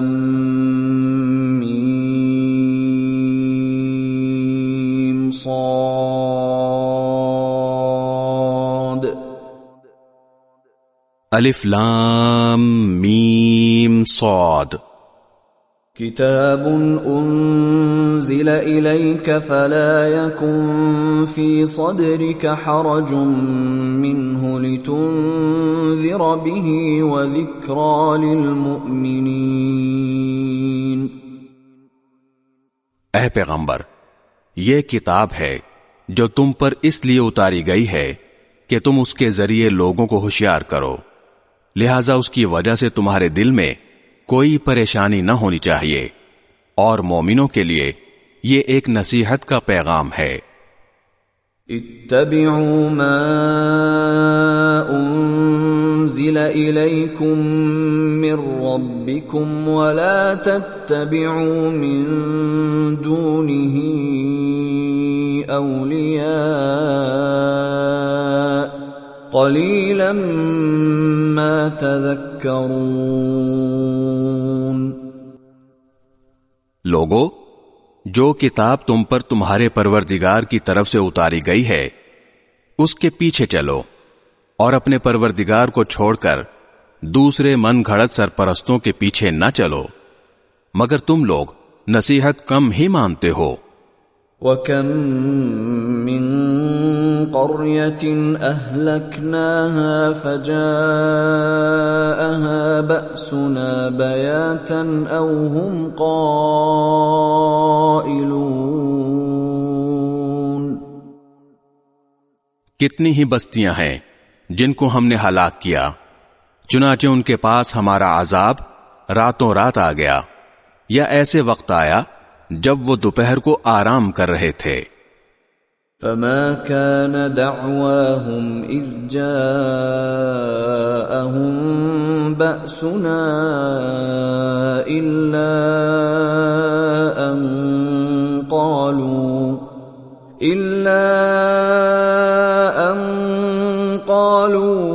میم صاد. الف لام میم صاد. كتاب أنزل إليك فلا يكن في صدرك حرج منه لتنذر به وذكرى للمؤمنين۔ اے پیغمبر، یہ کتاب ہے جو تم پر اس لیے اتاری گئی ہے کہ تم اس کے ذریعے لوگوں کو ہوشیار کرو۔ لہذا اس کی وجہ سے تمہارے دل میں کوئی پریشانی نہ ہونی چاہیے۔ اور مومنوں کے لیے یہ ایک نصیحت کا پیغام ہے۔ اتبعوا ما انزل اليكم من ربكم ولا تتبعوا من دونه اولیاء قلیلا ما تذکرون۔ لوگو، جو کتاب تم پر تمہارے پروردگار کی طرف سے اتاری گئی ہے، اس کے پیچھے چلو اور اپنے پروردگار کو چھوڑ کر دوسرے من گھڑت سرپرستوں کے پیچھے نہ چلو۔ مگر تم لوگ نصیحت کم ہی مانتے ہو۔ وَكَم من قرية أهلكناها فجاءها بأسنا بياتا أو هم قائلون کتنی ہی بستیاں ہیں جن کو ہم نے ہلاک کیا، چنانچہ ان کے پاس ہمارا عذاب راتوں رات آ گیا، یا ایسے وقت آیا جب وہ دوپہر کو آرام کر رہے تھے۔ فما كان دعواهم إذ جاءهم بأسنا إلا أن قالوا، إلا أن قالوا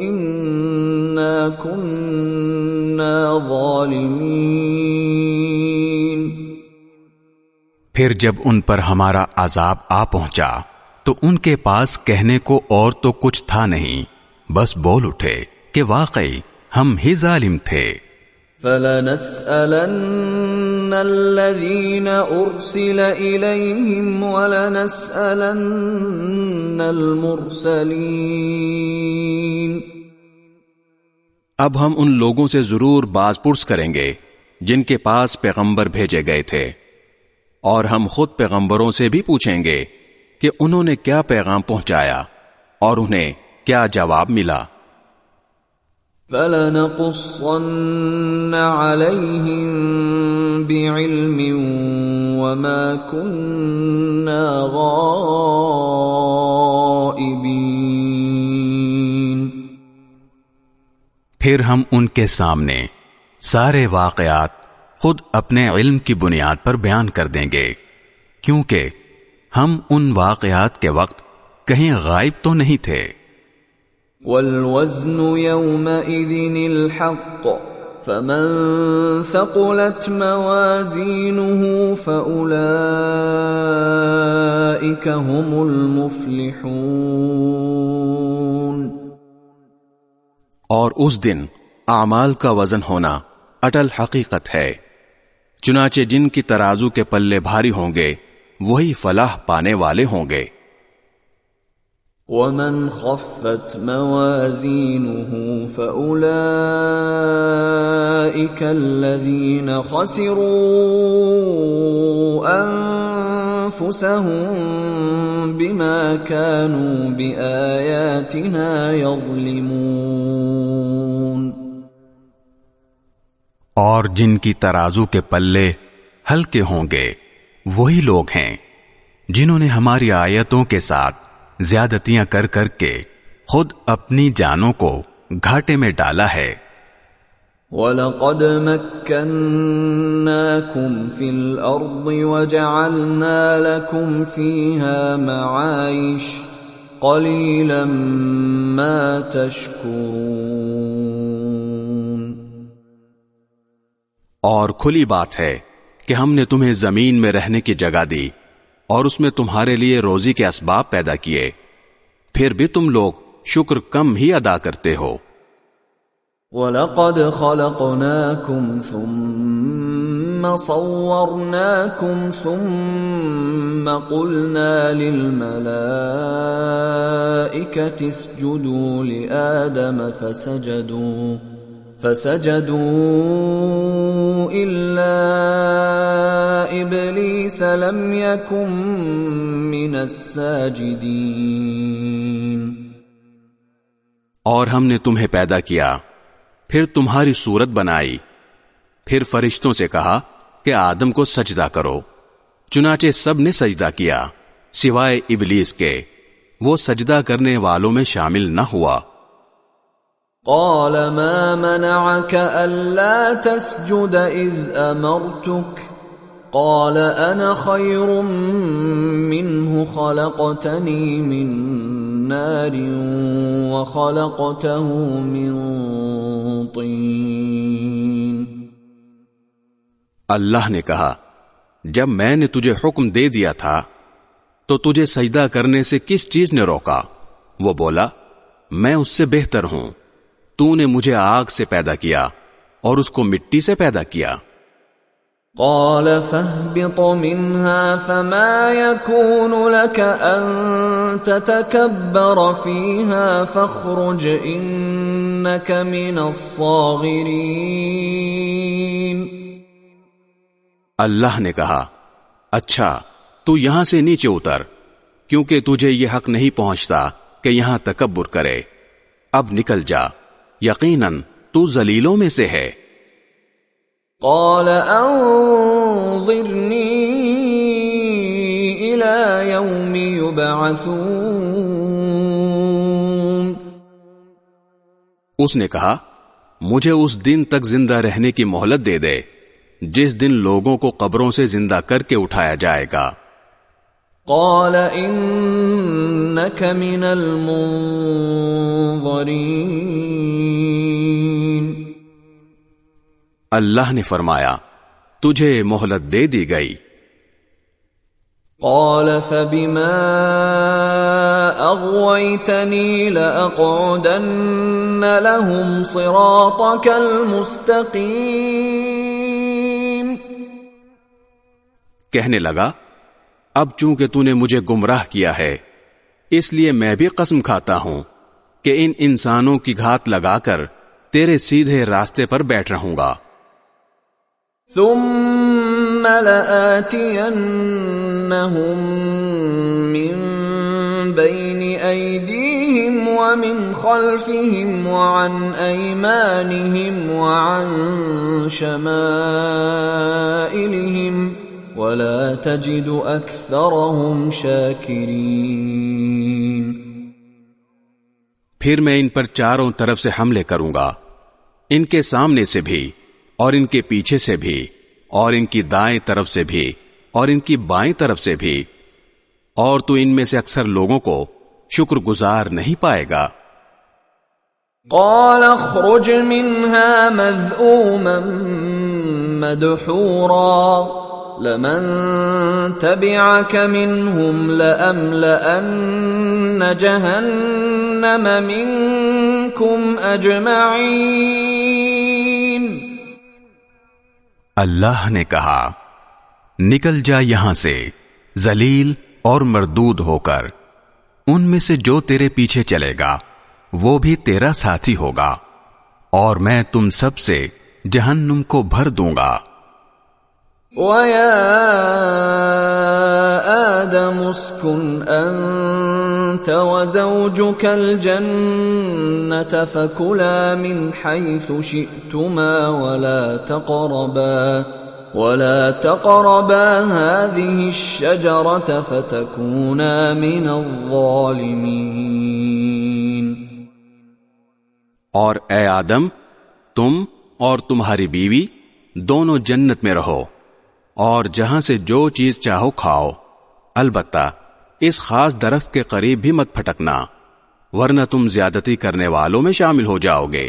إنا كنا ظالمين۔ پھر جب ان پر ہمارا عذاب آ پہنچا تو ان کے پاس کہنے کو اور تو کچھ تھا نہیں۔ بس بول اٹھے کہ واقعی ہم ہی ظالم تھے۔ فلنسألن الذين أرسل إليهم ولنسألن المرسلين۔ اب ہم ان لوگوں سے ضرور باز پرس کریں گے جن کے پاس پیغمبر بھیجے گئے تھے۔ اور ہم خود پیغمبروں سے بھی پوچھیں گے کہ انہوں نے کیا پیغام پہنچایا اور انہیں کیا جواب ملا۔ فلنقصن عليهم بعلم وما كنا غائبين۔ پھر ہم ان کے سامنے سارے واقعات خود اپنے علم کی بنیاد پر بیان کر دیں گے کیونکہ ہم ان واقعات کے وقت کہیں غائب تو نہیں تھے۔ والوزن يومئذ الحق فمن ثقلت موازينه فأولئك هم المفلحون۔ اور اس دن اعمال کا وزن ہونا اٹل حقیقت ہے۔ چنانچہ جن کی ترازو کے پلے بھاری ہوں گے، وہی فلاح پانے والے ہوں گے۔ ومن خفت موازينه فأولئك الذين خسروا أنفسهم بما كانوا بآياتنا يظلمون۔ اور جن کی ترازو کے پلے ہلکے ہوں گے، وہی لوگ ہیں جنہوں نے ہماری آیتوں کے ساتھ زیادتیاں کر کر کے خود اپنی جانوں کو گھاٹے میں ڈالا ہے۔ وَلَقَدْ مَكَّنَّاكُمْ فِي الْأَرْضِ وَجَعَلْنَا لَكُمْ فِيهَا مَعَائِشْ قَلِيلًا مَا تَشْكُرُونَ اور کھلی بات ہے کہ ہم نے تمہیں زمین میں رہنے کی جگہ دی اور اس میں تمہارے لیے روزی کے اسباب پیدا کیے۔ پھر بھی تم لوگ شکر کم ہی ادا کرتے ہو۔ وَلَقَدْ خَلَقْنَاكُمْ ثُمَّ صَوَّرْنَاكُمْ ثُمَّ قُلْنَا لِلْمَلَائِكَةِ اسْجُدُوا لِآدَمَ فَسَجَدُوا۔ فَسَجَدُوا إِلَّا إِبْلِيسَ لَمْ يَكُنْ مِنَ السَّاجِدِينَ. اور ہم نے تمہیں پیدا کیا، پھر تمہاری صورت بنائی، پھر فرشتوں سے کہا کہ آدم کو سجدہ کرو، چنانچہ سب نے سجدہ کیا، سوائے ابلیس کے، وہ سجدہ کرنے والوں میں شامل نہ ہوا۔ قال ما منعك ألا تسجد إذ أمرتك؟ قال أنا خير منه خلقتني من نار وخلقته من طين. اللہ نے کہا، جب میں نے تجھے حکم دے دیا تھا، تو تجھے سجدہ کرنے سے کس چیز نے روکا؟ وہ بولا، میں اس سے بہتر ہوں۔ تو نے مجھے آگ سے پیدا کیا اور اس کو مٹی سے پیدا کیا۔ قال فاهبط منها فما يكون لك أن تتكبر فيها فاخرج إنك من الصاغرين۔ اللہ نے کہا اچھا تو یہاں سے نیچے اتر کیونکہ تجھے یہ حق نہیں پہنچتا کہ یہاں تکبر کرے۔ اب نکل جا۔ یقیناً تو زلیلوں میں سے ہے۔ قال انظرني الى يوم يبعثون اس نے کہا مجھے اس دن تک زندہ رہنے کی مہلت دے دے جس دن لوگوں کو قبروں سے زندہ کر کے اٹھایا جائے گا۔ قال انك من المنظرين. اللہ نے فرمایا تجھے مہلت دے دی گئی۔ قال فبما اغويتني لاقعدن لهم صراطك المستقيم. کہنے لگا اب چونکہ تو نے مجھے گمراہ کیا ہے، اس لیے میں بھی قسم کھاتا ہوں کہ ان انسانوں کی گھات لگا کر تیرے سیدھے راستے پر بیٹھ رہوں گا۔ ثم لآتينهم من بين أيديهم ومن خلفهم وعن أيمانهم وعن شمائلهم ولا تجد أكثرهم شاكرين. پھر میں ان پر چاروں طرف سے حملے کروں گا ان کے سامنے سے بھی اور ان کے پیچھے سے بھی اور ان کی دائیں طرف سے بھی اور ان کی بائیں طرف سے بھی اور تو ان میں سے اکثر لوگوں کو شکر گزار نہیں پائے گا۔ قال اخرج منها مذءوما مدحورا۔ لمن تبعك منهم لأملأن جهنم منكم أجمعين. اللہ نے کہا، نکل جا یہاں سے، ذلیل اور مردود ہو کر۔ ان میں سے جو تیرے پیچھے چلے گا، وہ بھی تیرا ساتھی ہوگا۔ اور میں تم سب سے جہنم کو بھر دوں گا۔ وَيَا آدَمُ اسْكُنْ أَنْتَ وَزَوْجُكَ الْجَنَّةَ فَكُلَا مِنْ حَيْثُ شِئْتُمَا وَلَا تَقْرَبَا وَلَا تَقْرَبَا هَذِهِ الشَّجَرَةَ فَتَكُونَا مِنَ الظَّالِمِينَ۔ اور اے آدم، تم اور تمہاری بیوی دونوں جنت میں رہو۔ اور جہاں سے جو چیز چاہو کھاؤ۔ البتہ، اس خاص درخت کے قریب بھی مت پھٹکنا، ورنہ تم زیادتی کرنے والوں میں شامل ہو جاؤ گے۔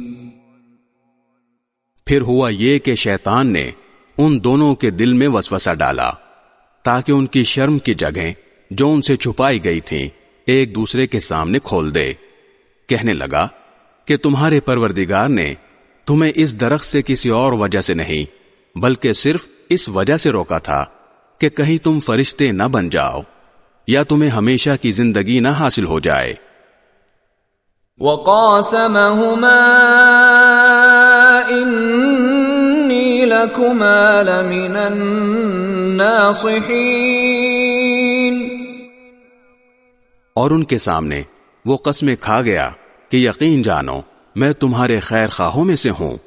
پھر ہوا یہ کہ شیطان نے ان دونوں کے دل میں وسوسہ ڈالا تاکہ ان کی شرم کی جگہیں جو ان سے چھپائی گئی تھیں ایک دوسرے کے سامنے کھول دے۔ کہنے لگا کہ تمہارے پروردگار نے تمہیں اس درخت سے کسی اور وجہ سے نہیں، بلکہ صرف اس وجہ سے روکا تھا کہ کہیں تم فرشتے نہ بن جاؤ یا تمہیں ہمیشہ کی زندگی نہ حاصل ہو جائے۔ انی لکما لمن الناصحین اور ان کے سامنے وہ قسمیں کھا گیا کہ یقین جانو میں تمہارے خیر خواہوں میں سے ہوں۔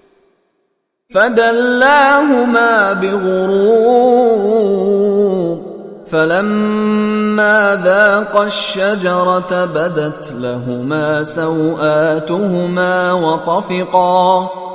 فدلاهما بغرور فلما ذاق الشجرة بدت لهما سوآتهما وطفقا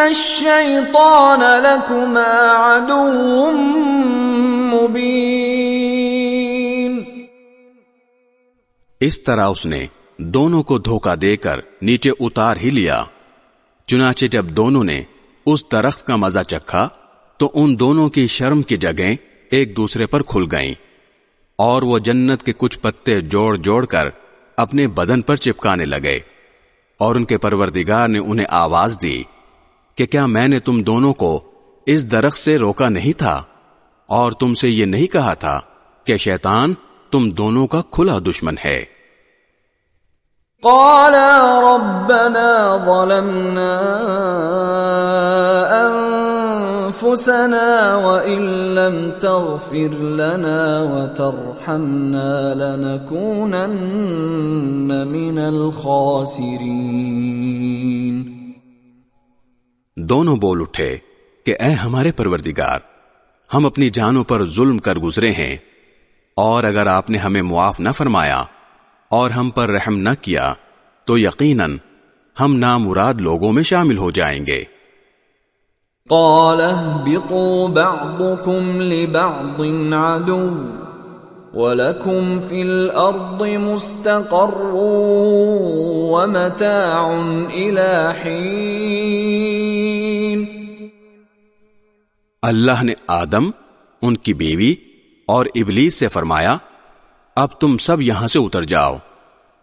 الشیطان لکما عدو مبین اس طرح اس نے دونوں کو دھوکا دے کر نیچے اتار ہی لیا۔ چنانچہ جب دونوں نے اس درخت کا مزہ چکھا، تو ان دونوں کی شرم کی جگہیں ایک دوسرے پر کھل گئیں اور وہ جنت کے کچھ پتے جوڑ جوڑ کر اپنے بدن پر چپکانے لگے اور ان کے پروردگار نے انہیں آواز دی۔ کہ کیا میں نے تم دونوں کو اس درخت سے روکا نہیں تھا؟ اور تم سے یہ نہیں کہا تھا کہ شیطان تم دونوں کا کھلا دشمن ہے۔ قال ربنا ظلمنا انفسنا وان لم تغفر لنا وترحمنا لنكونن من الخاسرين۔ دونوں بول اٹھے کہ اے ہمارے پروردگار، ہم اپنی جانوں پر ظلم کر گزرے ہیں، اور اگر آپ نے ہمیں معاف نہ فرمایا اور ہم پر رحم نہ کیا، تو یقیناً ہم نامراد لوگوں میں شامل ہو جائیں گے۔ قال اهبطوا بعضكم لبعض عدو، وَلَكُمْ فِي الْأَرْضِ مُسْتَقَرٌ وَمَتَاعٌ إِلَى حِينٍ. اللہ نے آدم، ان کی بیوی اور ابلیس سے فرمایا، اب تم سب یہاں سے اتر جاؤ۔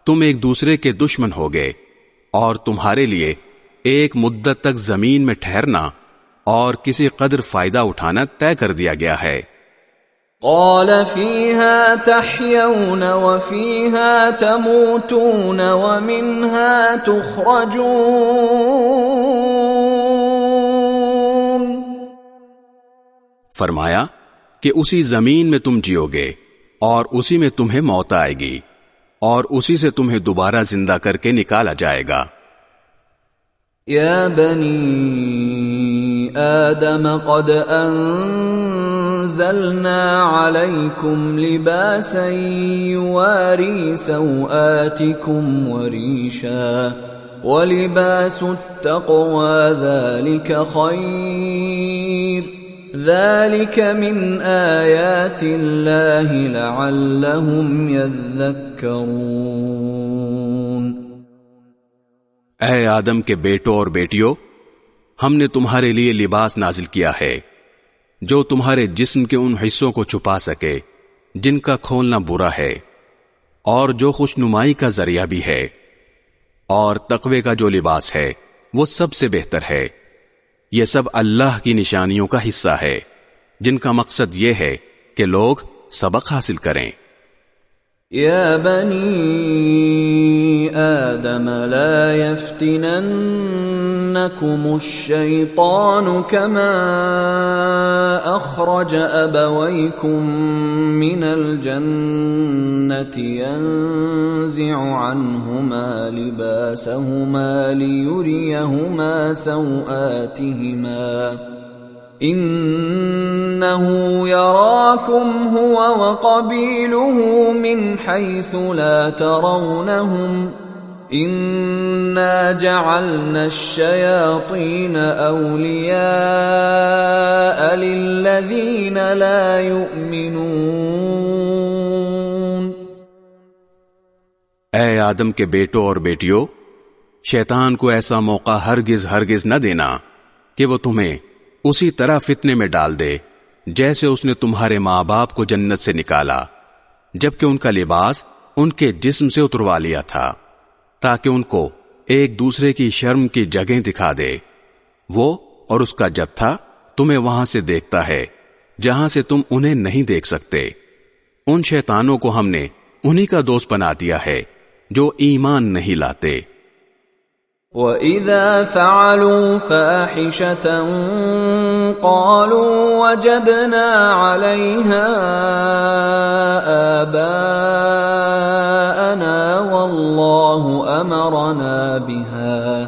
تم ایک دوسرے کے دشمن ہو گئے اور تمہارے لیے ایک مدت تک زمین میں ٹھہرنا اور کسی قدر فائدہ اٹھانا طے کر دیا گیا ہے۔ قال فيها تحيون وفيها تموتون ومنها تخرجون۔ فرمایا کہ اسی زمین میں تم جیو گے اور اسی میں تمہیں موت آئے گی اور اسی سے تمہیں دوبارہ زندہ کر کے نکالا جائے گا۔ یا بنی آدم قد ان أنزلنا عليكم لباسا يواري سوآتكم وريشا ولباس التقوى ذلك خير ذلك من آيات الله لعلهم يذكرون اے آدم کے بیٹوں اور بیٹیوں، ہم نے تمہارے لیے لباس نازل کیا ہے، جو تمہارے جسم کے ان حصوں کو چھپا سکے، جن کا کھولنا برا ہے، اور جو خوش نمائی کا ذریعہ بھی ہے، اور تقوی کا جو لباس ہے، وہ سب سے بہتر ہے۔ یہ سب اللہ کی نشانیوں کا حصہ ہے، جن کا مقصد یہ ہے کہ لوگ سبق حاصل کریں۔ یا بنی آدم لا يفتننكم الشيطان كما أخرج أبويكم من الجنة ينزع عنهما لباسهما ليريهما سوآتهما انه يراكم هو وقبيله من حيث لا ترونهم انا جعلنا الشياطين اولياء للذين لا يؤمنون۔ اے آدم کے بیٹوں اور بیٹیوں شیطان کو ایسا موقع ہرگز ہرگز نہ دینا کہ وہ تمہیں اسی طرح فتنے میں ڈال دے جیسے اس نے تمہارے ماں باپ کو جنت سے نکالا، جبکہ ان کا لباس ان کے جسم سے اتروا لیا تھا۔ تاکہ ان کو ایک دوسرے کی شرم کی جگہیں دکھا دے۔ وہ اور اس کا جتھا تمہیں وہاں سے دیکھتا ہے، جہاں سے تم انہیں نہیں دیکھ سکتے۔ ان شیطانوں کو ہم نے انہی کا دوست بنا دیا ہے، جو ایمان نہیں لاتے۔ وَإِذَا فَعَلُوا فَاحِشَةً قَالُوا وَجَدْنَا عَلَيْهَا آبَاءَنَا وَاللَّهُ أَمَرَنَا بِهَا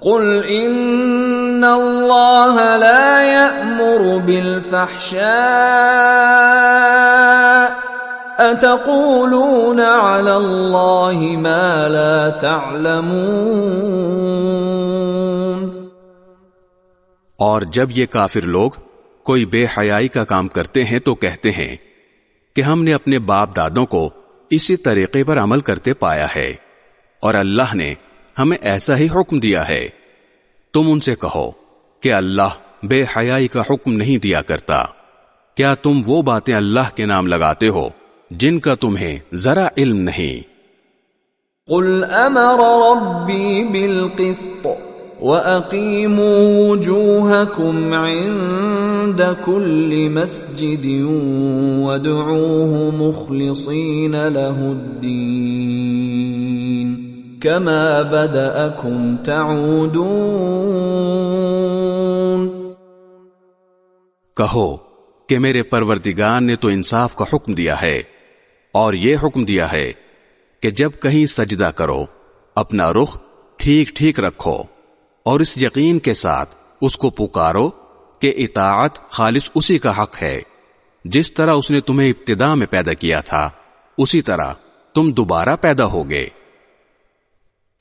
قُلْ إِنَّ اللَّهَ لَا يَأْمُرُ بِالْفَحْشَاءِ اتقولون على الله ما لا تعلمون اور جب یہ کافر لوگ کوئی بے حیائی کا کام کرتے ہیں تو کہتے ہیں کہ ہم نے اپنے باپ دادوں کو اسی طریقے پر عمل کرتے پایا ہے۔ اور اللہ نے ہمیں ایسا ہی حکم دیا ہے۔ تم ان سے کہو کہ اللہ بے حیائی کا حکم نہیں دیا کرتا۔ کیا تم وہ باتیں اللہ کے نام لگاتے ہو جن کا تمہیں ذرا علم نہیں؟ قل امر ربی بالقسط۔ وَأَقِيمُوا وُجُوهَكُمْ عِندَ كُلِّ مَسْجِدٍ وَادْعُوهُ مُخْلِصِينَ لَهُ الدِّينَ كَمَا بَدَأَكُمْ تَعُودُونَ کہو کہ میرے پروردگار نے تو انصاف کا حکم دیا ہے اور یہ حکم دیا ہے کہ جب کہیں سجدہ کرو، اپنا رخ ٹھیک ٹھیک رکھو۔ اور اس یقین کے ساتھ اس کو پکارو کہ اطاعت خالص اسی کا حق ہے۔ جس طرح اس نے تمہیں ابتدا میں پیدا کیا تھا، اسی طرح تم دوبارہ پیدا ہوگے۔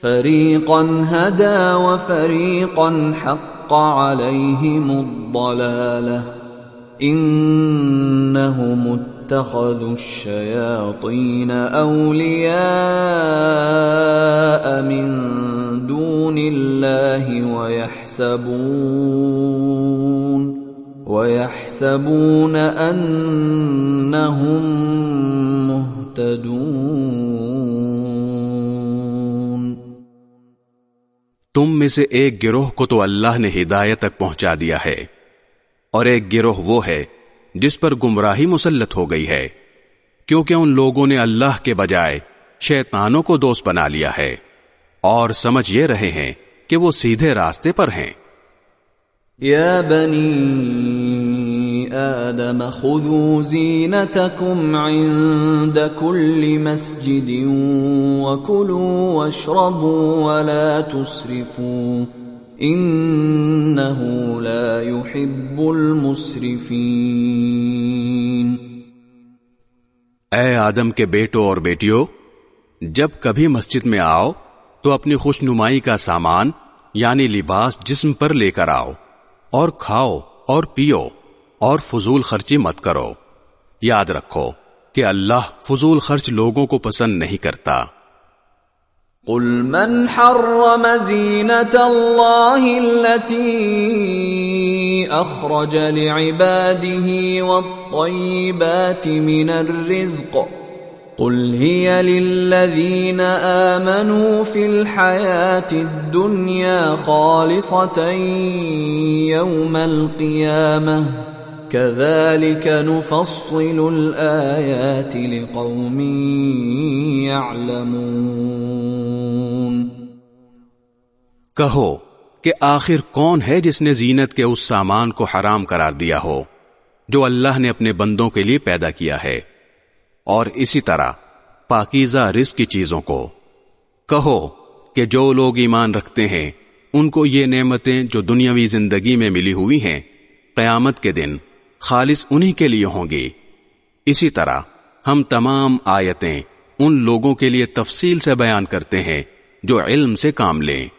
فریقا هدا وفریقا حق علیہم الضلالہ انہم اتخذوا الشياطين اولياء من دون الله ويحسبون ويحسبون انهم مهتدون تم میں سے ایک گروہ کو تو اللہ نے ہدایت تک پہنچا دیا ہے اور ایک گروہ وہ ہے جس پر گمراہی مسلط ہو گئی ہے، کیونکہ ان لوگوں نے اللہ کے بجائے شیطانوں کو دوست بنا لیا ہے۔ اور سمجھ یہ رہے ہیں کہ وہ سیدھے راستے پر ہیں۔ یا بنی آدم خذوا زینتکم عند كل مسجد وكلوا واشربوا ولا تسرفوا۔ انه لا يحب المسرفين۔ اے آدم کے بیٹوں اور بیٹیوں، جب کبھی مسجد میں آؤ، تو اپنی خوش نمائی کا سامان یعنی لباس جسم پر لے کر آؤ، اور کھاؤ، اور پیو، اور فضول خرچی مت کرو۔ یاد رکھو کہ اللہ فضول خرچ لوگوں کو پسند نہیں کرتا۔ قل من حرم زينة الله التي أخرج لعباده والطيبات من الرزق قل هي للذين آمنوا في الحياة الدنيا خالصة يوم القيامة كذلك نفصل الآيات لقوم يعلمون کہو کہ آخر کون ہے جس نے زینت کے اس سامان کو حرام قرار دیا ہو، جو اللہ نے اپنے بندوں کے لیے پیدا کیا ہے۔ اور اسی طرح پاکیزہ رزق کی چیزوں کو۔ کہو کہ جو لوگ ایمان رکھتے ہیں، ان کو یہ نعمتیں جو دنیاوی زندگی میں ملی ہوئی ہیں، قیامت کے دن خالص انہی کے لیے ہوں گی۔ اسی طرح ہم تمام آیتیں ان لوگوں کے لیے تفصیل سے بیان کرتے ہیں جو علم سے کام لیں۔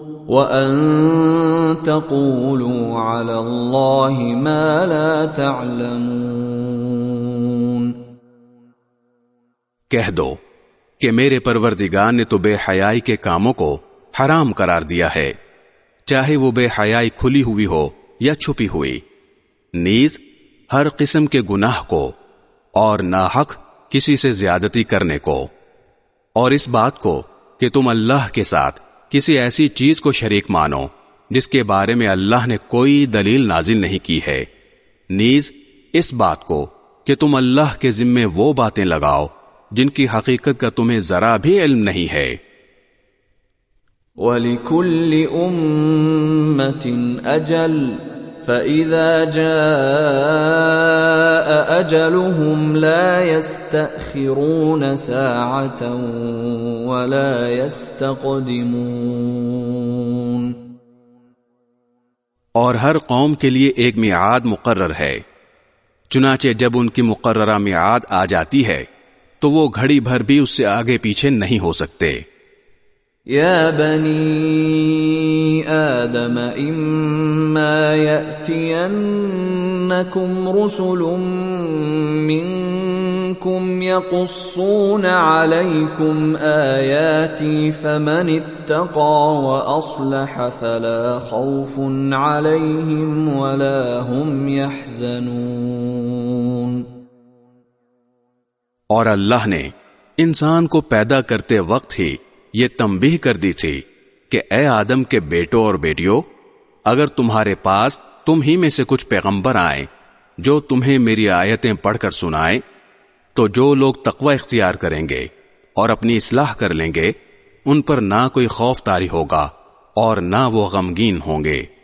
وَأَن تَقُولُوا عَلَى اللَّهِ مَا لَا تَعْلَمُونَ کہہ دو کہ میرے پروردگار نے تو بے حیائی کے کاموں کو حرام قرار دیا ہے، چاہے وہ بے حیائی کھلی ہوئی ہو یا چھپی ہوئی۔ نیز، ہر قسم کے گناہ کو اور ناحق کسی سے زیادتی کرنے کو۔ اور اس بات کو کہ تم اللہ کے ساتھ کسی ایسی چیز کو شریک مانو جس کے بارے میں اللہ نے کوئی دلیل نازل نہیں کی ہے۔ نیز، اس بات کو کہ تم اللہ کے ذمے وہ باتیں لگاؤ جن کی حقیقت کا تمہیں ذرا بھی علم نہیں ہے۔ وَلِكُلِّ أُمَّةٍ أَجَلٍ فَإِذَا جَاءَ أَجَلُهُمْ لَا يَسْتَأْخِرُونَ سَاعَةً وَلَا يَسْتَقْدِمُونَ اور ہر قوم کے لیے ایک میعاد مقرر ہے۔ چنانچہ جب ان کی مقررہ میعاد آ جاتی ہے، تو وہ گھڑی بھر بھی اس سے آگے پیچھے نہیں ہو سکتے۔ يا بني آدم إما يأتينكم رسل منكم يقصون عليكم آياتي فمن اتقى وأصلح فلا خوف عليهم ولا هم يحزنون اور اللہ نے انسان کو پیدا کرتے وقت ہی یہ تمبی کر دی تھی کہ اے آدم کے بیٹوں اور بیٹیوں اگر تمہارے پاس تم ہی میں سے کچھ پیغمبر آئیں جو تمہیں میری آیتیں پڑھ کر سنائیں، تو جو لوگ تقوی اختیار کریں گے اور اپنی اصلاح کر لیں گے، ان پر نہ کوئی خوف تاری ہوگا اور نہ وہ غمگین ہوں گے۔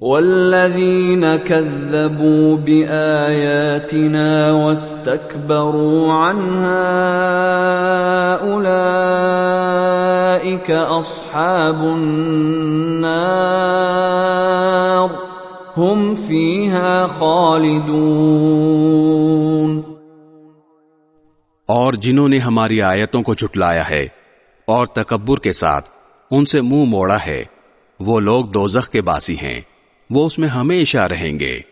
والذين كذبوا بآياتنا واستكبروا عنها أولئك أصحاب النار. هم فيها خالدون. اور جنہوں نے ہماری آیتوں کو جھٹلایا ہے اور تکبر کے ساتھ ان سے منہ موڑا ہے، وہ لوگ دوزخ کے باسی ہیں، وہ اس میں ہمیشہ رہیں گے۔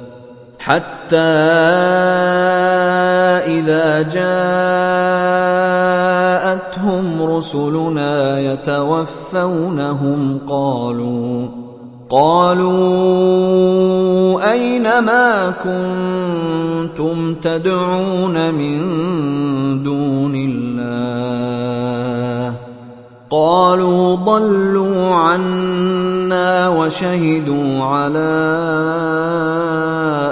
حتى اذا جاءتهم رسلنا يتوفونهم قالوا قالوا أين ما كنتم تدعون من دون الله؟ قالوا ضلوا عنا وشهدوا على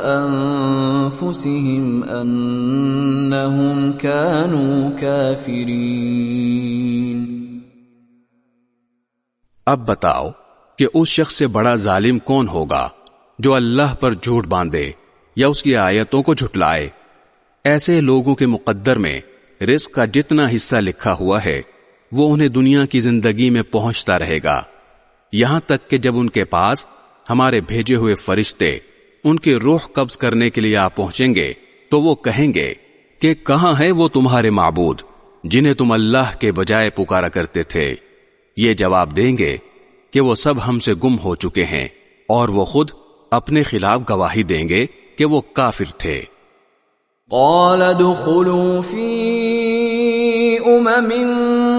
أنفسهم أنهم كانوا كافرين. اب بتاؤ کہ اس شخص سے بڑا ظالم کون ہوگا جو اللہ پر جھوٹ باندھے یا اس کی آیتوں کو جھٹلائے؟ ایسے لوگوں کے مقدر میں رزق کا جتنا حصہ لکھا ہوا ہے وہ انہیں دنیا کی زندگی میں پہنچتا رہے گا۔ یہاں تک کہ جب ان کے پاس ہمارے بھیجے ہوئے فرشتے ان کے روح قبض کرنے کے لیے آپ پہنچیں گے، تو وہ کہیں گے کہ کہاں ہے وہ تمہارے معبود جنہیں تم اللہ کے بجائے پکارا کرتے تھے؟ یہ جواب دیں گے کہ وہ سب ہم سے گم ہو چکے ہیں اور وہ خود اپنے خلاف گواہی دیں گے کہ وہ کافر تھے۔ قال دخلوا في امم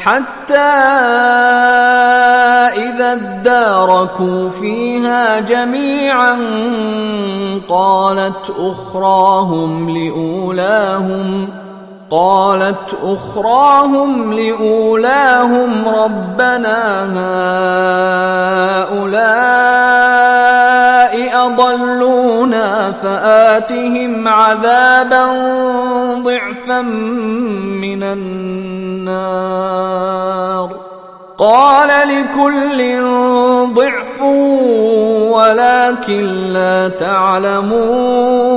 حتى اذا اداركوا فيها جميعا قالت أخراهم لأولاهم قالت اخراهم لاولاهم ربنا هؤلاء اضلونا فاتهم عذابا ضعفا من النار قال لكل ضعف ولكن لا تعلمون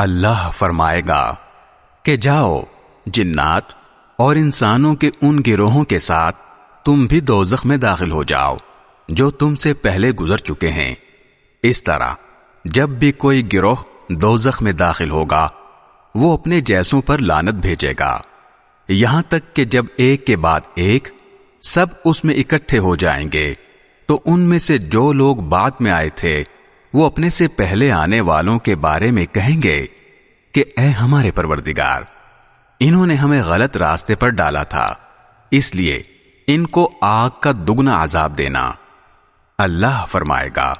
اللہ فرمائے گا کہ جاؤ، جنات اور انسانوں کے ان گروہوں کے ساتھ تم بھی دوزخ میں داخل ہو جاؤ، جو تم سے پہلے گزر چکے ہیں۔ اس طرح جب بھی کوئی گروہ دوزخ میں داخل ہوگا، وہ اپنے جیسوں پر لانت بھیجے گا۔ یہاں تک کہ جب ایک کے بعد ایک سب اس میں اکٹھے ہو جائیں گے، تو ان میں سے جو لوگ بعد میں آئے تھے وہ اپنے سے پہلے آنے والوں کے بارے میں کہیں گے کہ اے ہمارے پروردگار، انہوں نے ہمیں غلط راستے پر ڈالا تھا، اس لیے ان کو آگ کا دگنا عذاب دینا۔ اللہ فرمائے گا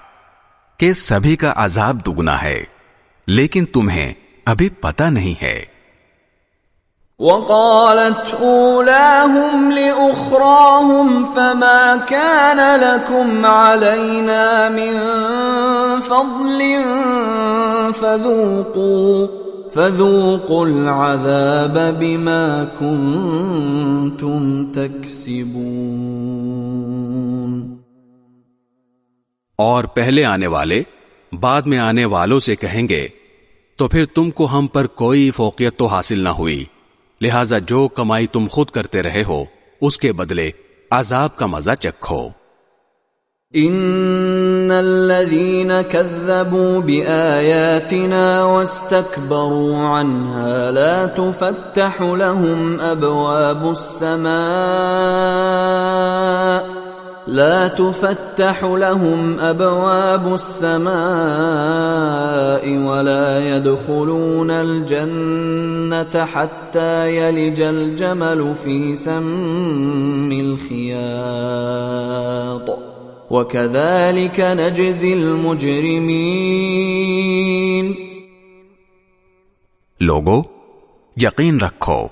کہ سبھی کا عذاب دگنا ہے، لیکن تمہیں ابھی پتہ نہیں ہے۔ وقالت اولاهم لاخراهم فما كان لكم علينا من فضل فذوقوا فذوقوا العذاب بما كنتم تكسبون۔ اور پہلے آنے والے بعد میں آنے والوں سے کہیں گے، تو پھر تم کو ہم پر کوئی فوقیت تو حاصل نہ ہوئی۔ لہذا جو کمائی تم خود کرتے رہے ہو، اس کے بدلے عذاب کا مزہ چکھو۔ ان الذين كذبوا باياتنا واستكبروا عنها لا تفتح لهم ابواب السماء لا تفتح لهم ابواب السماء ولا يدخلون الجنه حتى يلج الجمل في سم الخياط. وكذلك نجزي المجرمين. لوگو، یقین رکھو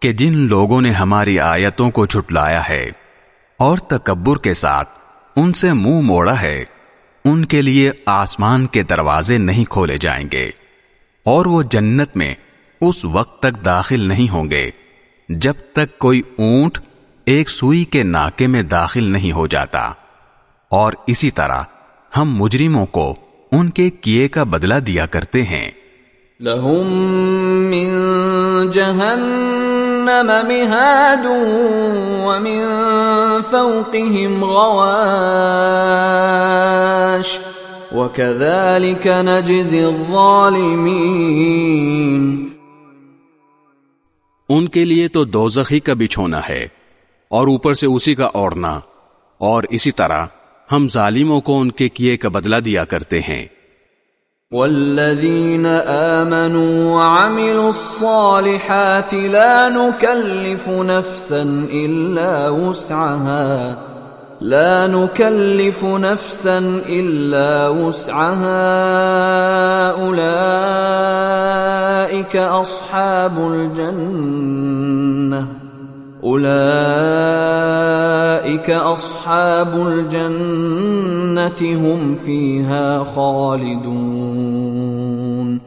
کہ جن لوگوں نے ہماری آیتوں کو جھٹلایا ہے اور تکبر کے ساتھ ان سے منہ مو موڑا ہے، ان کے لیے آسمان کے دروازے نہیں کھولے جائیں گے، اور وہ جنت میں اس وقت تک داخل نہیں ہوں گے، جب تک کوئی اونٹ ایک سوئی کے ناکے میں داخل نہیں ہو جاتا۔ اور اسی طرح ہم مجرموں کو ان کے کیے کا بدلہ دیا کرتے ہیں۔ لہم من جہنم مہاد ومن فوقهم غواش وكذلك نجزي الظالمين ان کے لیے تو دوزخی کا بچھونا ہے، اور اوپر سے اسی کا اوڑنا اور اسی طرح ہم ظالموں کو ان کے کیے کا بدلہ دیا کرتے ہیں۔ والذین آمنوا وعملوا الصالحات لا نكلف نفسا الا وسعها لا نكلف نفسا الا وسعها اولئك اصحاب الجنه اولئك اصحاب الجنه هم فيها خالدون.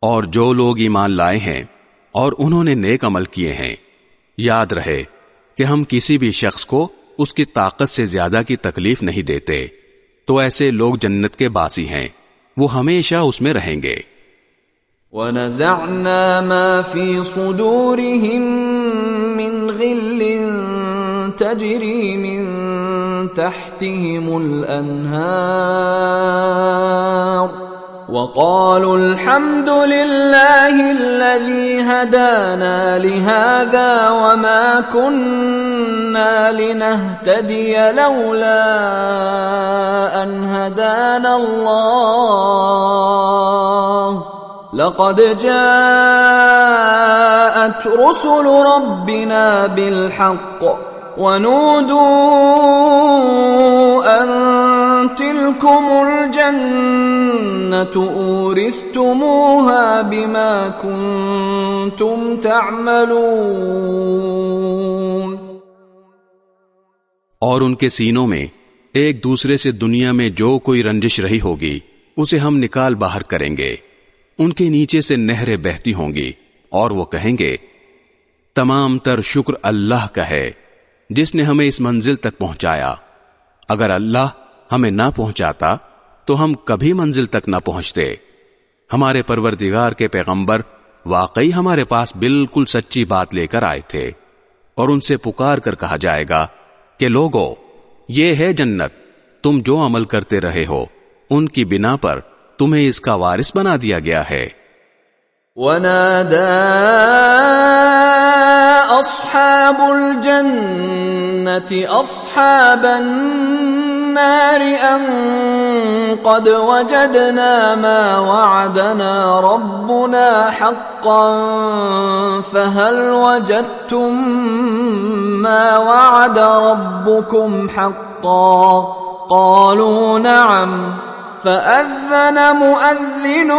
اور جو لوگ ایمان لائے ہیں اور انہوں نے نیک عمل کیے ہیں، یاد رہے کہ ہم کسی بھی شخص کو اس کی طاقت سے زیادہ کی تکلیف نہیں دیتے، تو ایسے لوگ جنت کے باسی ہیں، وہ ہمیشہ اس میں رہیں گے۔ وَنَزَعْنَا مَا فِي صُدُورِهِم مِّن غِلٍّ تَجْرِي مِن تَحْتِهِمُ الْأَنْهَارُ وقالوا الحمد لله الذي هدانا لهذا وما كنا لنهتدي لولا ان هدانا الله لقد جاءت رسل ربنا بالحق ونودوا ان تلكم الجنة أورثتموها بما كنتم تعملون. اور ان کے سینوں میں ایک دوسرے سے دنیا میں جو کوئی رنجش رہی ہوگی، اسے ہم نکال باہر کریں گے۔ ان کے نیچے سے نہریں بہتی ہوں گی اور وہ کہیں گے، تمام تر شکر اللہ کا ہے، جس نے ہمیں اس منزل تک پہنچایا۔ اگر اللہ ہمیں نہ پہنچاتا، تو ہم کبھی منزل تک نہ پہنچتے۔ ہمارے پروردگار کے پیغمبر واقعی ہمارے پاس بالکل سچی بات لے کر آئے تھے، اور ان سے پکار کر کہا جائے گا کہ، لوگو، یہ ہے جنت۔ تم جو عمل کرتے رہے ہو، ان کی بنا پر تمہیں اس کا وارث بنا دیا گیا ہے۔ اصحاب اصحاب النار ان قد وجدنا ما وعدنا ربنا حقا فهل وجدتم ما وعد ربكم حقا؟ قالوا نعم۔ فأذن مؤذن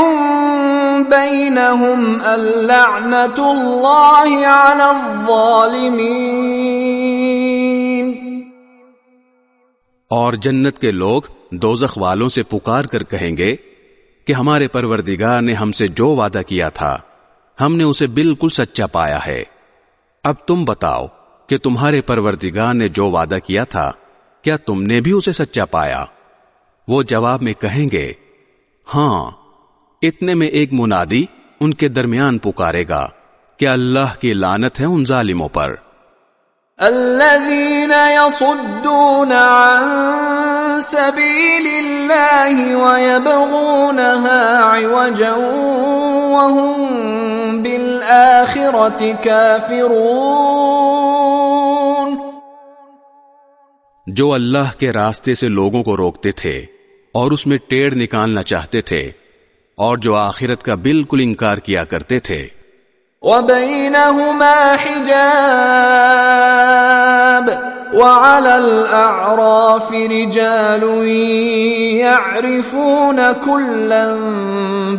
بينهم اللعنة الله على الظالمين اور جنت کے لوگ دوزخ والوں سے پکار کر کہیں گے کہ ہمارے پروردگار نے ہم سے جو وعدہ کیا تھا، ہم نے اسے بالکل سچا پایا ہے۔ اب تم بتاؤ کہ تمہارے پروردگار نے جو وعدہ کیا تھا، کیا تم نے بھی اسے سچا پایا؟ وہ جواب میں کہیں گے ہاں اتنے میں ایک منادی ان کے درمیان پکارے گا کہ اللہ کی لانت ہے ان ظالموں پر۔ الذين يصدون عن سبيل الله ويبغونها عوجا وهم بالآخرة كافرون۔ جو اللہ کے راستے سے لوگوں کو روکتے تھے اور اس میں ٹیڑھ نکالنا چاہتے تھے اور جو آخرت کا بالکل انکار کیا کرتے تھے۔ وبينهما حجاب وعلى الأعراف رجال يعرفون كلا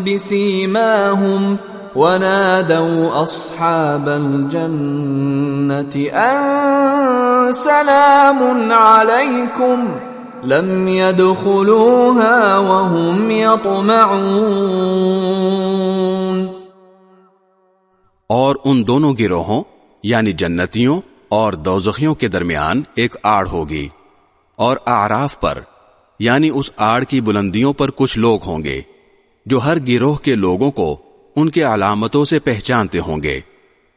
بسيماهم ونادوا أصحاب الجنة أن سلام عليكم لم يدخلوها وهم يطمعون اور ان دونوں گروہوں یعنی جنتیوں اور دوزخیوں کے درمیان ایک آڑ ہوگی، اور آراف پر یعنی اس آڑ کی بلندیوں پر کچھ لوگ ہوں گے، جو ہر گروہ کے لوگوں کو ان کے علامتوں سے پہچانتے ہوں گے،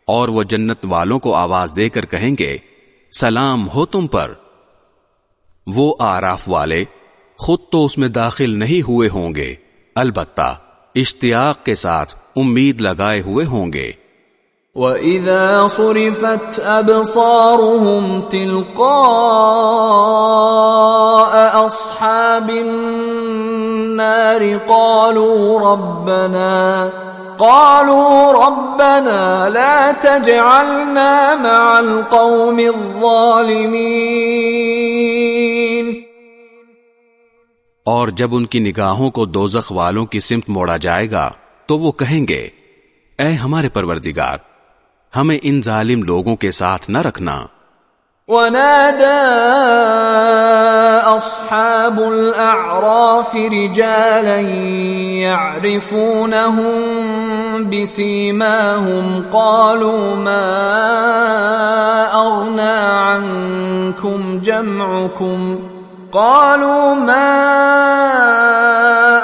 اور وہ جنت والوں کو آواز دے کر کہیں گے، سلام ہو تم پر۔ وہ آراف والے خود تو اس میں داخل نہیں ہوئے ہوں گے۔ البتہ اشتیاق کے ساتھ امید لگائے ہوئے ہوں گے۔ وَإِذَا صُرِفَتْ أَبْصَارُهُمْ تِلْقَاءَ أَصْحَابِ النَّارِ قَالُوا رَبَّنَا قَالُوا رَبَّنَا لَا تَجْعَلْنَا مَعَ الْقَوْمِ الظَّالِمِينَ. اور جب ان کی نگاہوں کو دوزخ والوں کی سمت موڑا جائے گا، تو وہ کہیں گے، اے ہمارے پروردگار، ہمیں ان ظالم لوگوں کے ساتھ نہ رکھنا۔ ونادى أصحاب الأعراف رجالا يعرفونهم بسيماهم قالوا ما أغنى عنكم جمعكم قالوا ما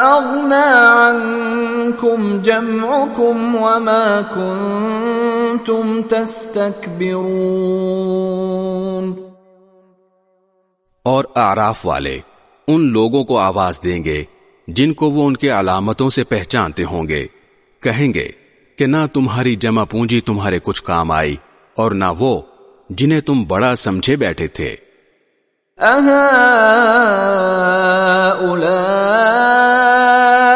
أغنى عنكم جمعكم وما كنتم تستكبرون اور اعراف والے، ان لوگوں کو آواز دیں گے، جن کو وہ ان کے علامتوں سے پہچانتے ہوں گے۔ کہیں گے کہ نہ تمہاری جمع پونجی تمہارے کچھ کام آئی، اور نہ وہ جنہیں تم بڑا سمجھے بیٹھے تھے۔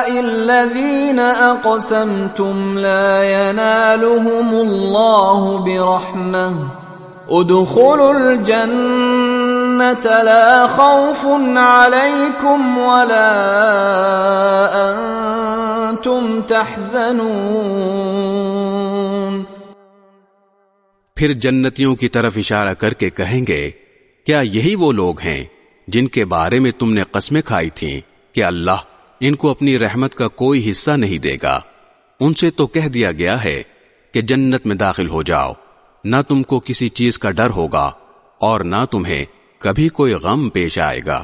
الذين أقسمتم لا ينالهم الله برحمة. ادخلوا الجنة لا خوف عليكم ولا أنتم تحزنون. پھر جنتیوں کی طرف اشارہ کر کے کہیں گے کیا یہی وہ لوگ ہیں جن کے بارے میں تم نے قسمیں کھائی تھیں کہ اللہ ان کو اپنی رحمت کا کوئی حصہ نہیں دے گا؟ ان سے تو کہہ دیا گیا ہے کہ جنت میں داخل ہو جاؤ، نہ تم کو کسی چیز کا ڈر ہوگا اور نہ تمہیں کبھی کوئی غم پیش آئے گا۔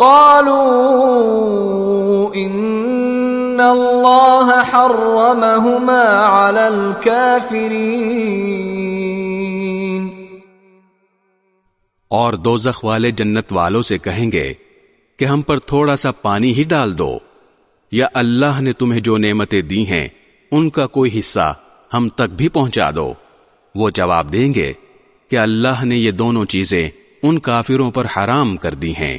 قالوا إن الله حرمهما على الكافرين۔ اور دوزخ والے جنت والوں سے کہیں گے کہ ہم پر تھوڑا سا پانی ہی ڈال دو، یا اللہ نے تمہیں جو نعمتیں دی ہیں، ان کا کوئی حصہ ہم تک بھی پہنچا دو۔ وہ جواب دیں گے کہ اللہ نے یہ دونوں چیزیں ان کافروں پر حرام کر دی ہیں۔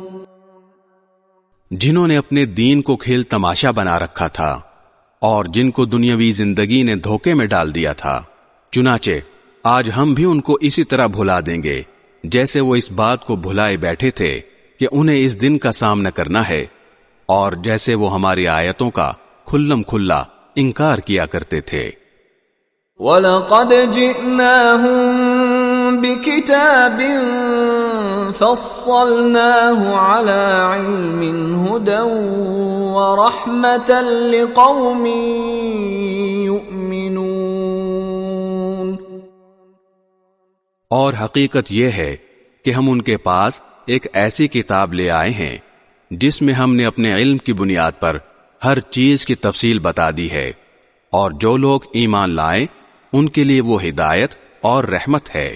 جنہوں نے اپنے دین کو کھیل تماشا بنا رکھا تھا اور جن کو دنیاوی زندگی نے دھوکے میں ڈال دیا تھا۔ چنانچہ، آج ہم بھی ان کو اسی طرح بھلا دیں گے، جیسے وہ اس بات کو بھلائے بیٹھے تھے کہ انہیں اس دن کا سامنا کرنا ہے۔ اور جیسے وہ ہماری آیتوں کا کھلم کھلا انکار کیا کرتے تھے۔ وَلَقَدْ جِئْنَاهُمْ بِكِتَابٍ فَصَّلْنَاهُ عَلَى عِلْمٍ هُدًى وَرَحْمَةً لِقَوْمٍ يُؤْمِنُونَ. اور حقیقت یہ ہے کہ ہم ان کے پاس ایک ایسی کتاب لے آئے ہیں جس میں ہم نے اپنے علم کی بنیاد پر ہر چیز کی تفصیل بتا دی ہے اور جو لوگ ایمان لائیں ان کے لیے وہ ہدایت اور رحمت ہے۔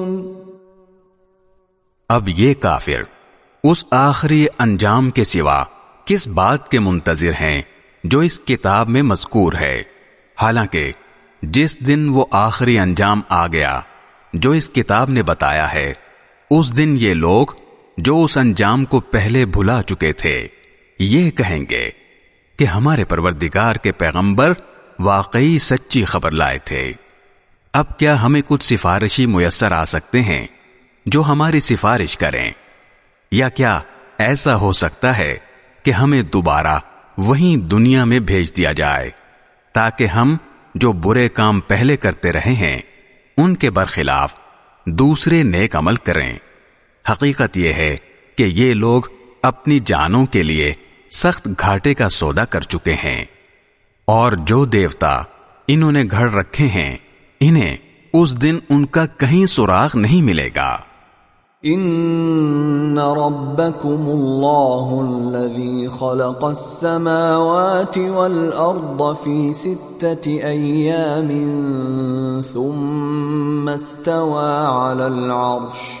اب یہ کافر اس آخری انجام کے سوا کس بات کے منتظر ہیں جو اس کتاب میں مذکور ہے؟ حالانکہ جس دن وہ آخری انجام آ گیا، جو اس کتاب نے بتایا ہے، اس دن یہ لوگ جو اس انجام کو پہلے بھلا چکے تھے، یہ کہیں گے کہ ہمارے پروردگار کے پیغمبر واقعی سچی خبر لائے تھے۔ ب کیا ہمیں کچھ سفارشی میسر آ سکتے ہیں؟ جو ہماری سفارش کریں۔ یا کیا ایسا ہو سکتا ہے کہ ہمیں دوبارہ وہیں دنیا میں بھیج دیا جائے تاکہ ہم جو برے کام پہلے کرتے رہے ہیں، ان کے برخلاف دوسرے نیک عمل کریں۔ حقیقت یہ ہے کہ یہ لوگ اپنی جانوں کے لیے سخت گھاٹے کا سودا کر چکے ہیں۔ اور جو دیوتا انہوں نے گھر رکھے ہیں، انہیں اس دن ان کا کہیں سراغ نہیں ملے گا۔ ان ربكم اللہ الذي خلق السماوات والارض في سته ايام ثم استوى على العرش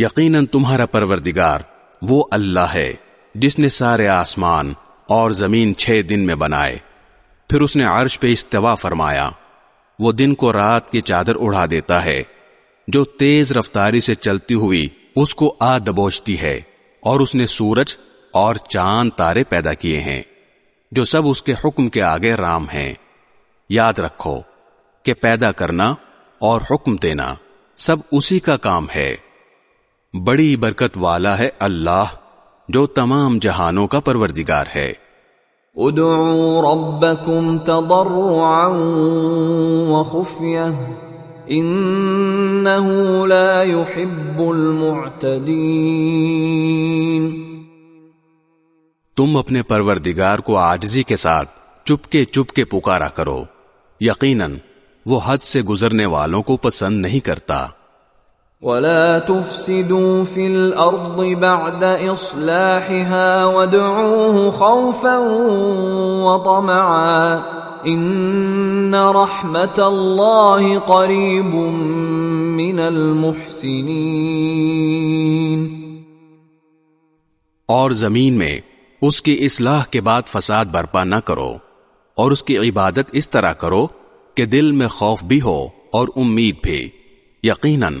یقیناً تمہارا پروردگار وہ اللہ ہے جس نے سارے آسمان اور زمین چھ دن میں بنائے۔ پھر اس نے عرش پہ استوا فرمایا، وہ دن کو رات کی چادر اڑا دیتا ہے۔ جو تیز رفتاری سے چلتی ہوئی اس کو آ دبوچتی ہے اور اس نے سورج اور چاند تارے پیدا کیے ہیں، جو سب اس کے حکم کے آگے رام ہیں۔ یاد رکھو کہ پیدا کرنا اور حکم دینا سب اسی کا کام ہے۔ بڑی برکت والا ہے اللہ جو تمام جہانوں کا پروردگار ہے۔ ادعوا ربكم تضرعا وخفية انه لا يحب المعتدين تم اپنے پروردگار کو آجزی کے ساتھ چپکے چپکے پکارا کرو۔ یقیناً وہ حد سے گزرنے والوں کو پسند نہیں کرتا۔ ولا تفسدوا في الارض بعد اصلاحها وادعوه خوفا وطمعا ان رحمت الله قريب من المحسنين اور زمین میں اس کی اصلاح کے بعد فساد برپا نہ کرو اور اس کی عبادت اس طرح کرو کہ دل میں خوف بھی ہو اور امید بھی، یقیناً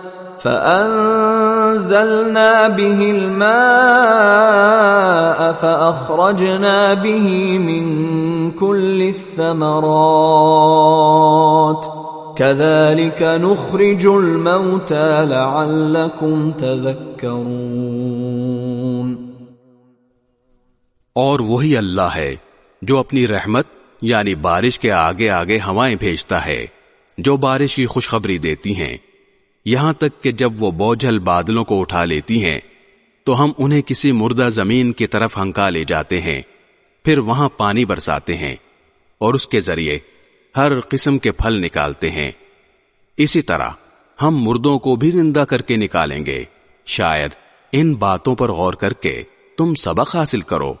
فأنزلنا به الماء فأخرجنا به من كل الثمرات كذلك نخرج الموتى لعلكم تذكرون اور وہی اللہ ہے جو اپنی رحمت یعنی بارش کے آگے آگے ہوائیں بھیجتا ہے، جو بارش کی خوشخبری دیتی ہیں۔ یہاں تک کہ جب وہ بوجھل بادلوں کو اٹھا لیتی ہیں، تو ہم انہیں کسی مردہ زمین کی طرف ہنکا لے جاتے ہیں، پھر وہاں پانی برساتے ہیں اور اس کے ذریعے ہر قسم کے پھل نکالتے ہیں۔ اسی طرح ہم مردوں کو بھی زندہ کر کے نکالیں گے۔ شاید ان باتوں پر غور کر کے تم سبق حاصل کرو۔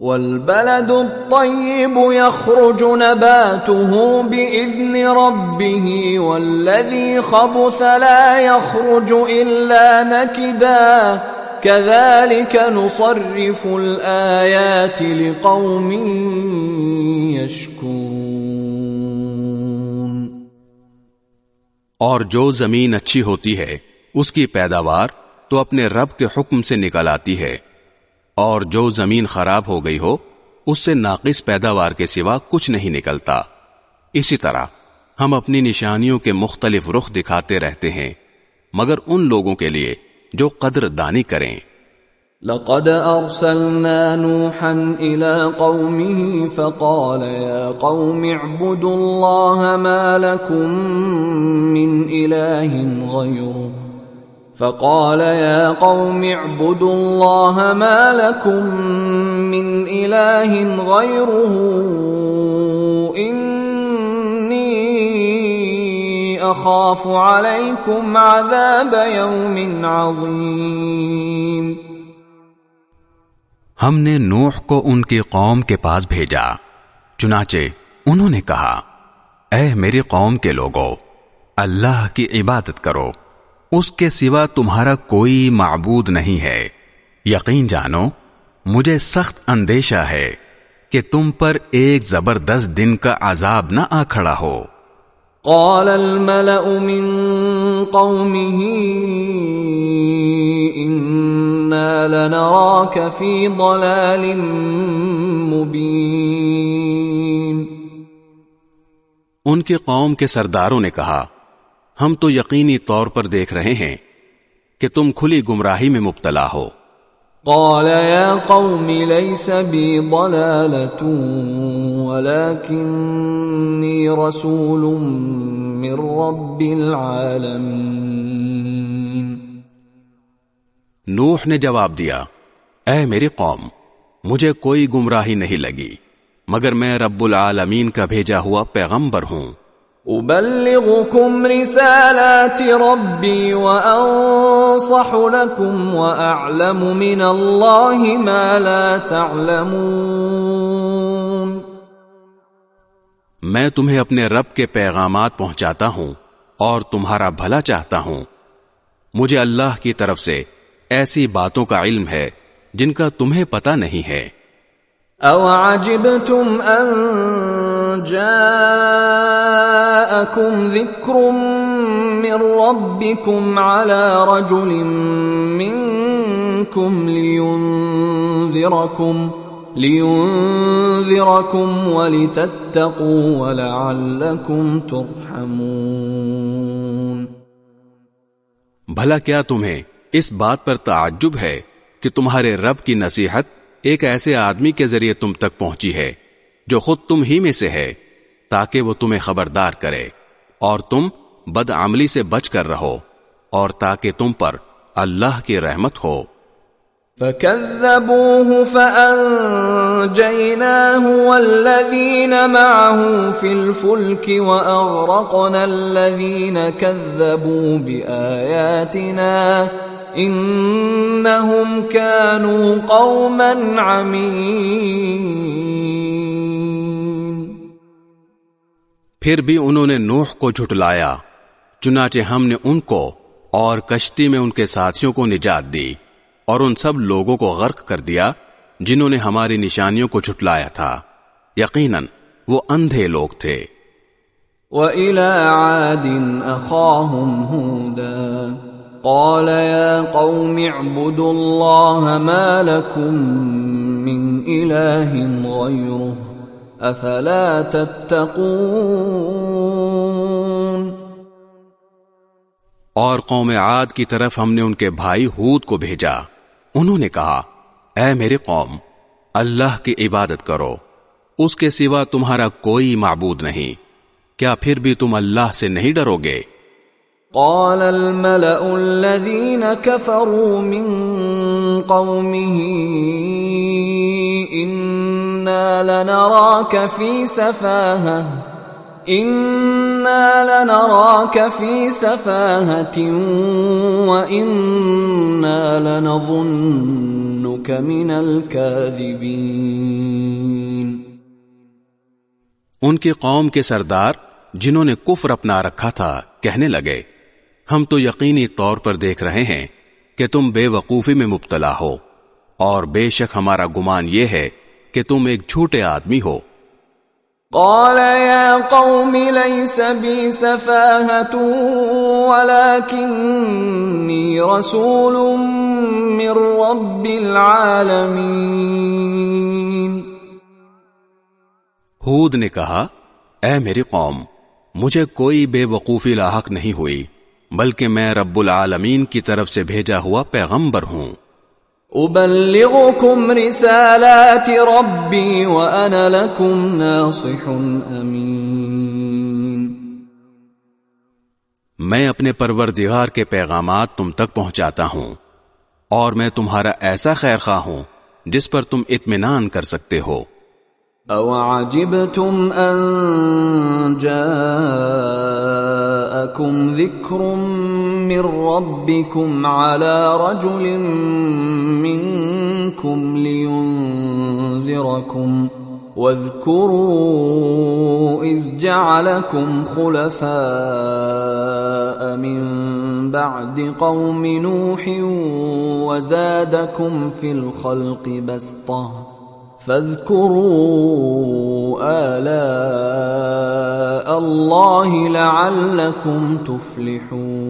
والبلد الطيب يخرج نباته بإذن ربه، والذي خبث لا يخرج إلا نكدا. كذلك نصرف الآيات لقوم يشكون اور جو زمین اچھی ہوتی ہے، اس کی پیداوار تو اپنے رب کے حکم سے نکل آتی ہے۔ اور جو زمین خراب ہو گئی ہو، اس سے ناقص پیداوار کے سوا کچھ نہیں نکلتا۔ اسی طرح، ہم اپنی نشانیوں کے مختلف رخ دکھاتے رہتے ہیں، مگر ان لوگوں کے لیے جو قدر دانی کریں۔ لقد ارسلنا نوحا الى قومه فقال، يا قوم اعبدوا الله ما لكم من اله غيره. فقال يا قوم اعبدوا الله ما لكم من اله غيره اني اخاف عليكم عذاب يوم عظيم ہم نے نوح کو ان کی قوم کے پاس بھیجا، چنانچہ انہوں نے کہا، اے میری قوم کے لوگوں اللہ کی عبادت کرو۔ اس کے سوا تمہارا کوئی معبود نہیں ہے۔ یقین جانو مجھے سخت اندیشہ ہے کہ تم پر ایک زبردست دن کا عذاب نہ آ کھڑا ہو۔ قال الملأ من قومه إنا لنراك في ضلال مبين. ان کے قوم کے سرداروں نے کہا ہم تو یقینی طور پر دیکھ رہے ہیں کہ تم کھلی گمراہی میں مبتلا ہو۔ قال يا قوم ليس بي ضلالة ولكني رسول من رب العالمين۔ نوح نے جواب دیا اے میری قوم مجھے کوئی گمراہی نہیں لگی مگر میں رب العالمین کا بھیجا ہوا پیغمبر ہوں۔ ابلغكم رسالات ربي وانصح لكم واعلم من الله ما لا تعلمون میں تمہیں اپنے رب کے پیغامات پہنچاتا ہوں اور تمہارا بھلا چاہتا ہوں۔ مجھے اللہ کی طرف سے ایسی باتوں کا علم ہے جن کا تمہیں پتا نہیں ہے۔ او عجبتم ان جاءكم ذكر من ربكم على رجل منكم لينذركم لينذركم ولتتقوا ولعلكم ترحمون بھلا کیا تمہیں اس بات پر تعجب ہے کہ تمہارے رب کی نصیحت ایک ایسے آدمی کے ذریعے تم تک پہنچی ہے جو خود تم ہی میں سے ہے، تاکہ وہ تمہیں خبردار کرے، اور تم بد عملی سے بچ کر رہو، اور تاکہ تم پر اللہ کی رحمت ہو۔ فكذبوه فأنجيناه والذين معه في الفلك وأغرقنا الذين كذبوا بآياتنا إنهم كانوا قوما عمين پھر بھی انہوں نے نوح کو جھٹلایا، چنانچہ ہم نے ان کو اور کشتی میں ان کے ساتھیوں کو نجات دی اور ان سب لوگوں کو غرق کر دیا جنہوں نے ہماری نشانیوں کو جھٹلایا تھا۔ یقیناً وہ اندھے لوگ تھے۔ وَإِلَى عَادٍ أَخَاهُمْ هُودًا، قَالَ يَا قَوْمِ اعْبُدُوا اللَّهَ مَا لَكُمْ مِنْ إِلَٰهٍ غَيْرُهُ۔ افلا تتقون؟ اور قوم عاد کی طرف ہم نے ان کے بھائی ہود کو بھیجا۔ انہوں نے کہا، اے میرے قوم، اللہ کی عبادت کرو۔ اس کے سوا تمہارا کوئی معبود نہیں۔ کیا پھر بھی تم اللہ سے نہیں ڈرو گے؟ قال الملأ الذين كفروا من قومه إنا لنراك في سفاهة، إنا لنراك في سفاهة وإنا لنظنك من الكاذبين۔ ان کی قوم کے سردار جنہوں نے کفر اپنا رکھا تھا کہنے لگے ہم تو یقینی طور پر دیکھ رہے ہیں کہ تم بے وقوفی میں مبتلا ہو اور بے شک ہمارا گمان یہ ہے کہ تم ایک جھوٹے آدمی ہو۔ قال يا قوم ليس بي سفاهة ولكني رسول من رب العالمين۔ ہود نے کہا اے میری قوم مجھے کوئی بے وقوفی لاحق نہیں ہوئی۔ بلکہ میں رب العالمین کی طرف سے بھیجا ہوا پیغمبر ہوں۔ ابلغكم رسالات ربي وانا لكم ناصح امين میں اپنے پروردگار کے پیغامات تم تک پہنچاتا ہوں اور میں تمہارا ایسا خیر خواہ ہوں جس پر تم اطمینان کر سکتے ہو۔ او عجبتم ان جاءكم ذكر من ربكم على رجل منكم لينذركم واذكروا اذ جعلكم خلفاء من بعد قوم نوح وزادكم في الخلق بسطه فاذكروا آلاء اللہ لعلكم تفلحون.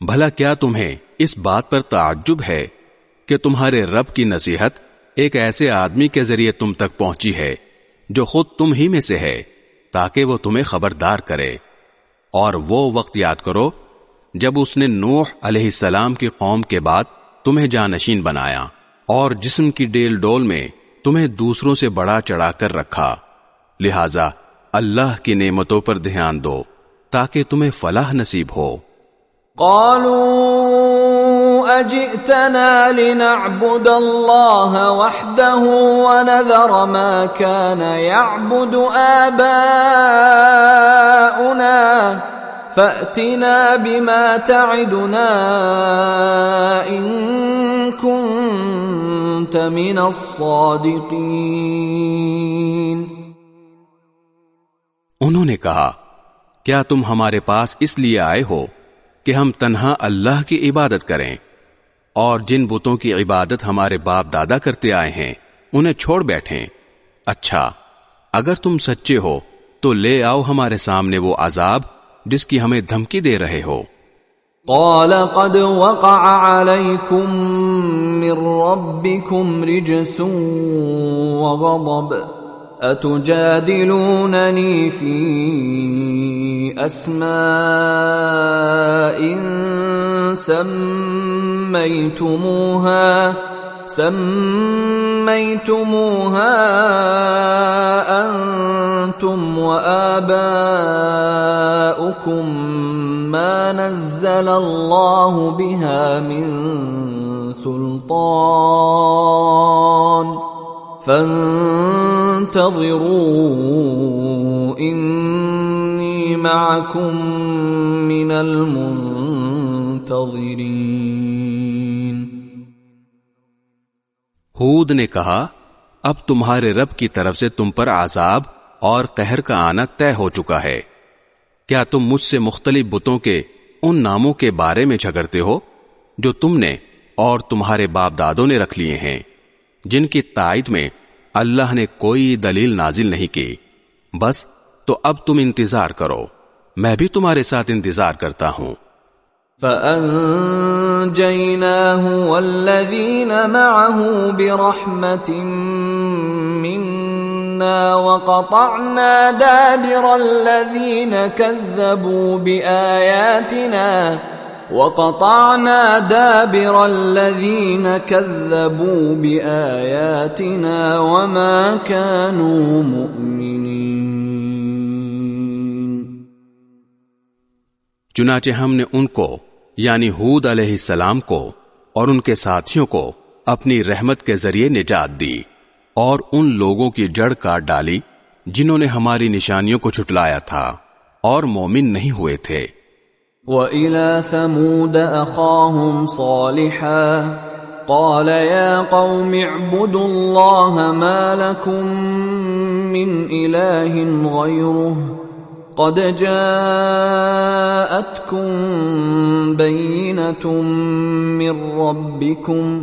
بھلا کیا تمہیں اس بات پر تعجب ہے کہ تمہارے رب کی نصیحت ایک ایسے آدمی کے ذریعے تم تک پہنچی ہے جو خود تم ہی میں سے ہے تاکہ وہ تمہیں خبردار کرے؟ اور وہ وقت یاد کرو جب اس نے نوح علیہ السلام کی قوم کے بعد تمہیں جانشین بنایا اور جسم کی ڈیل ڈول میں تمہیں دوسروں سے بڑا چڑھا کر رکھا۔ لہذا اللہ کی نعمتوں پر دھیان دو تاکہ تمہیں فلاح نصیب ہو۔ قالوا اجئتنا لنعبد الله وحده ونذر ما كان يعبد آباؤنا۔ فأتنا بما تعدنا إن كنت من الصادقين۔ انہوں نے کہا، کیا تم ہمارے پاس اس لیے آئے ہو کہ ہم تنہا اللہ کی عبادت کریں؟ اور جن بتوں کی عبادت ہمارے باپ دادا کرتے آئے ہیں، انہیں چھوڑ بیٹھیں۔ اچھا اگر تم سچے ہو، تو لے آؤ ہمارے سامنے وہ عذاب جس کی ہمیں دھمکی دے رہے ہو۔ قال قد وقع عليكم من ربكم رجس وغضب أتجادلونني في أسماء سميتموها سميتموها انتم أنتم وآباؤكم ما نزل الله بها من سلطان فانتظروا إني معكم من المنتظرين. ہود نے کہا، اب تمہارے رب کی طرف سے تم پر عذاب اور قہر کا آنا طے ہو چکا ہے۔ کیا تم مجھ سے مختلف بتوں کے ان ناموں کے بارے میں جھگڑتے ہو جو تم نے اور تمہارے باپ دادوں نے رکھ لیے ہیں، جن کی تائید میں اللہ نے کوئی دلیل نازل نہیں کی۔ بس، تو اب تم انتظار کرو۔ میں بھی تمہارے ساتھ انتظار کرتا ہوں۔ فأنجيناه والذين معه برحمة منا وقطعنا دابر الذين كذبوا بآياتنا وقطعنا دابر الذين كذبوا بآياتنا وما كانوا مؤمنين۔ چنانچہ ہم نے ان کو یعنی حود علیہ السلام کو اور ان کے ساتھیوں کو اپنی رحمت کے ذریعے نجات دی۔ اور ان لوگوں کی جڑ کاٹ ڈالی جنہوں نے ہماری نشانیوں کو چھٹلایا تھا اور مومن نہیں ہوئے تھے۔ وَإِلَى ثَمُودَ أَخَاهُمْ صَالِحًا قَالَ يَا قَوْمِ اعْبُدُوا اللَّهَ مَا لَكُمْ مِنْ إِلَٰهٍ غَيْرُهُ قَدْ جَاءَتْكُمْ بَيِّنَةٌ مِّن رَّبِّكُمْ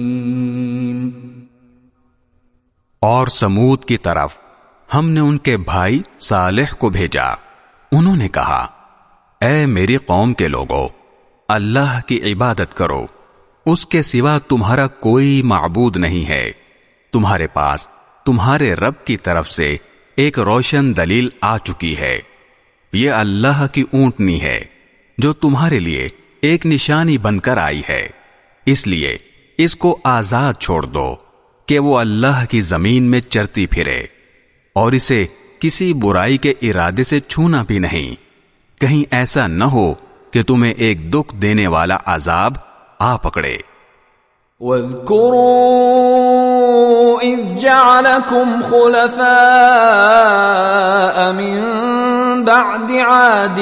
اور سمود کی طرف ہم نے ان کے بھائی صالح کو بھیجا۔ انہوں نے کہا، اے میری قوم کے لوگوں اللہ کی عبادت کرو۔ اس کے سوا تمہارا کوئی معبود نہیں ہے۔ تمہارے پاس تمہارے رب کی طرف سے ایک روشن دلیل آ چکی ہے۔ یہ اللہ کی اونٹنی ہے، جو تمہارے لیے ایک نشانی بن کر آئی ہے۔ اس لیے اس کو آزاد چھوڑ دو۔ کہ وہ اللہ کی زمین میں چرتی پھرے اور اسے کسی برائی کے ارادے سے چھونا بھی نہیں۔ کہیں ایسا نہ ہو کہ تمہیں ایک دکھ دینے والا عذاب آ پکڑے۔ وَاذْكُرُوا إِذْ جَعَلَكُمْ خُلَفَاءَ مِن بَعْدِ عَادٍ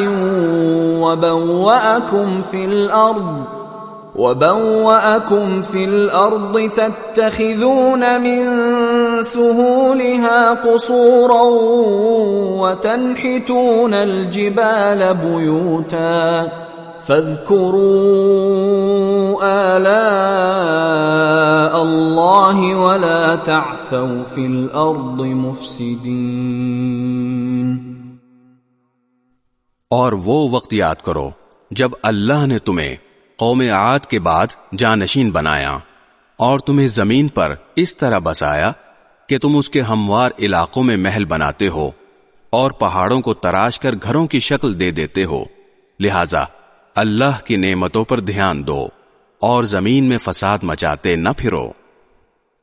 وَبَوَّأَكُمْ فِي الْأَرْضِ وَبَوَّأَكُمْ فِي الْأَرْضِ تَتَّخِذُونَ مِن سُهُولِهَا قُصُورًا وَتَنْحِتُونَ الْجِبَالَ بُيُوتًا فَاذْكُرُوا آلَاءَ اللَّهِ وَلَا تَعْثَوْا فِي الْأَرْضِ مُفْسِدِينَ اور وہ وقت یاد کرو جب اللہ نے تمہیں قوم عاد کے بعد جانشین بنایا اور تمہیں زمین پر اس طرح بسایا کہ تم اس کے ہموار علاقوں میں محل بناتے ہو اور پہاڑوں کو تراش کر گھروں کی شکل دے دیتے ہو۔ لہذا اللہ کی نعمتوں پر دھیان دو اور زمین میں فساد مچاتے نہ پھرو۔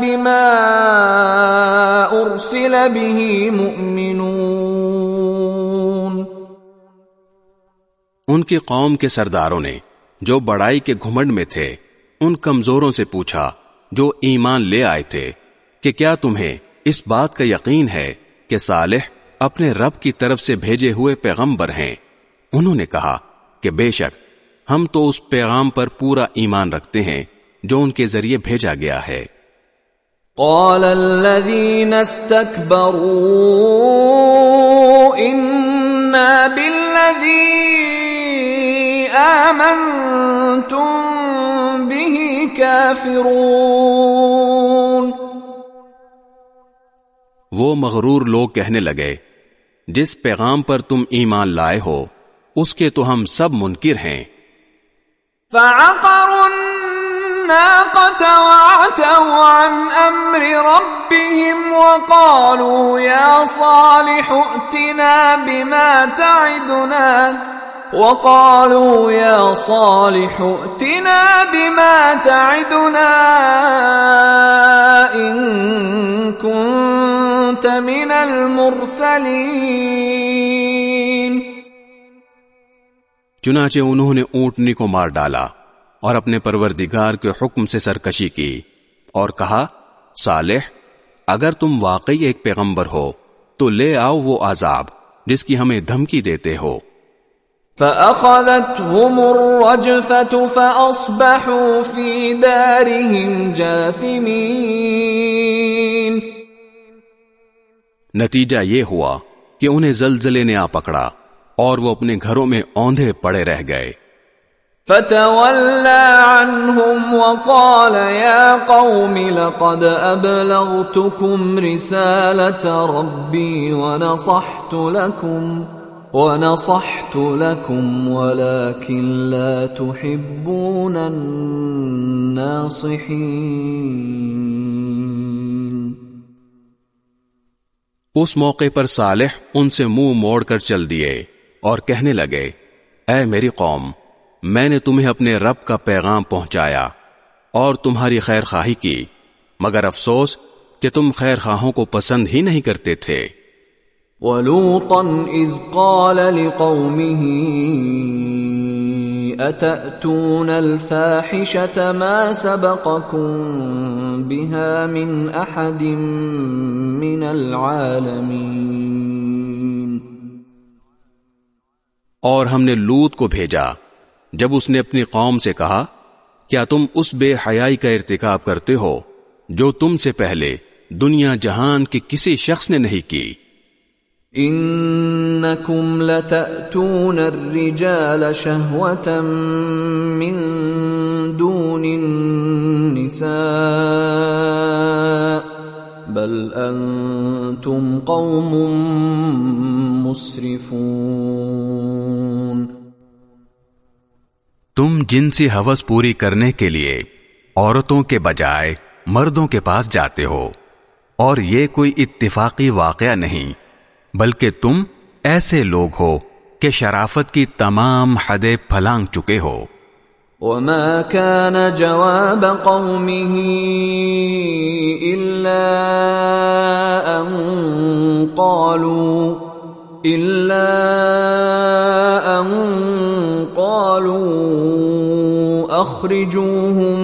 بما ارسل به مؤمنون ان کی قوم کے سرداروں نے جو بڑائی کے گھمنڈ میں تھے، ان کمزوروں سے پوچھا، جو ایمان لے آئے تھے، کہ کیا تمہیں اس بات کا یقین ہے کہ صالح اپنے رب کی طرف سے بھیجے ہوئے پیغمبر ہیں؟ انہوں نے کہا کہ بے شک، ہم تو اس پیغام پر پورا ایمان رکھتے ہیں جو ان کے ذریعے بھیجا گیا ہے۔ قال الذين استكبروا إنا بالذي آمنتم به كافرون. وہ مغرور لوگ کہنے لگے جس پیغام پر تم ایمان لائے ہو اس کے تو ہم سب منکر ہیں۔ فعقروا الناقة وعتوا عن أمر ربهم وقالوا يا صالح ائتنا بما تعدنا وقالوا يا صالح ائتنا بما تعدنا إن كنت من المرسلين چنانچہ انہوں نے اونٹنی کو مار ڈالا۔ اور اپنے پروردگار کے حکم سے سرکشی کی اور کہا صالح اگر تم واقعی ایک پیغمبر ہو تو لے آؤ وہ عذاب جس کی ہمیں دھمکی دیتے ہو۔ فأخذتهم الرجفة فأصبحوا في دارهم جاثمين۔ نتیجہ یہ ہوا کہ انہیں زلزلے نے آ پکڑا اور وہ اپنے گھروں میں اوندھے پڑے رہ گئے۔ فتولى عنهم وقال يا قوم لقد أبلغتكم رسالة ربي ونصحت لكم ونصحت لكم ولكن لا تحبون الناصحين. اس موقع پر صالح ان سے منہ مو موڑ کر چل دیے اور کہنے لگے، اے میری قوم میں نے تمہیں اپنے رب کا پیغام پہنچایا اور تمہاری خیر خواہی کی مگر افسوس کہ تم خیر خواہوں کو پسند ہی نہیں کرتے تھے۔ وَلُوطًا إِذْ قَالَ لِقَوْمِهِ أَتَأْتُونَ الْفَاحِشَةَ مَا سَبَقَكُمْ بِهَا مِنْ أَحَدٍ مِنَ الْعَالَمِينَ؟ اور ہم نے لوت کو بھیجا۔ جب اس نے اپنی قوم سے کہا، کیا تم اس بے حیائی کا ارتکاب کرتے ہو جو تم سے پہلے دنیا جہان کے کسی شخص نے نہیں کی؟ انکم لتأتون الرجال شہوة من دون النساء بل انتم قوم مسرفون۔ تم جنسی حوث پوری کرنے کے لیے عورتوں کے بجائے مردوں کے پاس جاتے ہو، اور یہ کوئی اتفاقی واقعہ نہیں، بلکہ تم ایسے لوگ ہو کہ شرافت کی تمام حدیں پھلانگ چکے ہو۔ وما كان جواب قومه إلا أن قالوا إلا أن قالوا أخرجوهم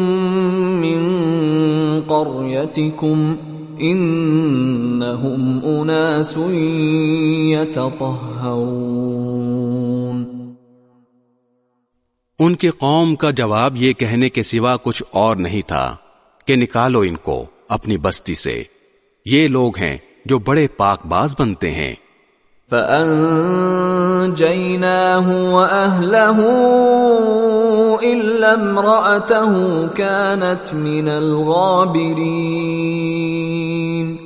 من قريتكم انہم اناس یتطہرون ان کے قوم کا جواب یہ کہنے کے سوا کچھ اور نہیں تھا کہ نکالو ان کو اپنی بستی سے۔ یہ لوگ ہیں جو بڑے پاک باز بنتے ہیں۔ فَأَنجَيْنَاهُ وَأَهْلَهُ إِلَّا امْرَأَتَهُ كَانَتْ مِنَ الْغَابِرِينَ۔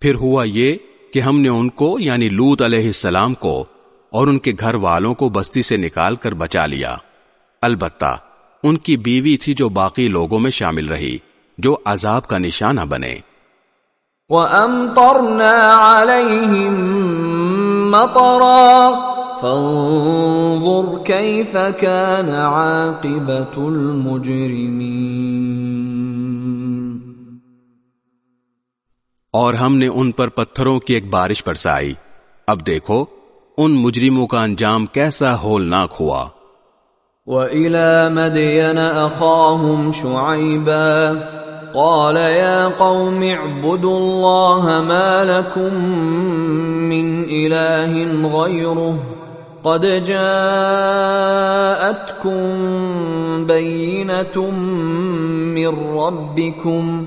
پھر ہوا یہ کہ ہم نے ان کو یعنی لوت علیہ السلام کو اور ان کے گھر والوں کو بستی سے نکال کر بچا لیا۔ البتہ ان کی بیوی تھی جو باقی لوگوں میں شامل رہی، جو عذاب کا نشانہ بنے۔ وَأَمْطَرْنَا عَلَيْهِمْ مَطَرًا فَانظُرْ كَيْفَ كَانَ عَاقِبَةُ الْمُجْرِمِينَ اور ہم نے ان پر پتھروں کی ایک بارش برسائی۔ اب دیکھو، ان مجرموں کا انجام کیسا ہولناک ہوا۔ وَإِلَى مَدْيَنَ أَخَاهُمْ شُعَيْبًا قال يا قوم اعبدوا الله ما لكم من إله غيره قد جاءتكم بينة من ربكم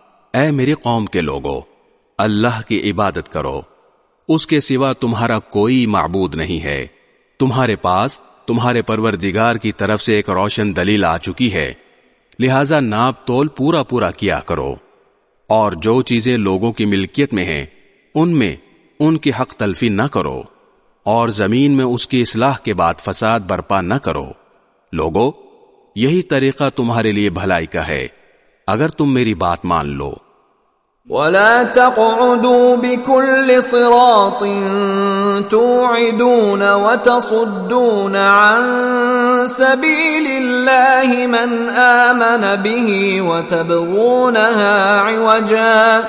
اے میری قوم کے لوگوں اللہ کی عبادت کرو۔ اس کے سوا تمہارا کوئی معبود نہیں ہے۔ تمہارے پاس تمہارے پروردگار کی طرف سے ایک روشن دلیل آ چکی ہے۔ لہذا ناپ تول پورا پورا کیا کرو۔ اور جو چیزیں لوگوں کی ملکیت میں ہیں، ان میں ان کی حق تلفی نہ کرو۔ اور زمین میں اس کی اصلاح کے بعد فساد برپا نہ کرو۔ لوگو، یہی طریقہ تمہارے لیے بھلائی کا ہے۔ اگر تم میری بات مان لو۔ ولا تقعدوا بكل صراط توعدون وتصدون عن سبيل الله من آمن به وتبغونها عوجا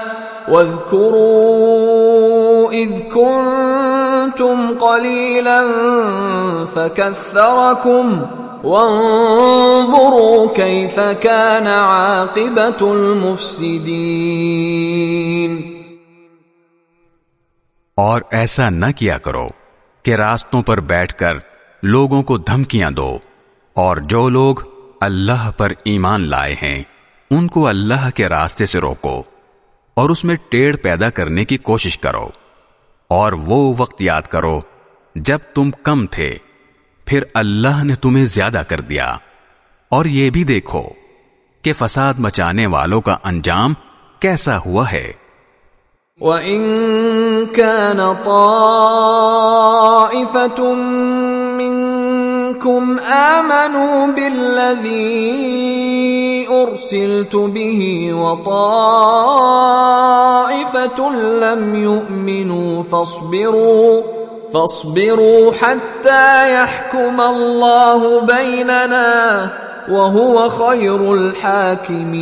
واذكروا إذ كنتم قليلا فكثركم وانظروا كيف كان عاقبة المفسدين۔ اور ایسا نہ کیا کرو کہ راستوں پر بیٹھ کر لوگوں کو دھمکیاں دو اور جو لوگ اللہ پر ایمان لائے ہیں، ان کو اللہ کے راستے سے روکو اور اس میں ٹیڑھ پیدا کرنے کی کوشش کرو اور وہ وقت یاد کرو جب تم کم تھے۔ پھر اللہ نے تمہیں زیادہ کر دیا۔ اور یہ بھی دیکھو کہ فساد مچانے والوں کا انجام کیسا ہوا ہے۔ وَإِن كَانَ منكم آمنوا بالذي أرسلت به وطائفة لم يؤمنوا فاصبروا فاصبروا حتى يحكم الله بيننا وهو خير الحاكمين.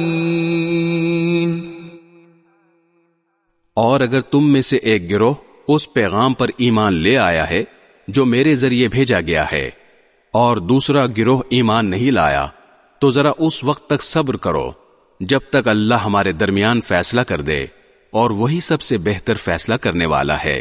اور اگر تم میں سے ایک گروہ اس پیغام پر ایمان لے آیا ہے جو میرے ذریعے بھیجا گیا ہے، اور دوسرا گروہ ایمان نہیں لایا، تو ذرا اس وقت تک صبر کرو جب تک اللہ ہمارے درمیان فیصلہ کر دے، اور وہی سب سے بہتر فیصلہ کرنے والا ہے۔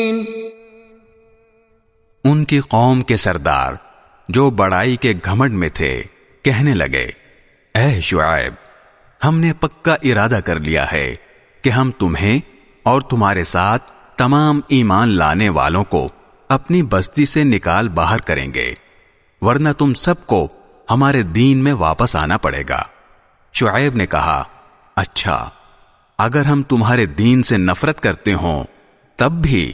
ان کی قوم کے سردار جو بڑائی کے گھمٹ میں تھے، کہنے لگے، اے شعیب، ہم نے پکا ارادہ کر لیا ہے کہ ہم تمہیں اور تمہارے ساتھ تمام ایمان لانے والوں کو اپنی بستی سے نکال باہر کریں گے، ورنہ تم سب کو ہمارے دین میں واپس آنا پڑے گا۔ شعیب نے کہا اچھا اگر ہم تمہارے دین سے نفرت کرتے ہوں، تب بھی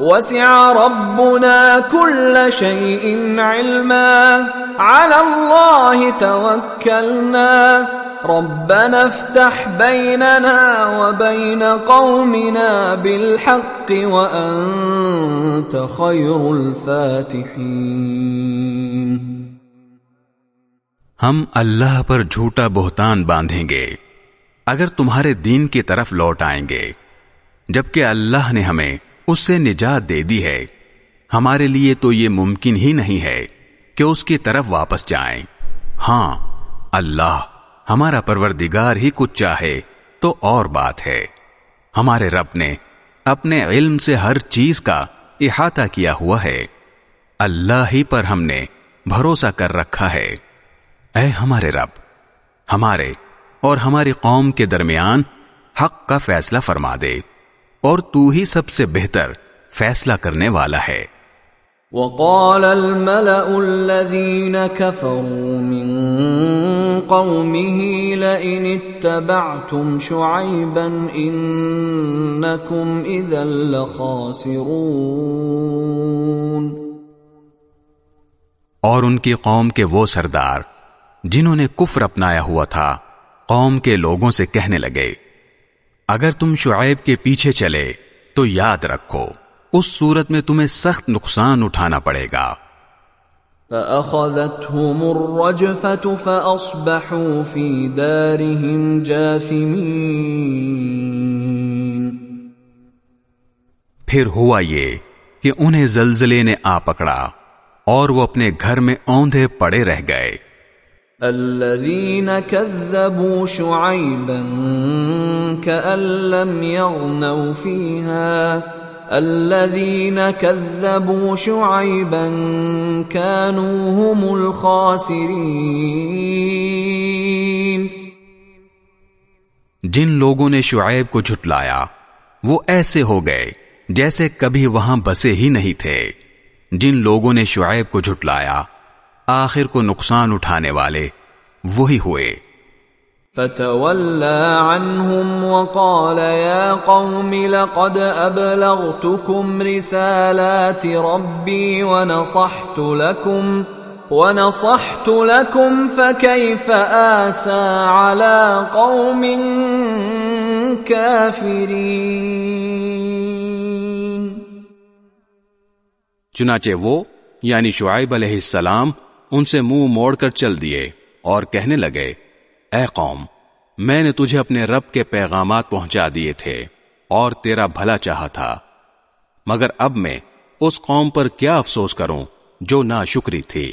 وسع ربنا كل شيء علما. على الله توكلنا. ربنا افتح بيننا وبين قومنا بالحق وأنت خير الفاتحين. ہم اللہ پر جھوٹا بہتان باندھیں گے، اگر تمہارے دین کی طرف لوٹ آئیں گے، جبکہ اللہ نے ہمیں اس سے نجات دے دی ہے۔ ہمارے لیے تو یہ ممکن ہی نہیں ہے کہ اس کی طرف واپس جائیں۔ ہاں اللہ ہمارا پروردگار ہی کچھ چاہے تو اور بات ہے۔ ہمارے رب نے اپنے علم سے ہر چیز کا احاطہ کیا ہوا ہے۔ اللہ ہی پر ہم نے بھروسہ کر رکھا ہے۔ اے ہمارے رب، ہمارے اور ہماری قوم کے درمیان حق کا فیصلہ فرما دے۔ اور تو ہی سب سے بہتر فیصلہ کرنے والا ہے۔ وقال الملأ الذين كفروا من قومه لئن اتبعتم شعيبا إنكم إذا لخاسرون۔ اور ان کی قوم کے وہ سردار جنہوں نے کفر اپنایا ہوا تھا قوم کے لوگوں سے کہنے لگے۔ اگر تم شعیب کے پیچھے چلے تو یاد رکھو اس صورت میں تمہیں سخت نقصان اٹھانا پڑے گا۔ فأخذتهم الرجفة فأصبحوا في دارهم جاثمين۔ پھر ہوا یہ کہ انہیں زلزلے نے آ پکڑا اور وہ اپنے گھر میں اوندھے پڑے رہ گئے۔ الذين كذبوا شعيبا كأن لم يغنوا فيها. الذين كذبوا شعيبا كانوا هم الخاسرين. جن لوگوں نے شعیب کو جھٹلایا، وہ ایسے ہو گئے جیسے کبھی وہاں بسے ہی نہیں تھے۔ جن لوگوں نے شعیب کو جھٹلایا، آخر کو نقصان اٹھانے والے وہی ہوئے۔ فتولى عنهم وقال يا قوم لقد أبلغتكم رسالات ربي ونصحت لكم ونصحت لكم فكيف آسى على قوم كافرين چنانچہ وہ یعنی شعیب علیہ السلام، ان سے منہ مو موڑ کر چل دیے اور کہنے لگے اے قوم، میں نے تجھے اپنے رب کے پیغامات پہنچا دیے تھے اور تیرا بھلا چاہا تھا، مگر اب میں اس قوم پر کیا افسوس کروں جو ناشکری تھی؟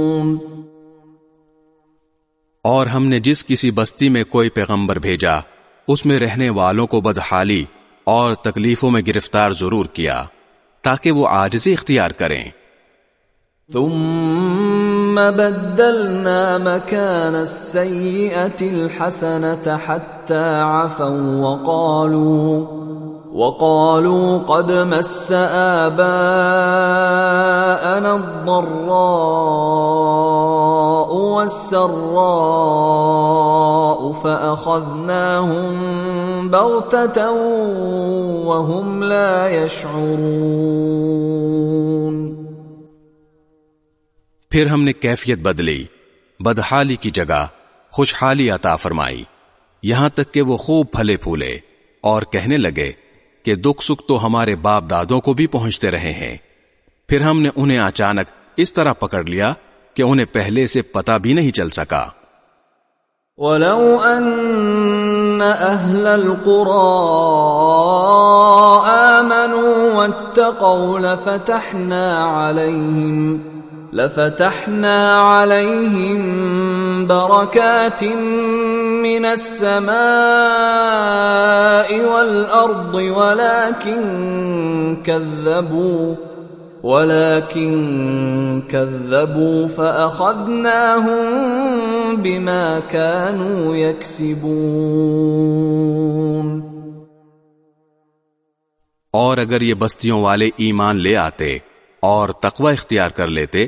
اور ہم نے جس کسی بستی میں کوئی پیغمبر بھیجا، اس میں رہنے والوں کو بدحالی اور تکلیفوں میں گرفتار ضرور کیا، تاکہ وہ آجزی اختیار کریں۔ ثم بدلنا مكان السيئة الحسنة حتى عفوا وقالوا وقالوا قد مس آباءنا الضراء. والسراء فأخذناهم بغتة وهم لا يشعرون. پھر ہم نے کیفیت بدلی، بدحالی کی جگہ خوشحالی عطا فرمائی۔ یہاں تک کہ وہ خوب پھلے پھولے اور کہنے لگے کہ دکھ سکھ تو ہمارے باپ دادوں کو بھی پہنچتے رہے ہیں۔ پھر ہم نے انہیں اچانک اس طرح پکڑ لیا کہ انہیں پہلے سے پتا بھی نہیں چل سکا۔ ولو ان اهل القرى امنوا واتقوا لفتحنا عليهم لفتحنا عليهم بركات من السماء والأرض ولكن كذبوا ولكن كذبوا فأخذناهم بما كانوا يكسبون. اور اگر یہ بستیوں والے ایمان لے آتے اور تقوی اختیار کر لیتے،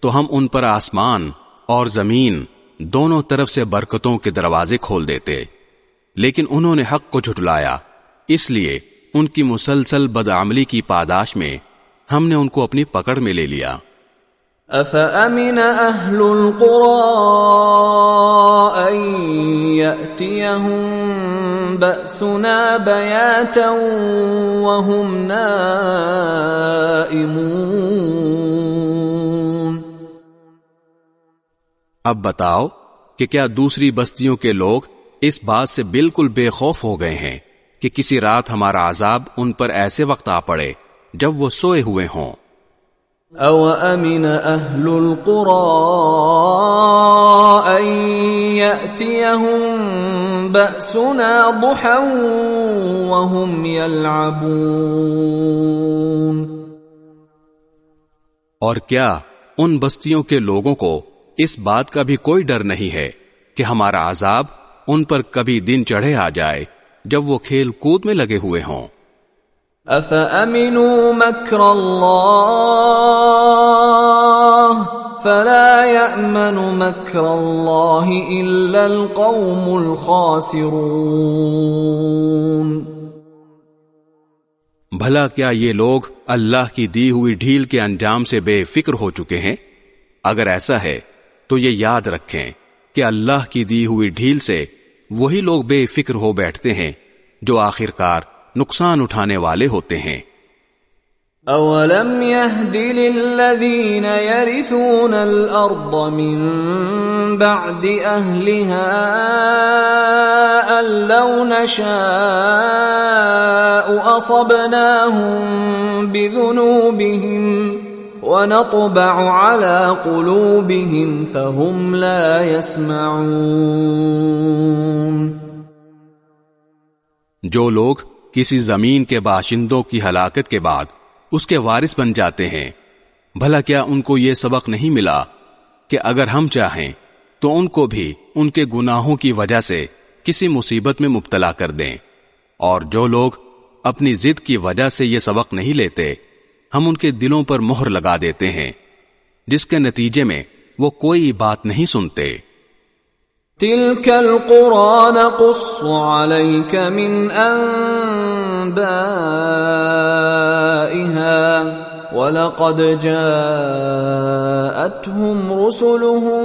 تو ہم ان پر آسمان اور زمین دونوں طرف سے برکتوں کے دروازے کھول دیتے۔ لیکن انہوں نے حق کو جھٹلایا، اس لیے ان کی مسلسل بدعملی کی پاداش میں ہم نے ان کو اپنی پکڑ میں لے لیا۔ القرى بياتا وهم نائمون۔ اب بتاؤ کہ کیا دوسری بستیوں کے لوگ اس بات سے بالکل بے خوف ہو گئے ہیں کہ کسی رات ہمارا عذاب ان پر ایسے وقت آ پڑے۔ جب وہ سوئے ہوئے ہوں۔ او امن اهل القرى ان باسنا ضحى وهم يلعبون۔ اور کیا ان بستیوں کے لوگوں کو اس بات کا بھی کوئی ڈر نہیں ہے کہ ہمارا عذاب ان پر کبھی دن چڑھے آ جائے جب وہ کھیل کود میں لگے ہوئے ہوں۔ افامنوا مكر الله فلا يامن مكر الله الا القوم الخاسرون بھلا کیا یہ لوگ اللہ کی دی ہوئی ڈھیل کے انجام سے بے فکر ہو چکے ہیں؟ اگر ایسا ہے، تو یہ یاد رکھیں کہ اللہ کی دی ہوئی ڈھیل سے وہی لوگ بے فکر ہو بیٹھتے ہیں جو آخر کار نقصان اٹھانے والے ہوتے ہیں۔ اولم يهد للذين يرثون الارض من بعد اهلها ان لو نشاء اصبناهم بذنوبهم ونطبع على قلوبهم فهم لا يسمعون۔ جو لوگ کسی زمین کے باشندوں کی ہلاکت کے بعد اس کے وارث بن جاتے ہیں۔ بھلا کیا ان کو یہ سبق نہیں ملا کہ اگر ہم چاہیں تو ان کو بھی ان کے گناہوں کی وجہ سے کسی مصیبت میں مبتلا کر دیں۔ اور جو لوگ اپنی ضد کی وجہ سے یہ سبق نہیں لیتے، ہم ان کے دلوں پر مہر لگا دیتے ہیں، جس کے نتیجے میں وہ کوئی بات نہیں سنتے۔ تلك القرى نقص عليك من أنبائها ولقد جاءتهم رسلهم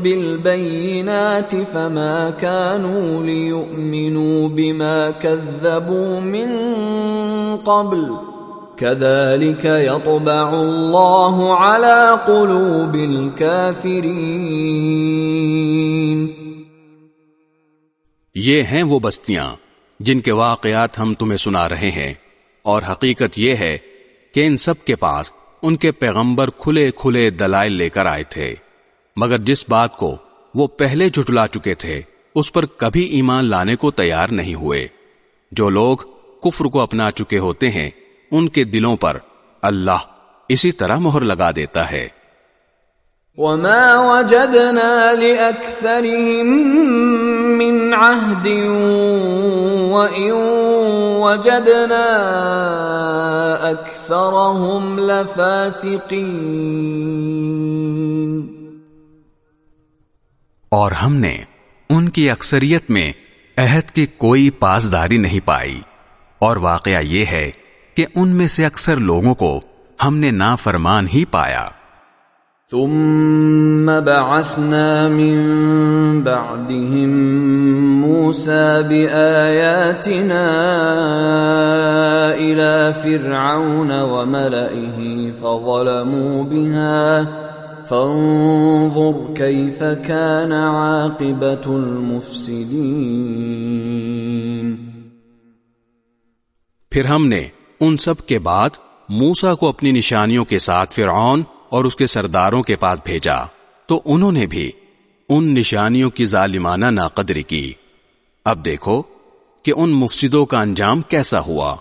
بالبينات فما كانوا ليؤمنوا بما كذبوا من قبل كذلك يطبع الله على قلوب الكافرين. یہ ہیں وہ بستیاں جن کے واقعات ہم تمہیں سنا رہے ہیں، اور حقیقت یہ ہے کہ ان سب کے پاس ان کے پیغمبر کھلے کھلے دلائل لے کر آئے تھے، مگر جس بات کو وہ پہلے جھٹلا چکے تھے، اس پر کبھی ایمان لانے کو تیار نہیں ہوئے۔ جو لوگ کفر کو اپنا چکے ہوتے ہیں ان کے دلوں پر اللہ اسی طرح مہر لگا دیتا ہے۔ وما وجدنا لأكثرهم من عهد وإن وجدنا أكثرهم لفاسقين۔ اور ہم نے ان کی اکثریت میں عہد کی کوئی پاسداری نہیں پائی۔ اور واقعہ یہ ہے کہ ان میں سے اکثر لوگوں کو ہم نے نافرمان ہی پایا۔ ثم بعثنا من بعدهم موسى بآياتنا إلى فرعون وملئه فظلموا بها فانظر كيف كان عاقبة المفسدين۔ پھر ہم نے ان سب کے بعد موسا کو اپنی نشانیوں کے ساتھ فرعون اور اس کے سرداروں کے پاس بھیجا۔ تو انہوں نے بھی ان نشانیوں کی ظالمانہ ناقدری کی۔ اب دیکھو کہ ان مفسدوں کا انجام کیسا ہوا۔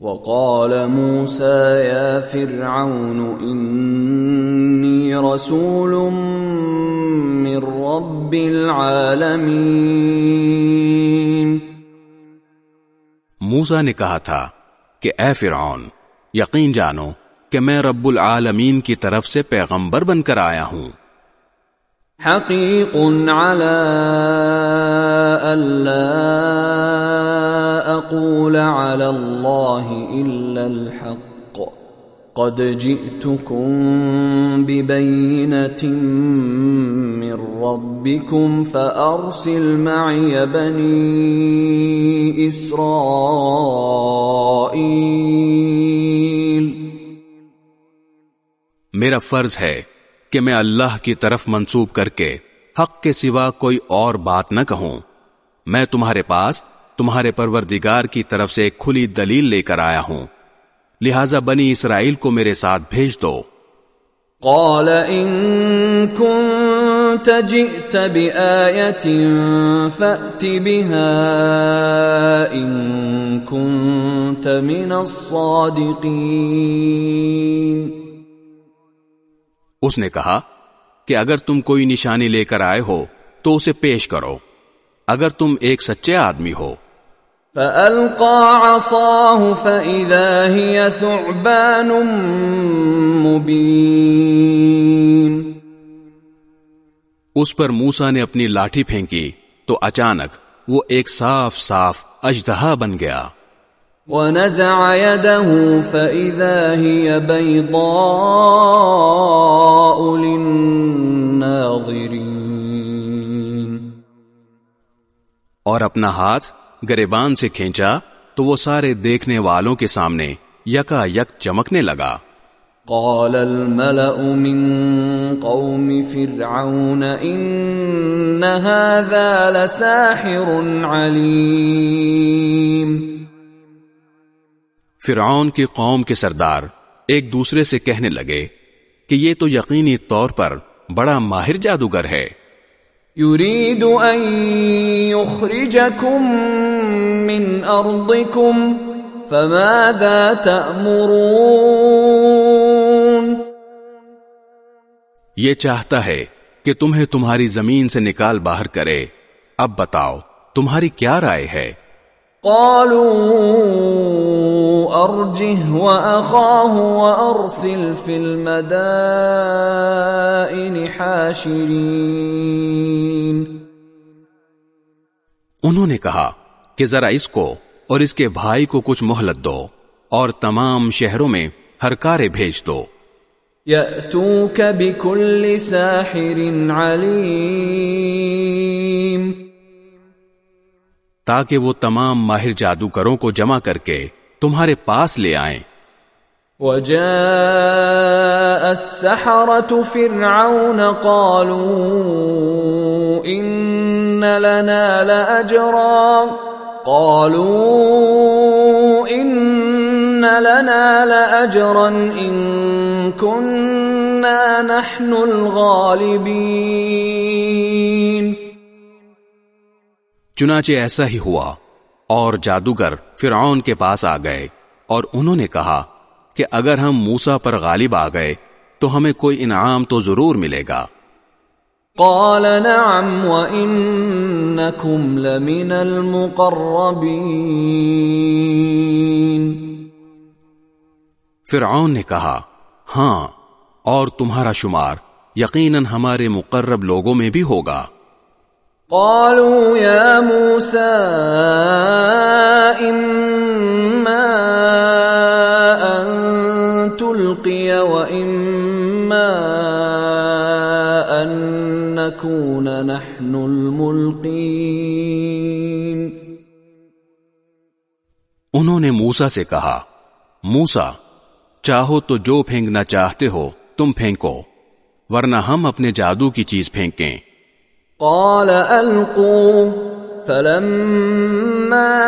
وقال موسى يا فرعون إني رسول من رب العالمين موسا نے کہا تھا کہ اے فرعون، یقین جانو کہ میں رب العالمین کی طرف سے پیغمبر بن کر آیا ہوں۔ حقیق على ألا أقول على الله إلا الحق۔ قد جئتكم ببينة من ربكم فأرسل معي بني إسرائيل. میرا فرض ہے کہ میں اللہ کی طرف منسوب کر کے حق کے سوا کوئی اور بات نہ کہوں۔ میں تمہارے پاس تمہارے پروردگار کی طرف سے کھلی دلیل لے کر آیا ہوں۔ لہذا بنی اسرائیل کو میرے ساتھ بھیج دو۔ قال إن كنت جئت بآية فأت بها إن كنت من الصادقين۔ اس نے کہا کہ اگر تم کوئی نشانی لے کر آئے ہو تو اسے پیش کرو۔ اگر تم ایک سچے آدمی ہو فألقى عصاه فإذا هي ثعبان مبين. اس پر موسا نے اپنی لاٹھی پھینکی تو اچانک وہ ایک صاف صاف اجدہا بن گیا۔ ونزع يده فإذا هي بيضاء للناظرين. اور اپنا ہاتھ گریبان سے کھینچا تو وہ سارے دیکھنے والوں کے سامنے یکا یک چمکنے لگا۔ قال الملأ من قوم فرعون إن هذا لساحر عليم۔ فرعون کی قوم کے سردار ایک دوسرے سے کہنے لگے کہ یہ تو یقینی طور پر بڑا ماہر جادوگر ہے۔ يريد أن يخرجكم من أرضكم، فماذا تأمرون؟ یہ چاہتا ہے کہ تمہیں تمہاری زمین سے نکال باہر کرے۔ اب بتاؤ، تمہاری کیا رائے ہے؟ قالوا ارجه واخاه وارسل في المدائن حاشرين. انہوں نے کہا کہ ذرا اس کو اور اس کے بھائی کو کچھ مہلت دو اور تمام شہروں میں ہر کارے بھیج دو۔ ياتوك بكل ساحر عليم۔ تاکہ وہ تمام ماہر جادوگروں کو جمع کر کے تمہارے پاس لے آئیں۔ وجاء السحرة فرعون قالوا إن لنا لأجرا۔ قالوا إن لنا لأجرا إن كنا نحن الغالبين۔ چنانچہ ایسا ہی ہوا۔ اور جادوگر فرعون کے پاس آ گئے اور انہوں نے کہا کہ اگر ہم موسا پر غالب آ گئے تو ہمیں کوئی انعام تو ضرور ملے گا۔ قال نعم وإنكم لمن المقربين۔ فرعون نے کہا ہاں اور تمہارا شمار یقیناً ہمارے مقرب لوگوں میں بھی ہوگا۔ قالوا يا موسى إما أن تلقي وإما أن نكون نحن الملقين. انہوں نے موسا سے کہا موسا چاہو تو جو پھینکنا چاہتے ہو تم پھینکو، ورنہ ہم اپنے جادو کی چیز پھینکیں۔ قال ألقوا. فلما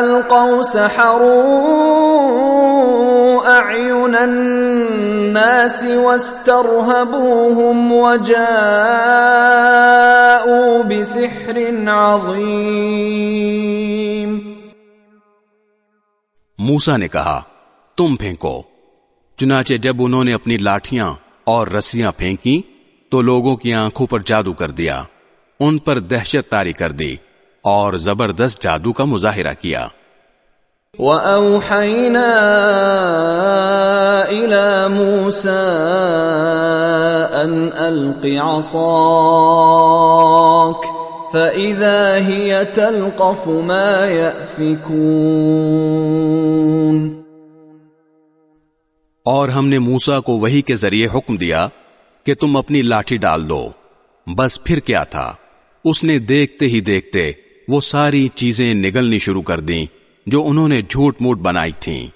ألقوا سحروا أعين الناس واسترهبوهم وجاءوا بسحر عظيم. موسا نے کہا، تم پھینکو، چنانچہ جب انہوں نے اپنی لاٹھیاں اور رسیاں پھینکی تو لوگوں کی آنکھوں پر جادو کر دیا ان پر دہشت تاری کر دی اور زبردست جادو کا مظاہرہ کیا۔ وأوحينا إلى موسى أن ألق عصاك فإذا هي تلقف ما يأفكون۔ اور ہم نے موسا کو وہی کے ذریعے حکم دیا کہ تم اپنی لاٹھی ڈال دو۔ بس پھر کیا تھا؟ اس نے دیکھتے ہی دیکھتے وہ ساری چیزیں نگلنی شروع کر دیں جو انہوں نے جھوٹ موٹ بنائی تھیں۔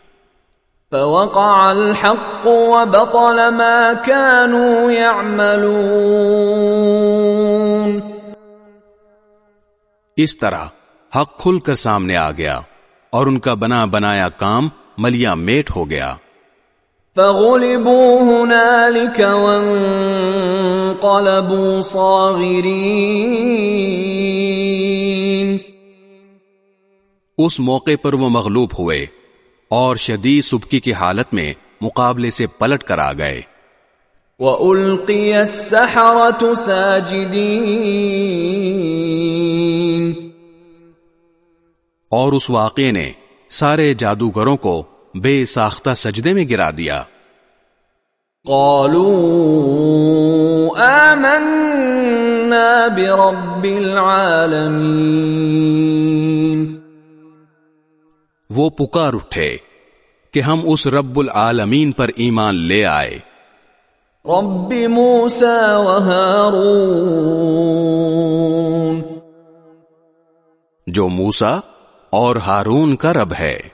فوقع الحق وبطل ما كانوا يعملون۔ اس طرح حق کھل کر سامنے آ گیا اور ان کا بنا بنایا کام ملیا میٹ ہو گیا۔ فغلبوا هنالك وانقلبوا صاغرين. اس موقع پر وہ مغلوب ہوئے اور شدید سبکی کی حالت میں مقابلے سے پلٹ کر آ گئے۔ وَأُلْقِيَ السَّحَرَةُ سَاجِدِينَ۔ اور اس واقعے نے سارے جادوگروں کو بے ساختہ سجدے میں گرا دیا۔ قالوا آمنا برب العالمين وہ پکار اٹھے کہ ہم اس رب العالمین پر ایمان لے آئے۔ رب موسى وهارون جو موسا اور ہارون کا رب ہے۔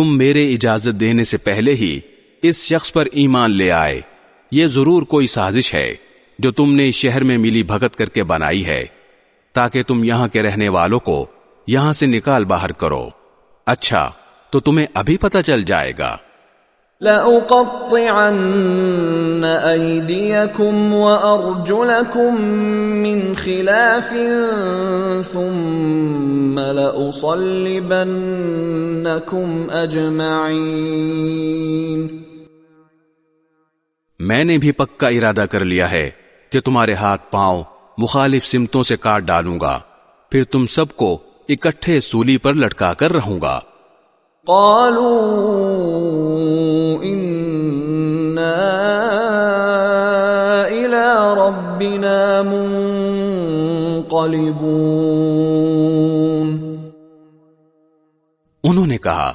تم میرے اجازت دینے سے پہلے ہی اس شخص پر ایمان لے آئے۔ یہ ضرور کوئی سازش ہے جو تم نے شہر میں ملی بھگت کر کے بنائی ہے، تاکہ تم یہاں کے رہنے والوں کو یہاں سے نکال باہر کرو۔ اچھا تو تمہیں ابھی پتہ چل جائے گا۔ لأقطعن أيديكم وأرجلكم من خلاف ثم لأصلبنكم أجمعين. میں نے بھی پکا ارادہ کر لیا ہے کہ تمہارے ہاتھ پاؤں مخالف سمتوں سے کاٹ ڈالوں گا، پھر تم سب کو اکٹھے سولی پر لٹکا کر رہوں گا۔ قالوا إنا إلى ربنا منقلبون۔ انہوں نے کہا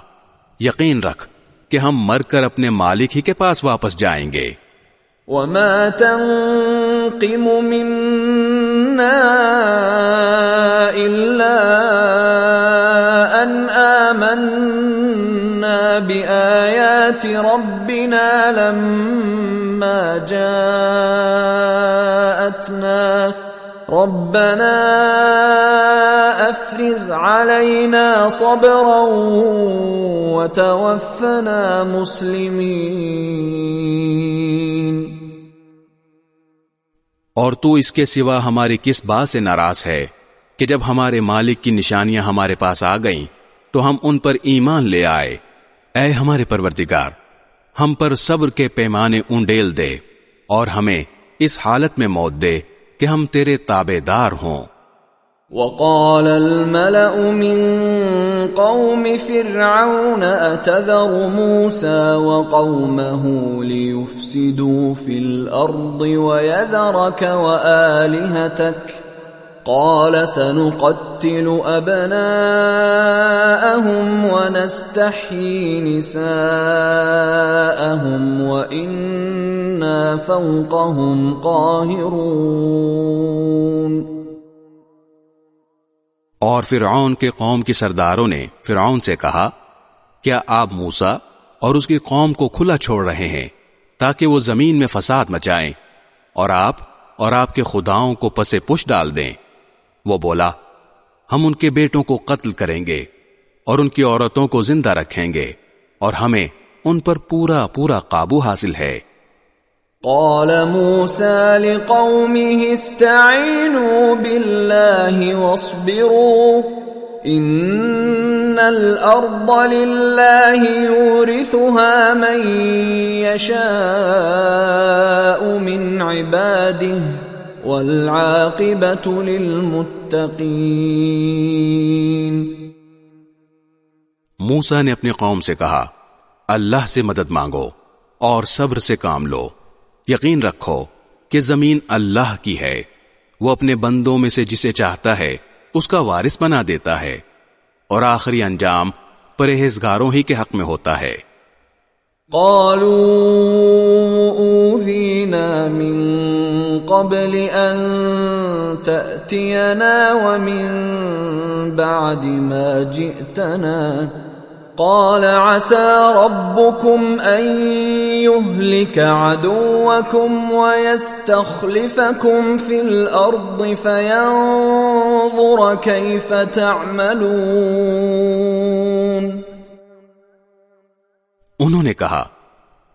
یقین رکھ کہ ہم مر کر اپنے مالک ہی کے پاس واپس جائیں گے۔ وما تنقم منا إلا أن آمنا بآيات ربنا لما جاءتنا. ربنا أفرغ علينا صبرا وتوفنا مسلمين. اور تو اس کے سوا ہماری کس بات سے ناراض ہے کہ جب ہمارے مالک کی نشانیاں ہمارے پاس آ گئیں تو ہم ان پر ایمان لے آئے۔ اے ہمارے پروردگار، ہم پر صبر کے پیمانے اونڈیل دے اور ہمیں اس حالت میں موت دے کہ ہم تیرے تابے دار ہوں۔ وقال الملأ من قوم فرعون، أتذر موسى وقومه ليفسدوا في الأرض ويذرك وآلهتك؟ قال سنقتل أبناءهم ونستحيي نساءهم وإنا فوقهم قاهرون اور فرعون کے قوم کے سرداروں نے فرعون سے کہا، کیا آپ موسا اور اس کی قوم کو کھلا چھوڑ رہے ہیں تاکہ وہ زمین میں فساد مچائیں اور آپ اور آپ کے خداؤں کو پسے پش ڈال دیں؟ وہ بولا، ہم ان کے بیٹوں کو قتل کریں گے اور ان کی عورتوں کو زندہ رکھیں گے اور ہمیں ان پر پورا پورا قابو حاصل ہے۔ قال موسى لقومه استعينوا بالله واصبروا إن الأرض لله يورثها من يشاء من عباده۔ والعاقبة للمتقين۔ موسا نے اپنی قوم سے کہا، اللہ سے مدد مانگو اور صبر سے کام لو۔ یقین رکھو کہ زمین اللہ کی ہے۔ وہ اپنے بندوں میں سے جسے چاہتا ہے، اس کا وارث بنا دیتا ہے۔ اور آخری انجام پرہیزگاروں ہی کے حق میں ہوتا ہے۔ قالوا اوذينا من قبل ان تأتينا ومن بعد ما جئتنا قال عسى ربكم ان يهلك عدوكم ويستخلفكم في الارض فينظر كيف تعملون انہوں نے کہا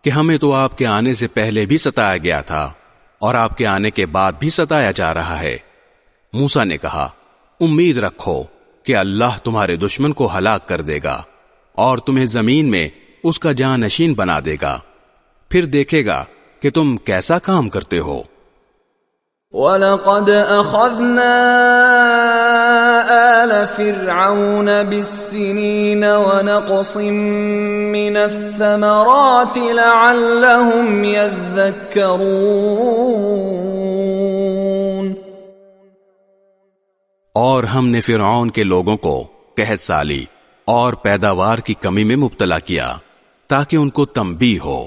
کہ ہمیں تو آپ کے آنے سے پہلے بھی ستایا گیا تھا اور آپ کے آنے کے بعد بھی ستایا جا رہا ہے۔ موسا نے کہا، امید رکھو کہ اللہ تمہارے دشمن کو ہلاک کر دے گا اور تمہیں زمین میں اس کا جان نشین بنا دے گا۔ پھر دیکھے گا کہ تم کیسا کام کرتے ہو۔ وَلَقَدْ أَخَذْنَا آلَ فرعون بالسنين ونقص من الثمرات لعلهم يذكرون اور ہم نے فرعون کے لوگوں کو قحط سالی اور پیداوار کی کمی میں مبتلا کیا تاکہ ان کو تمبی ہو۔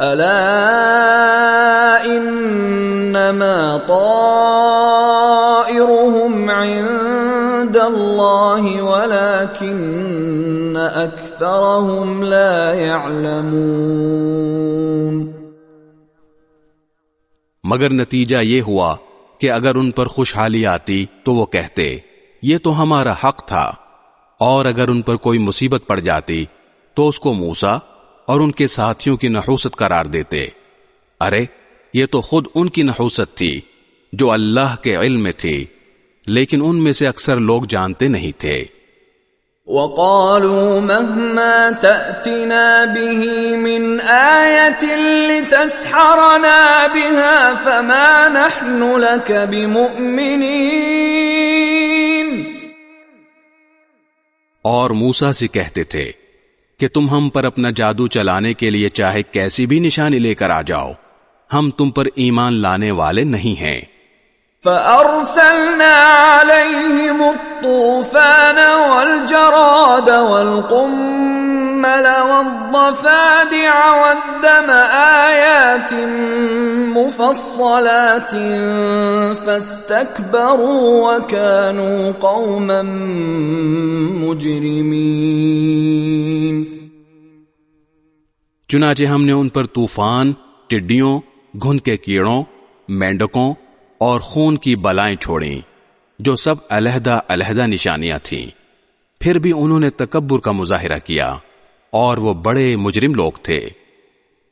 أَلَا إِنَّمَا طَائِرُهُمْ عِندَ اللَّهِ وَلَكِنَّ لا يعلمون مگر نتیجہ یہ ہوا کہ اگر ان پر خوشحالی آتی تو وہ کہتے، یہ تو ہمارا حق تھا، اور اگر ان پر کوئی مصیبت پڑ جاتی تو اس کو موسا اور ان کے ساتھیوں کی نحوست قرار دیتے۔ ارے یہ تو خود ان کی نحوست تھی جو اللہ کے علم میں تھی لیکن ان میں سے اکثر لوگ جانتے نہیں تھے۔ وقالوا مهما تأتنا به من آية لتسحرنا بها فما نحن لك بمؤمنين۔ اور موسا سے کہتے تھے کہ تم ہم پر اپنا جادو چلانے کے لیے چاہے کیسی بھی نشانی لے کر آ جاؤ۔ ہم تم پر ایمان لانے والے نہیں ہیں۔ فأرسلنا عليهم الطوفان والجراد والقمل والضفادع والدم آيات مفصلات فاستكبروا وكانوا قوما مجرمين۔ چنانچہ ہم نے ان پر طوفان، ٹڈیوں، گھن کے کیڑوں، مینڈکوں اور خون کی بلائیں چھوڑیں، جو سب علیحدہ علیحدہ نشانیاں تھیں۔ پھر بھی انہوں نے تکبر کا مظاہرہ کیا اور وہ بڑے مجرم لوگ تھے۔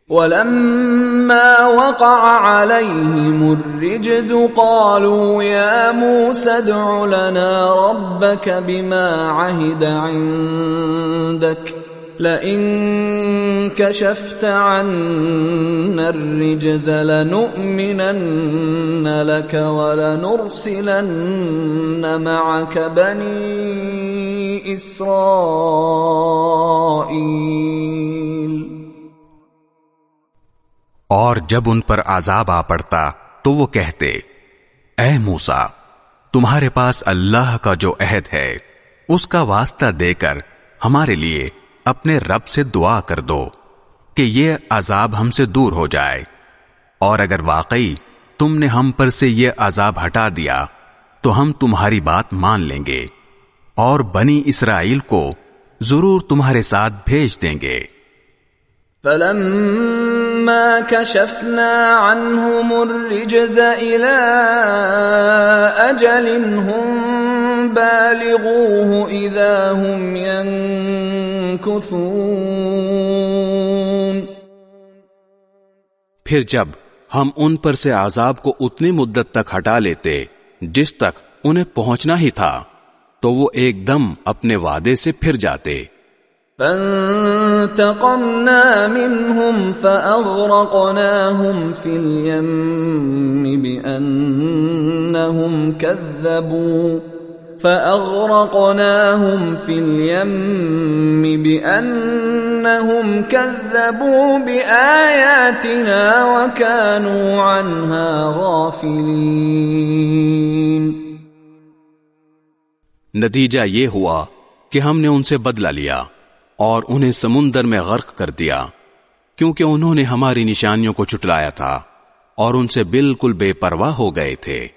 ولما وقع عليهم الرجز قالوا يا موسى ادع لنا ربك بما عهد عندك۔ لئن كشفت عنا الرجز لنؤمنن لك ولنرسلن معك بني إسرائيل۔ اور جب ان پر عذاب آ پڑتا تو وہ کہتے، اے موسا تمہارے پاس اللہ کا جو عہد ہے، اس کا واسطہ دے کر ہمارے لیے اپنے رب سے دعا کر دو کہ یہ عذاب ہم سے دور ہو جائے۔ اور اگر واقعی تم نے ہم پر سے یہ عذاب ہٹا دیا، تو ہم تمہاری بات مان لیں گے۔ اور بنی اسرائیل کو ضرور تمہارے ساتھ بھیج دیں گے۔ فلما كشفنا عنهم الرجز إلى أجل هم بالغوه إذا هم ينكثون۔ پھر جب ہم ان پر سے عذاب کو اتنی مدت تک ہٹا لیتے جس تک انہیں پہنچنا ہی تھا، تو وہ ایک دم اپنے وعدے سے پھر جاتے۔ فانتقمنا منهم فأغرقناهم في اليم بأنهم كذبوا فأغرقناهم في اليم بأنهم كذبوا بآياتنا وكانوا عنها غافلين نتیجہ یہ ہوا کہ ہم نے ان سے بدلہ لیا۔ اور انہیں سمندر میں غرق کر دیا، کیونکہ انہوں نے ہماری نشانیوں کو چٹلایا تھا اور ان سے بالکل بے پرواہ ہو گئے تھے۔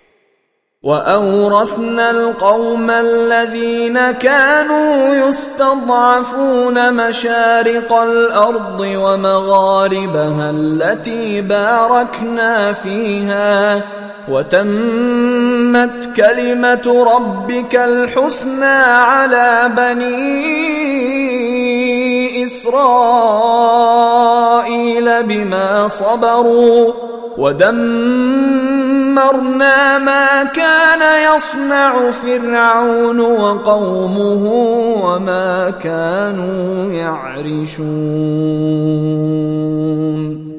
وَأَوْرَثْنَا الْقَوْمَ الَّذِينَ كَانُوا يُسْتَضْعَفُونَ مَشَارِقَ الْأَرْضِ وَمَغَارِبَهَا الَّتِي بَارَكْنَا فِيهَا وَتَمَّتْ كَلِمَةُ رَبِّكَ الْحُسْنَى عَلَى بَنِي إسرائيل بما صبروا ودمرنا ما كان يصنع فرعون وقومه وما كانوا يعرشون.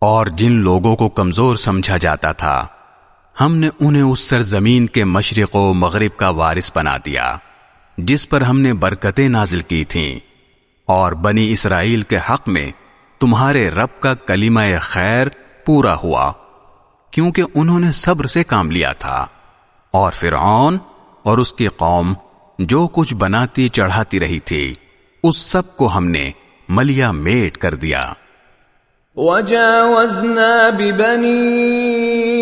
اور جن لوگوں کو کمزور سمجھا جاتا تھا، ہم نے انہیں اس سرزمین کے مشرق و مغرب کا وارث بنا دیا۔ جس پر ہم نے برکتیں نازل کی تھیں، اور بنی اسرائیل کے حق میں تمہارے رب کا کلمہ خیر پورا ہوا، کیونکہ انہوں نے صبر سے کام لیا تھا، اور فرعون اور اس کی قوم جو کچھ بناتی چڑھاتی رہی تھی، اس سب کو ہم نے ملیا میٹ کر دیا۔ وجاوزنا ببني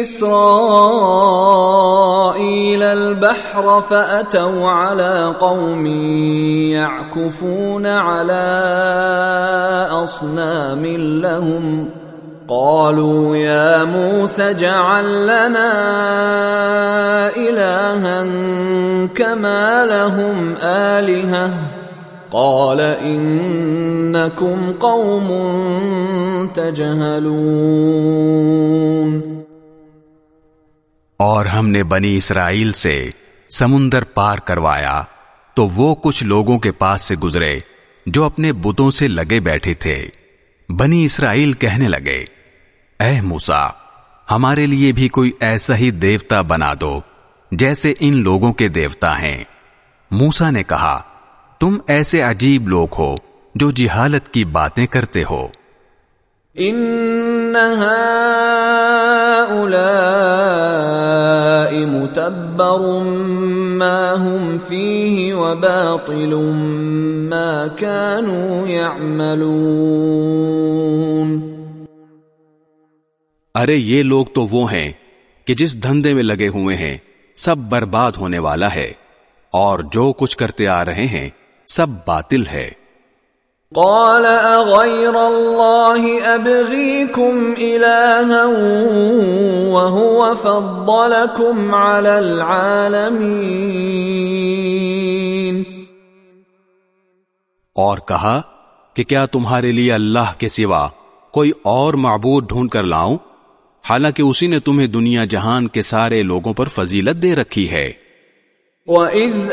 إسرائيل البحر فأتوا على قوم يعكفون على أصنام لهم قالوا يا موسى جعل لنا إلها كما لهم آلهة قال انکم قوم تجہلون اور ہم نے بنی اسرائیل سے سمندر پار کروایا، تو وہ کچھ لوگوں کے پاس سے گزرے جو اپنے بتوں سے لگے بیٹھے تھے۔ بنی اسرائیل کہنے لگے، اے موسا ہمارے لیے بھی کوئی ایسا ہی دیوتا بنا دو جیسے ان لوگوں کے دیوتا ہیں۔ موسا نے کہا، تم ایسے عجیب لوگ ہو جو جہالت کی باتیں کرتے ہو۔ متبر ما هم فيه وباطل ما كانوا يعملون ارے، یہ لوگ تو وہ ہیں کہ جس دھندے میں لگے ہوئے ہیں، سب برباد ہونے والا ہے اور جو کچھ کرتے آ رہے ہیں، سب باطل ہے۔ قال اغير الله ابغيكم الها وهو فضلكم على العالمين. اور کہا کہ کیا تمہارے لیے اللہ کے سوا کوئی اور معبود ڈھونڈ کر لاؤں؟ حالانکہ اسی نے تمہیں دنیا جہان کے سارے لوگوں پر فضیلت دے رکھی ہے۔ وَإِذْ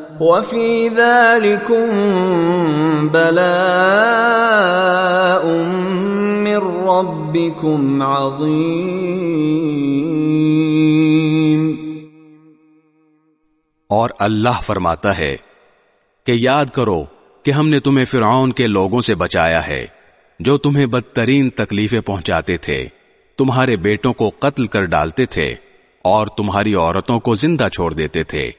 وَفِي ذَلِكُمْ بَلَاءٌ من ربكم عظیم اور اللہ فرماتا ہے کہ یاد کرو کہ ہم نے تمہیں فرعون کے لوگوں سے بچایا ہے، جو تمہیں بدترین تکلیفیں پہنچاتے تھے، تمہارے بیٹوں کو قتل کر ڈالتے تھے اور تمہاری عورتوں کو زندہ چھوڑ دیتے تھے۔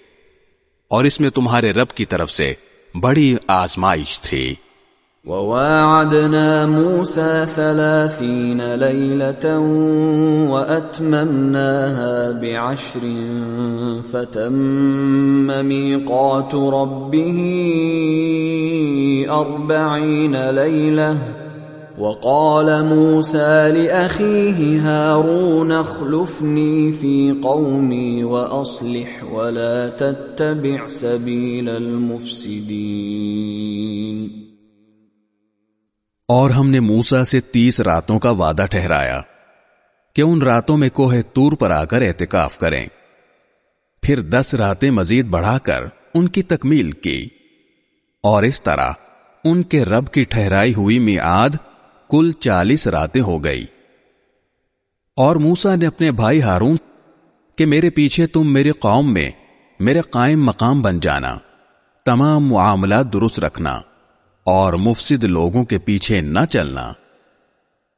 اور اس میں تمہارے رب کی طرف سے بڑی آزمائش تھی۔ وواعدنا موسى ثلاثين ليلة وأتممناها بعشر فتم ميقات ربه أربعين ليلة وقال موسى لأخيه هارون اخلفني في قومي وأصلح ولا تتبع سبيل المفسدين۔ اور ہم نے موسا سے تیس راتوں کا وعدہ ٹھہرایا کہ ان راتوں میں کوہ تور پر آ کر احتکاف کریں۔ پھر دس راتیں مزید بڑھا کر ان کی تکمیل کی اور اس طرح ان کے رب کی ٹھہرائی ہوئی میعاد کل چالیس راتیں ہو گئی۔ اور موسا نے اپنے بھائی ہارون کہ میرے پیچھے تم میری قوم میں میرے قائم مقام بن جانا، تمام معاملات درست رکھنا اور مفسد لوگوں کے پیچھے نہ چلنا۔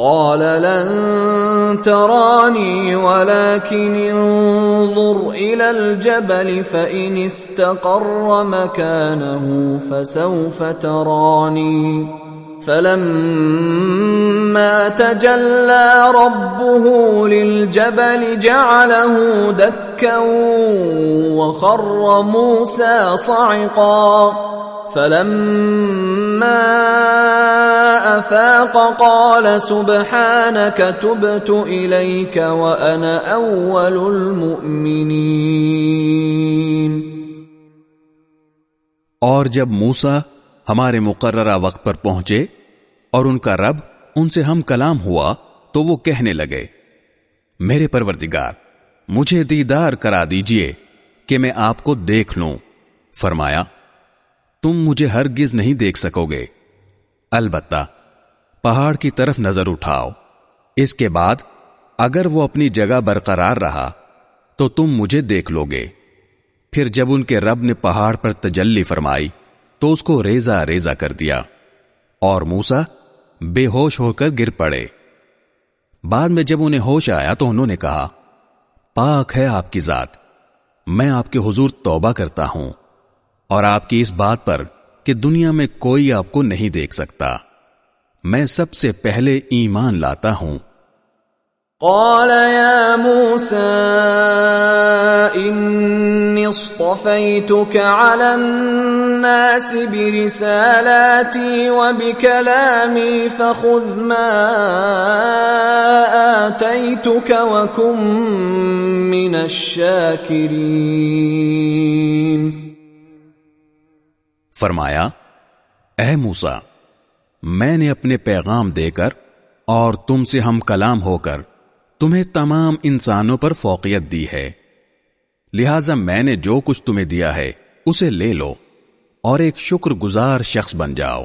قال لن تراني ولكن انظر الى الجبل فان استقر مكانه فسوف تراني. فلما تجلى ربه للجبل جعله دكا وخر موسى صعقا فلما افاق قال سبحانك تبت اليك وانا اول المؤمنين. اور جب موسا ہمارے مقررہ وقت پر پہنچے اور ان کا رب ان سے ہم کلام ہوا تو وہ کہنے لگے، میرے پروردگار، مجھے دیدار کرا دیجیے کہ میں آپ کو دیکھ لوں۔ فرمایا، تم مجھے ہرگز نہیں دیکھ سکو گے۔ البتہ، پہاڑ کی طرف نظر اٹھاؤ۔ اس کے بعد، اگر وہ اپنی جگہ برقرار رہا، تو تم مجھے دیکھ لو گے۔ پھر جب ان کے رب نے پہاڑ پر تجلی فرمائی، تو اس کو ریزا ریزا کر دیا۔ اور موسا بے ہوش ہو کر گر پڑے۔ بعد میں جب انہیں ہوش آیا تو انہوں نے کہا، پاک ہے آپ کی ذات، میں آپ کے حضور توبہ کرتا ہوں، اور آپ کی اس بات پر کہ دنیا میں کوئی آپ کو نہیں دیکھ سکتا۔ میں سب سے پہلے ایمان لاتا ہوں۔ قال يا موسى إني اصطفيتك على الناس برسالاتي وبكلامي فخذ ما آتيتك وكن من الشاكرين. فرمایا، اے موسا میں نے اپنے پیغام دے کر اور تم سے ہم کلام ہو کر تمہیں تمام انسانوں پر فوقیت دی ہے۔ لہذا میں نے جو کچھ تمہیں دیا ہے، اسے لے لو اور ایک شکر گزار شخص بن جاؤ۔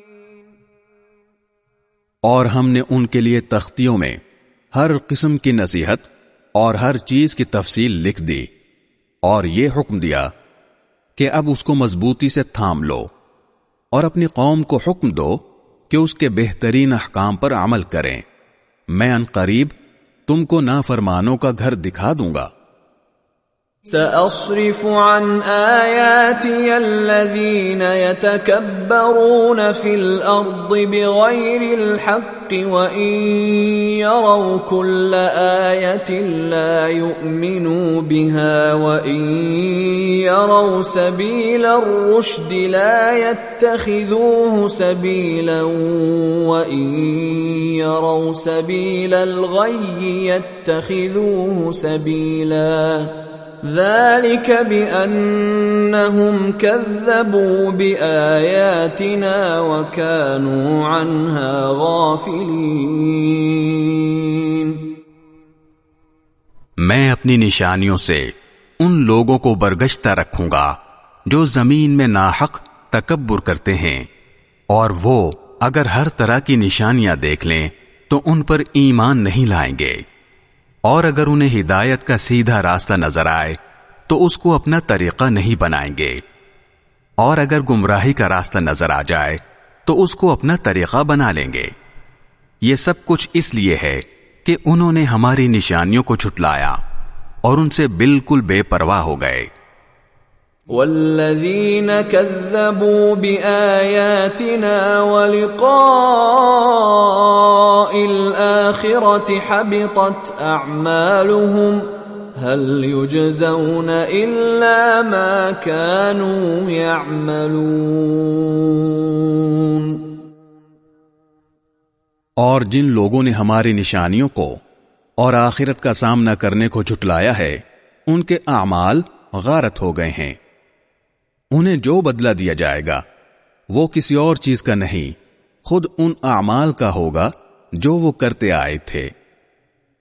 اور ہم نے ان کے لیے تختیوں میں ہر قسم کی نصیحت اور ہر چیز کی تفصیل لکھ دی اور یہ حکم دیا کہ اب اس کو مضبوطی سے تھام لو اور اپنی قوم کو حکم دو کہ اس کے بہترین احکام پر عمل کریں۔ میں ان قریب تم کو نافرمانوں کا گھر دکھا دوں گا۔ سأصرف عن آياتي الذين يتكبرون في الأرض بغير الحق وإن يروا كل آية لا يؤمنوا بها وإن يروا سبيل الرشد لا يتخذوه سبيلا وإن يروا سبيل الغي يتخذوه سبيلا ذلك بأنهم كذبوا بآياتنا وكانوا عنها غافلين. میں اپنی نشانیوں سے ان لوگوں کو برگشتہ رکھوں گا جو زمین میں ناحق تکبر کرتے ہیں، اور وہ اگر ہر طرح کی نشانیاں دیکھ لیں تو ان پر ایمان نہیں لائیں گے۔ اور اگر انہیں ہدایت کا سیدھا راستہ نظر آئے، تو اس کو اپنا طریقہ نہیں بنائیں گے۔ اور اگر گمراہی کا راستہ نظر آ جائے، تو اس کو اپنا طریقہ بنا لیں گے۔ یہ سب کچھ اس لیے ہے کہ انہوں نے ہماری نشانیوں کو چھٹلایا اور ان سے بالکل بے پرواہ ہو گئے۔ والذين كذبوا بآياتنا ولقاء الآخرة حبطت أعمالهم هل يجزون إلا ما كانوا يعملون اور جن لوگوں نے ہماری نشانیوں کو اور آخرت کا سامنا کرنے کو جھٹلایا ہے، ان کے اعمال غارت ہو گئے ہیں۔ انہیں جو بدلہ دیا جائے گا، وہ کسی اور چیز کا نہیں، خود ان اعمال کا ہوگا جو وہ کرتے آئے تھے۔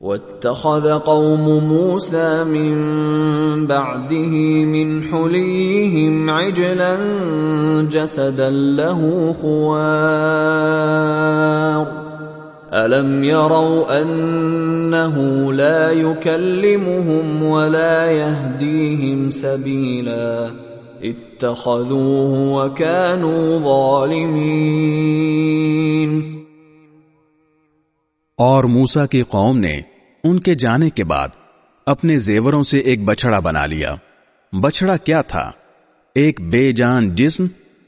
واتخذ قوم موسى من بعده من حليهم عجلا جسدا له خوار الم يروا انه لا يكلمهم ولا يهديهم سبيلا اتخذوه وكانوا ظالمين۔ اور موسا کی قوم نے ان کے جانے کے بعد اپنے زیوروں سے ایک بچڑا بنا لیا۔ بچڑا کیا تھا؟ ایک بے جان جسم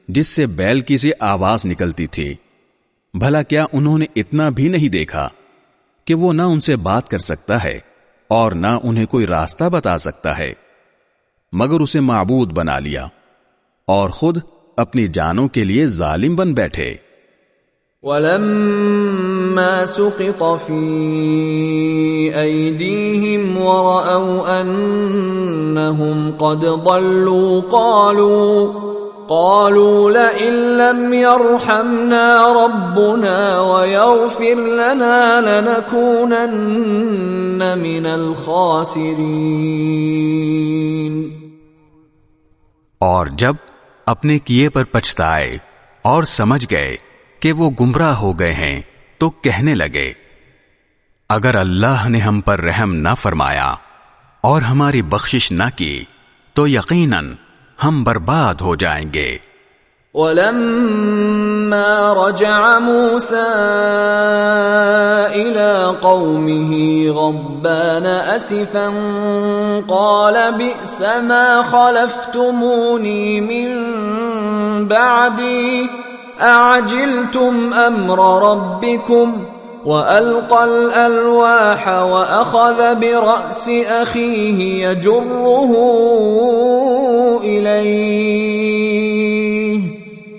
جس سے بیل کی سے آواز نکلتی تھی۔ بھلا کیا انہوں نے اتنا بھی نہیں دیکھا کہ وہ نہ ان سے بات کر سکتا ہے اور نہ انہیں کوئی راستہ بتا سکتا ہے۔ مگر اسے معبود بنا لیا اور خود اپنی جانوں کے لیے ظالم بن بیٹھے۔ ولما سقط في ايديهم وراوا انهم قد ضلوا قالوا قالوا لئن لم يرحمنا ربنا ويغفر لنا لنكونن من الخاسرين اور جب اپنے کیے پر پچھتائے اور سمجھ گئے کہ وہ گمراہ ہو گئے ہیں تو کہنے لگے، اگر اللہ نے ہم پر رحم نہ فرمایا اور ہماری بخشش نہ کی تو یقیناً ہم برباد ہو جائیں گے۔ ولما رجع موسى إلى قومه غضبان أسفا قال بئس ما خلفتموني من بعدي اعجلتم امر ربكم والقى الالواح واخذ براس اخيه يجره اليه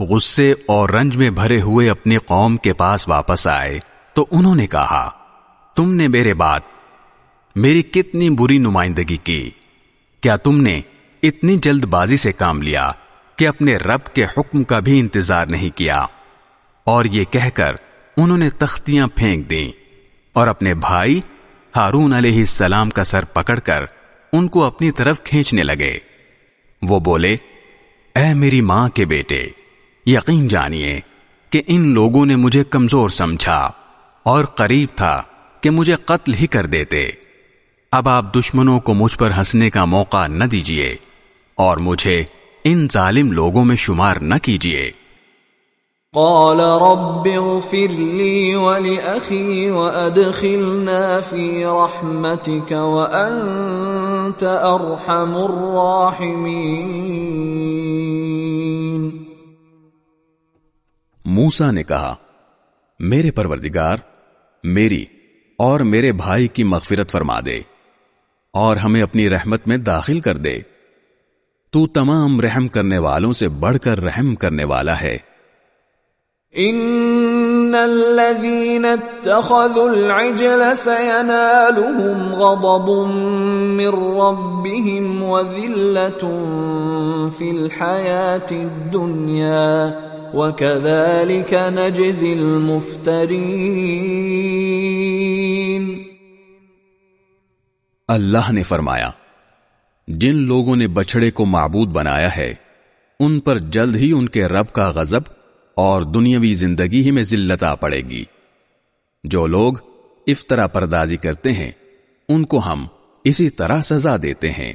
غصے اور رنج میں بھرے ہوئے اپنی قوم کے پاس واپس آئے۔ تو انہوں نے کہا، تم نے میرے بات میری کتنی بری نمائندگی کی۔ کیا تم نے اتنی جلد بازی سے کام لیا کہ اپنے رب کے حکم کا بھی انتظار نہیں کیا؟ اور یہ کہہ کر انہوں نے تختیاں پھینک دیں اور اپنے بھائی ہارون علیہ السلام کا سر پکڑ کر ان کو اپنی طرف کھینچنے لگے۔ وہ بولے، اے میری ماں کے بیٹے یقین جانیے کہ ان لوگوں نے مجھے کمزور سمجھا اور قریب تھا کہ مجھے قتل ہی کر دیتے۔ اب آپ دشمنوں کو مجھ پر ہنسنے کا موقع نہ دیجیے اور مجھے ان ظالم لوگوں میں شمار نہ کیجیے قال رب اغفر لي ولأخي وأدخلنا في رحمتك وأنت أرحم الراحمين۔ موسا نے کہا، میرے پروردگار، میری اور میرے بھائی کی مغفرت فرما دے اور ہمیں اپنی رحمت میں داخل کر دے۔ تو تمام رحم کرنے والوں سے بڑھ کر رحم کرنے والا ہے۔ ان الذين اتخذوا العجل سينالهم غضب من ربهم وذلة في الحياة الدنيا وكذلك نجزي المفترين۔ اللہ نے فرمایا، جن لوگوں نے بچڑے کو معبود بنایا ہے، ان پر جلد ہی ان کے رب کا غضب اور دنیاوی زندگی ہی میں ذلت آ پڑے گی۔ جو لوگ افطرا پردازی کرتے ہیں، ان کو ہم اسی طرح سزا دیتے ہیں۔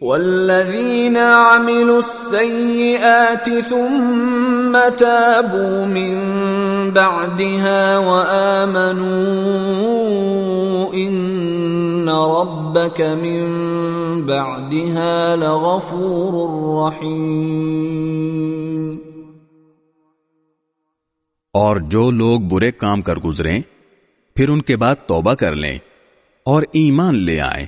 والذین عملوا السیئات ثم تابوا من بعدها وآمنوا ان ربك من بعدها لغفور رحیم اور جو لوگ برے کام کر گزریں، پھر ان کے بعد توبہ کر لیں اور ایمان لے آئیں،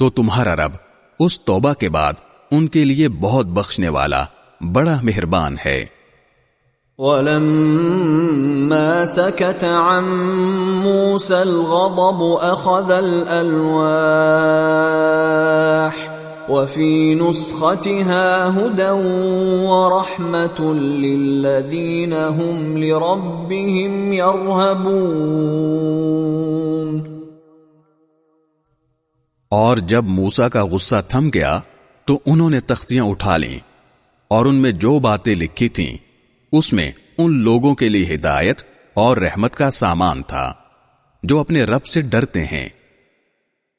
تو تمہارا رب اس توبہ کے بعد ان کے لیے بہت بخشنے والا بڑا مہربان ہے۔ وَلَمَّا سَكَتَ عَن مُوسَى الْغَضَبُ أَخَذَ الْأَلْوَاحِ وَفِي نُسْخَتِهَا هُدًى وَرَحْمَةٌ لِلَّذِينَ هُمْ لِرَبِّهِمْ يَرْهَبُونَ اور جب موسا کا غصہ تھم گیا تو انہوں نے تختیاں اٹھا لیں اور ان میں جو باتیں لکھی تھیں، اس میں ان لوگوں کے لیے ہدایت اور رحمت کا سامان تھا جو اپنے رب سے ڈرتے ہیں۔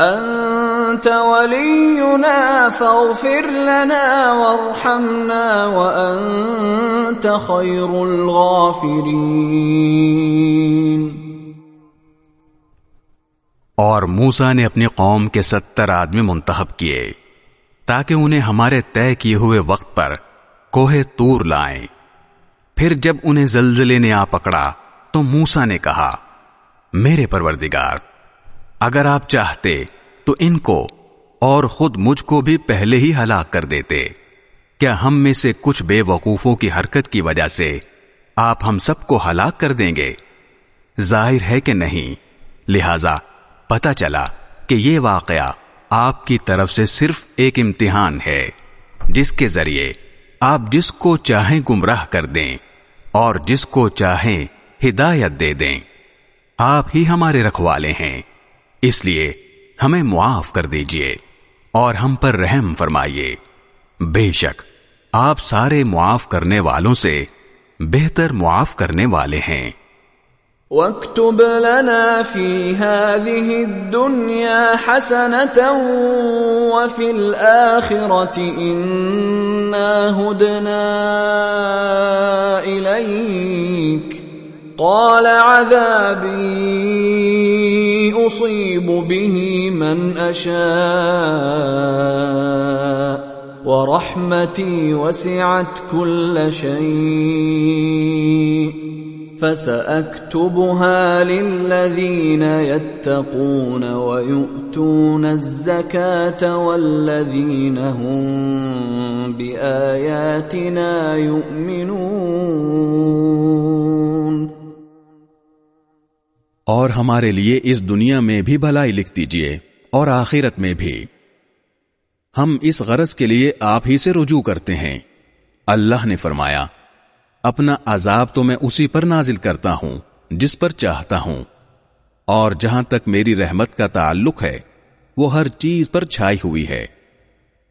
انت ولينا فاغفر لنا وارحمنا وانت خير الغافرين. اور موسا نے اپنی قوم کے ستر آدمی منتخب کیے تاکہ انہیں ہمارے طے کیے ہوئے وقت پر کوہ تور لائیں۔ پھر جب انہیں زلزلے نے آ پکڑا تو موسا نے کہا، میرے پروردگار اگر آپ چاہتے تو ان کو اور خود مجھ کو بھی پہلے ہی ہلاک کر دیتے۔ کیا ہم میں سے کچھ بے وقوفوں کی حرکت کی وجہ سے آپ ہم سب کو ہلاک کر دیں گے؟ ظاہر ہے کہ نہیں۔ لہذا پتا چلا کہ یہ واقعہ آپ کی طرف سے صرف ایک امتحان ہے، جس کے ذریعے آپ جس کو چاہیں گمراہ کر دیں اور جس کو چاہیں ہدایت دے دیں۔ آپ ہی ہمارے رکھوالے ہیں۔ اس لیے ہمیں معاف کر دیجیے اور ہم پر رحم فرمائیے۔ بے شک، آپ سارے معاف کرنے والوں سے بہتر معاف کرنے والے ہیں۔ وَاكْتُبْ لَنَا فِي هَذِهِ الدُّنْيَا حَسَنَةً وَفِي الْآخِرَةِ إِنَّا هُدْنَا إِلَيْكَ قال عذابي اصيب به من اشاء ورحمتي وسعت كل شيء فساكتبها للذين يتقون ويؤتون الزكاه والذين هم باياتنا يؤمنون اور ہمارے لیے اس دنیا میں بھی بھلائی لکھ دیجیے اور آخرت میں بھی۔ ہم اس غرض کے لیے آپ ہی سے رجوع کرتے ہیں۔ اللہ نے فرمایا، اپنا عذاب تو میں اسی پر نازل کرتا ہوں، جس پر چاہتا ہوں۔ اور جہاں تک میری رحمت کا تعلق ہے، وہ ہر چیز پر چھائی ہوئی ہے۔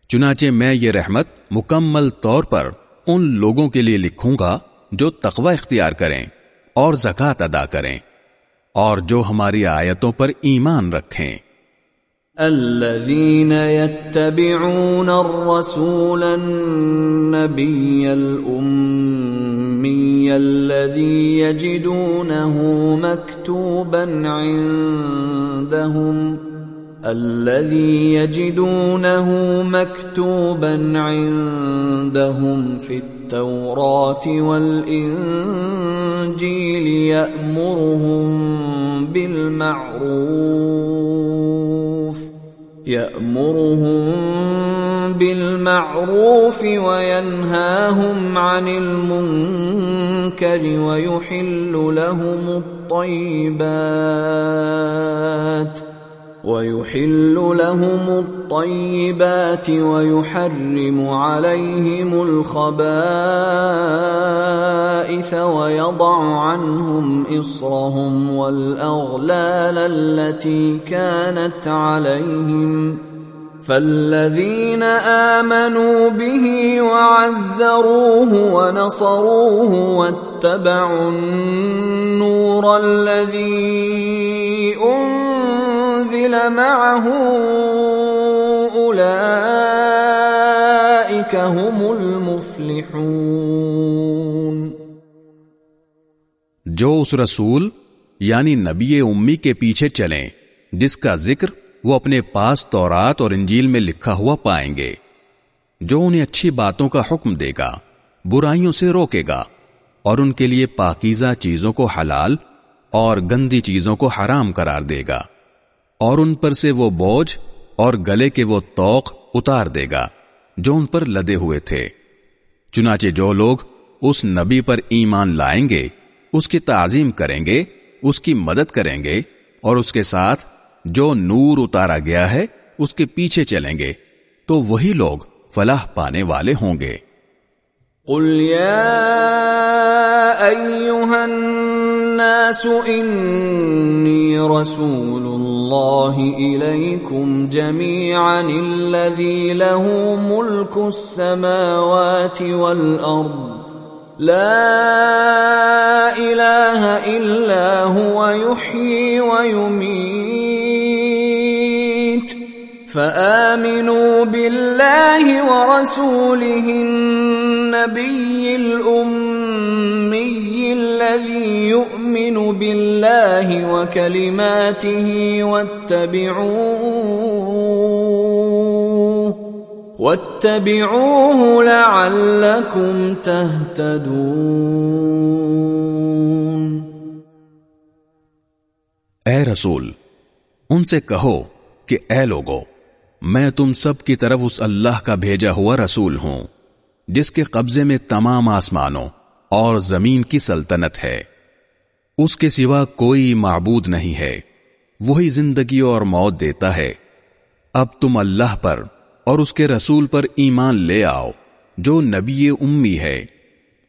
چنانچہ میں یہ رحمت مکمل طور پر ان لوگوں کے لیے لکھوں گا جو تقوی اختیار کریں اور زکات ادا کریں۔ اور جو ہماری آیتوں پر ایمان رکھیں۔ الذين يتبعون الرسول النبي الأمي الذي يجدونه مكتوبا عندهم الذي يجدونه مكتوبا عندهم في التوراة والإنجيل يأمرهم بالمعروف يأمرهم بالمعروف وينهاهم عن المنكر ويحل لهم الطيبات ۖ. ويحل لهم الطيبات ويحرم عليهم الخبائث ويضع عنهم إصرهم والأغلال التي كانت عليهم فالذين آمنوا به وعزروه ونصروه واتبعوا النور الذي أنزل معه أولئك هم المفلحون. جو اس رسول یعنی نبی امی کے پیچھے چلیں، جس کا ذکر وہ اپنے پاس تورات اور انجیل میں لکھا ہوا پائیں گے، جو انہیں اچھی باتوں کا حکم دے گا، برائیوں سے روکے گا، اور ان کے لیے پاکیزہ چیزوں کو حلال اور گندی چیزوں کو حرام قرار دے گا۔ اور ان پر سے وہ بوجھ اور گلے کے وہ توق اتار دے گا جو ان پر لدے ہوئے تھے۔ چنانچہ جو لوگ اس نبی پر ایمان لائیں گے، اس کی تعظیم کریں گے، اس کی مدد کریں گے اور اس کے ساتھ جو نور اتارا گیا ہے، اس کے پیچھے چلیں گے، تو وہی لوگ فلاح پانے والے ہوں گے۔ قل يا أيها الناس إني رسول الله إليكم جميعا الذي له ملك السماوات والأرض. لا إله إلا هو يحيي ويميت. فآمنوا بالله ورسوله النبي الذي يؤمن بالله وكلماته واتبعوه واتبعوه لعلكم تهتدون اے رسول، ان سے کہو کہ اے لوگو، میں تم سب کی طرف اس اللہ کا بھیجا ہوا رسول ہوں، جس کے قبضے میں تمام آسمانوں اور زمین کی سلطنت ہے۔ اس کے سوا کوئی معبود نہیں ہے۔ وہی زندگی اور موت دیتا ہے۔ اب تم اللہ پر اور اس کے رسول پر ایمان لے آؤ، جو نبی امی ہے۔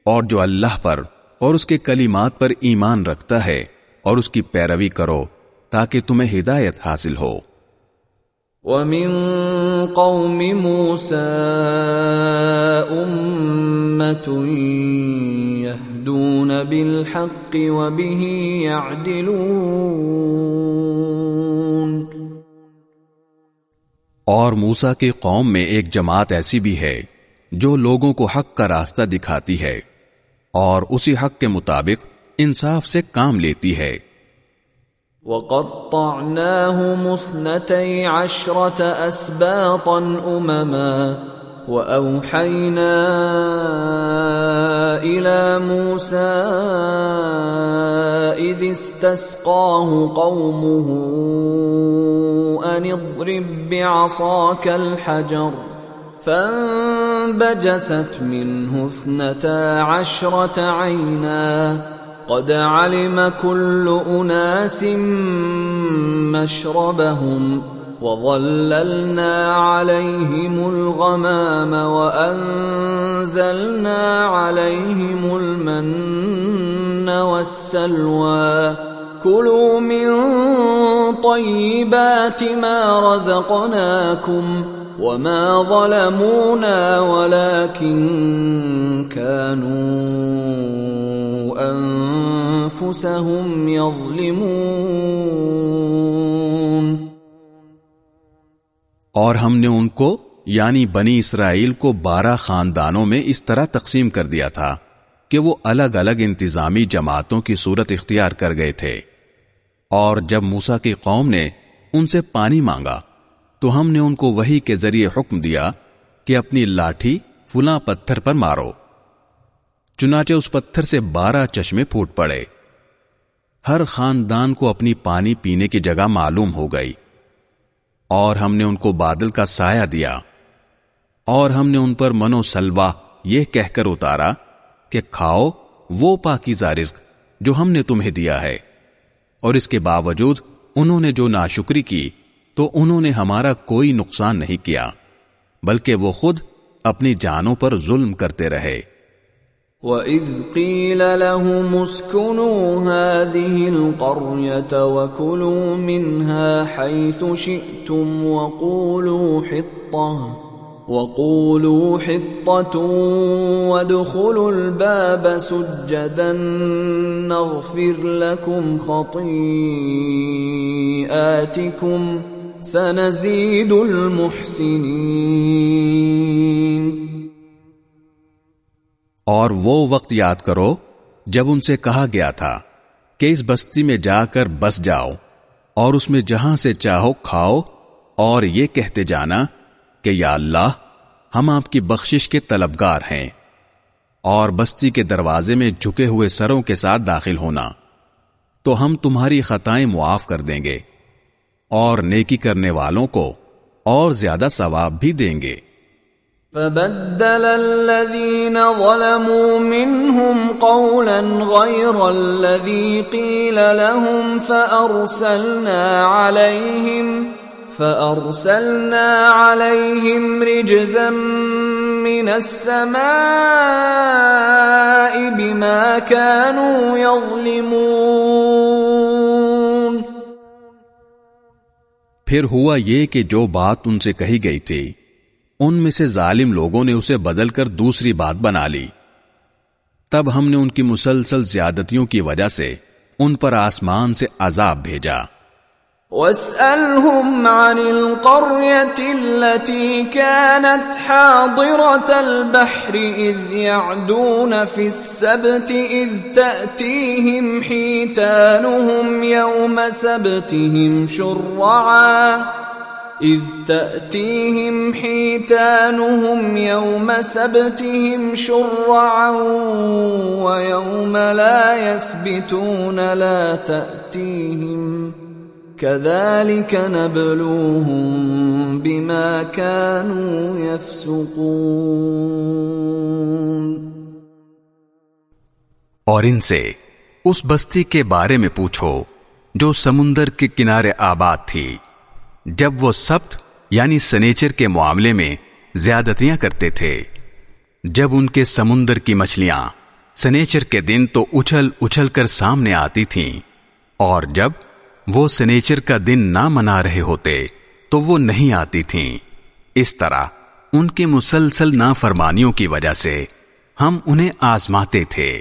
اور جو اللہ پر اور اس کے کلمات پر ایمان رکھتا ہے اور اس کی پیروی کرو تاکہ تمہیں ہدایت حاصل ہو۔ ومن قوم موسى أمة يهدون بالحق وبه يعدلون اور موسا کی قوم میں ایک جماعت ایسی بھی ہے جو لوگوں کو حق کا راستہ دکھاتی ہے اور اسی حق کے مطابق انصاف سے کام لیتی ہے۔ وقطعناهم اثنتي عشرة أسباطا أمما وأوحينا إلى موسى إذ استسقاه قومه أن اضرب بعصاك الحجر فانبجست منه اثنتا عشرة عيناً قد علم كل أناس مشربهم وظللنا عليهم الغمام وأنزلنا عليهم المن والسلوى كلوا من طيبات ما رزقناكم وما ظلمونا ولكن كانوا انفسهم يظلمون. اور ہم نے ان کو یعنی بنی اسرائیل کو بارہ خاندانوں میں اس طرح تقسیم کر دیا تھا کہ وہ الگ الگ انتظامی جماعتوں کی صورت اختیار کر گئے تھے۔ اور جب موسا کی قوم نے ان سے پانی مانگا، تو ہم نے ان کو وہی کے ذریعے حکم دیا کہ اپنی لاٹھی فلاں پتھر پر مارو۔ چنانچہ اس پتھر سے بارہ چشمے پھوٹ پڑے۔ ہر خاندان کو اپنی پانی پینے کی جگہ معلوم ہو گئی۔ اور ہم نے ان کو بادل کا سایہ دیا۔ اور ہم نے ان پر منو سلوا یہ کہہ کر اتارا کہ کھاؤ وہ پاکیزہ رزق جو ہم نے تمہیں دیا ہے۔ اور اس کے باوجود انہوں نے جو ناشکری کی تو انہوں نے ہمارا کوئی نقصان نہیں کیا، بلکہ وہ خود اپنی جانوں پر ظلم کرتے رہے۔ وَإِذْ قِيلَ لَهُمُ اسْكُنُوا هَذِهِ الْقَرْيَةَ وَكُلُوا مِنْهَا حَيْثُ شِئْتُمْ وَقُولُوا حِطَّةٌ وَقُولُوا حِطَّةٌ وَادْخُلُوا الْبَابَ سُجَّدًا نَغْفِرْ لَكُمْ خَطِيئَاتِكُمْ سنزید المحسنین اور وہ وقت یاد کرو جب ان سے کہا گیا تھا کہ اس بستی میں جا کر بس جاؤ اور اس میں جہاں سے چاہو کھاؤ اور یہ کہتے جانا کہ یا اللہ، ہم آپ کی بخشش کے طلبگار ہیں اور بستی کے دروازے میں جھکے ہوئے سروں کے ساتھ داخل ہونا، تو ہم تمہاری خطائیں معاف کر دیں گے اور نیکی کرنے والوں کو اور زیادہ ثواب بھی دیں گے۔ فبدل الذين ظلموا منهم قولا غير الذي قيل لهم فأرسلنا عليهم فأرسلنا عليهم رجزا من السماء بما كانوا يظلمون۔ پھر ہوا یہ کہ جو بات ان سے کہی گئی تھی ان میں سے ظالم لوگوں نے اسے بدل کر دوسری بات بنا لی۔ تب ہم نے ان کی مسلسل زیادتیوں کی وجہ سے ان پر آسمان سے عذاب بھیجا۔ واسألهم عن القرية التي كانت حاضرة البحر إذ يعدون في السبت إذ تأتيهم حيتانهم يوم سبتهم شرعا إذ تأتيهم حيتانهم يوم سبتهم شرعا ويوم لا يسبتون لا تأتيهم كذلك نبلوهم بما كانوا يفسقون اور ان سے اس بستی کے بارے میں پوچھو جو سمندر کے کنارے آباد تھی۔ جب وہ سبت یعنی سنیچر کے معاملے میں زیادتیاں کرتے تھے۔ جب ان کے سمندر کی مچھلیاں سنیچر کے دن تو اچھل اچھل کر سامنے آتی تھیں، اور جب وہ سنیچر کا دن نہ منا رہے ہوتے تو وہ نہیں آتی تھیں۔ اس طرح ان کی مسلسل نافرمانیوں کی وجہ سے ہم انہیں آزماتے تھے۔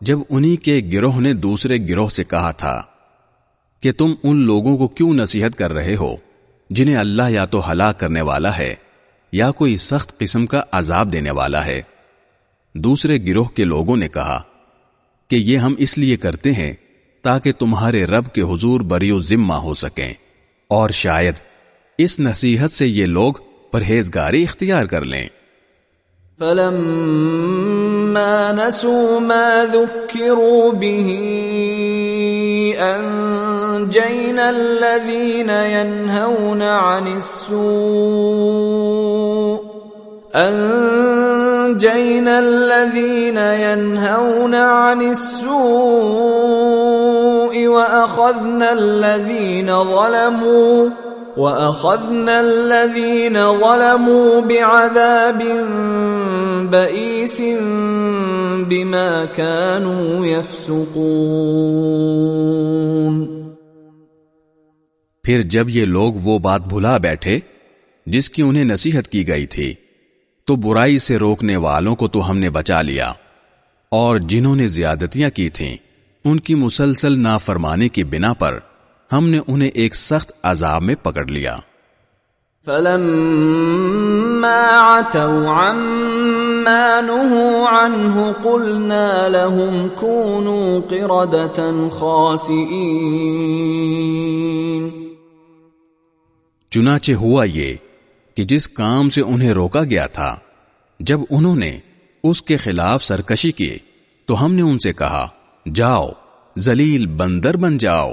جب انہی کے گروہ نے دوسرے گروہ سے کہا تھا کہ تم ان لوگوں کو کیوں نصیحت کر رہے ہو جنہیں اللہ یا تو ہلاک کرنے والا ہے یا کوئی سخت قسم کا عذاب دینے والا ہے؟ دوسرے گروہ کے لوگوں نے کہا کہ یہ ہم اس لیے کرتے ہیں تاکہ تمہارے رب کے حضور بری و ذمہ ہو سکیں۔ اور شاید اس نصیحت سے یہ لوگ پرہیزگاری اختیار کر لیں۔ فلما نسوا ما ذكروا به أنجينا الذين ينهون عن السوء أنجينا الذين ينهون عن السوء وَأَخَذْنَا الَّذِينَ ظَلَمُوا وَأَخَذْنَا الَّذِينَ ظَلَمُوا بِعَذَابٍ بَئِيسٍ بِمَا كَانُوا يَفْسُقُونَ پھر جب یہ لوگ وہ بات بھلا بیٹھے جس کی انہیں نصیحت کی گئی تھی، تو برائی سے روکنے والوں کو تو ہم نے بچا لیا، اور جنہوں نے زیادتیاں کی تھیں، ان کی مسلسل نافرمانی کی بنا پر ہم نے انہیں ایک سخت عذاب میں پکڑ لیا۔ فلما عتوا عما نهوا عنه قلنا لهم كونوا قردة خاسئين۔ چنانچہ ہوا یہ کہ جس کام سے انہیں روکا گیا تھا جب انہوں نے اس کے خلاف سرکشی کی تو ہم نے ان سے کہا جاؤ زلیل بندر بن جاؤ۔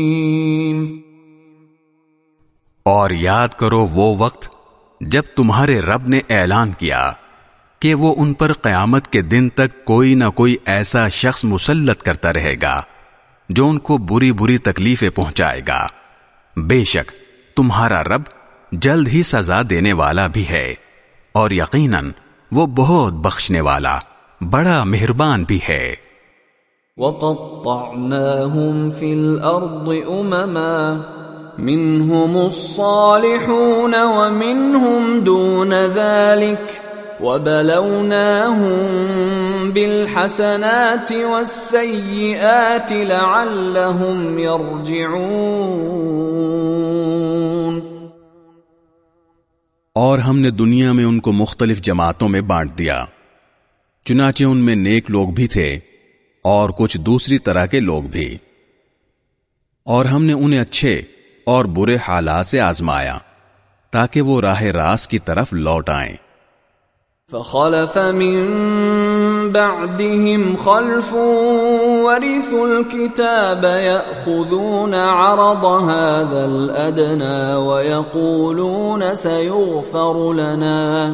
اور یاد کرو وہ وقت جب تمہارے رب نے اعلان کیا کہ وہ ان پر قیامت کے دن تک کوئی نہ کوئی ایسا شخص مسلط کرتا رہے گا جو ان کو بری بری تکلیفیں پہنچائے گا۔ بے شک، تمہارا رب جلد ہی سزا دینے والا بھی ہے اور یقیناً وہ بہت بخشنے والا، بڑا مہربان بھی ہے۔ وَقَطَّعْنَاهُمْ فِي الْأَرْضِ أُمَمًا منهم الصالحون ومنهم دون ذلك وبلوناهم بالحسنات والسيئات لعلهم يرجعون اور ہم نے دنیا میں ان کو مختلف جماعتوں میں بانٹ دیا، چنانچہ ان میں نیک لوگ بھی تھے اور کچھ دوسری طرح کے لوگ بھی۔ اور ہم نے انہیں اچھے اور برے حالات سے آزمایا تاکہ وہ راہ راست کی طرف لوٹ آئیں۔ فخلف من بعدهم خلف ورثوا الكتاب يأخذون عرض هذا الأدنى ويقولون سيغفر لنا۔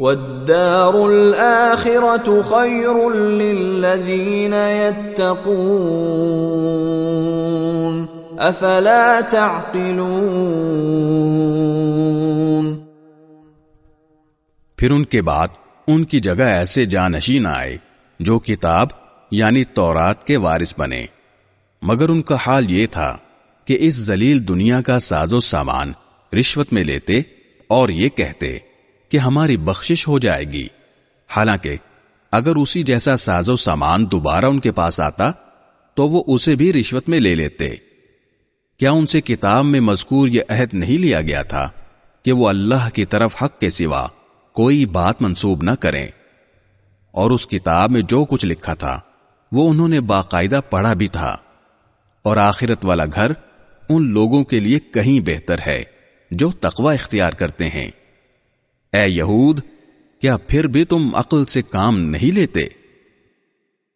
والدار الآخرة خير للذين يتقون أفلا تعقلون پھر ان کے بعد ان کی جگہ ایسے جانشین آئے جو کتاب یعنی تورات کے وارث بنے۔ مگر ان کا حال یہ تھا کہ اس ذلیل دنیا کا ساز و سامان رشوت میں لیتے اور یہ کہتے کہ ہماری بخشش ہو جائے گی۔ حالانکہ اگر اسی جیسا ساز و سامان دوبارہ ان کے پاس آتا، تو وہ اسے بھی رشوت میں لے لیتے۔ کیا ان سے کتاب میں مذکور یہ عہد نہیں لیا گیا تھا کہ وہ اللہ کی طرف حق کے سوا کوئی بات منسوب نہ کریں؟ اور اس کتاب میں جو کچھ لکھا تھا، وہ انہوں نے باقاعدہ پڑھا بھی تھا۔ اور آخرت والا گھر ان لوگوں کے لیے کہیں بہتر ہے جو تقوی اختیار کرتے ہیں۔ اے یہود کیا پھر بھی تم عقل سے کام نہیں لیتے؟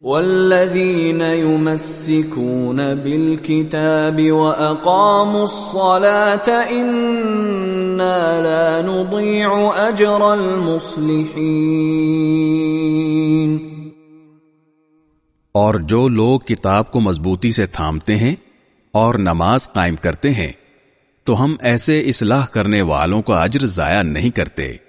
والذين يمسكون بالكتاب وأقاموا الصلاة إنا لا نضيع أجر المصلحين اور جو لوگ کتاب کو مضبوطی سے تھامتے ہیں اور نماز قائم کرتے ہیں تو ہم ایسے اصلاح کرنے والوں کا اجر ضائع نہیں کرتے۔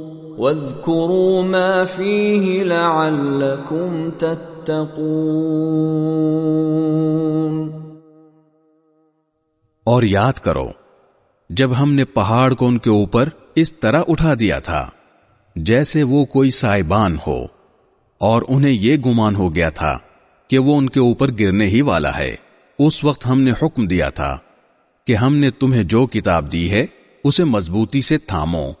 وَاذْكُرُوا مَا فِيهِ لَعَلَّكُمْ تَتَّقُونَ اور یاد کرو، جب ہم نے پہاڑ کو ان کے اوپر اس طرح اٹھا دیا تھا، جیسے وہ کوئی سائبان ہو، اور انہیں یہ گمان ہو گیا تھا کہ وہ ان کے اوپر گرنے ہی والا ہے۔ اس وقت ہم نے حکم دیا تھا کہ ہم نے تمہیں جو کتاب دی ہے، اسے مضبوطی سے تھامو۔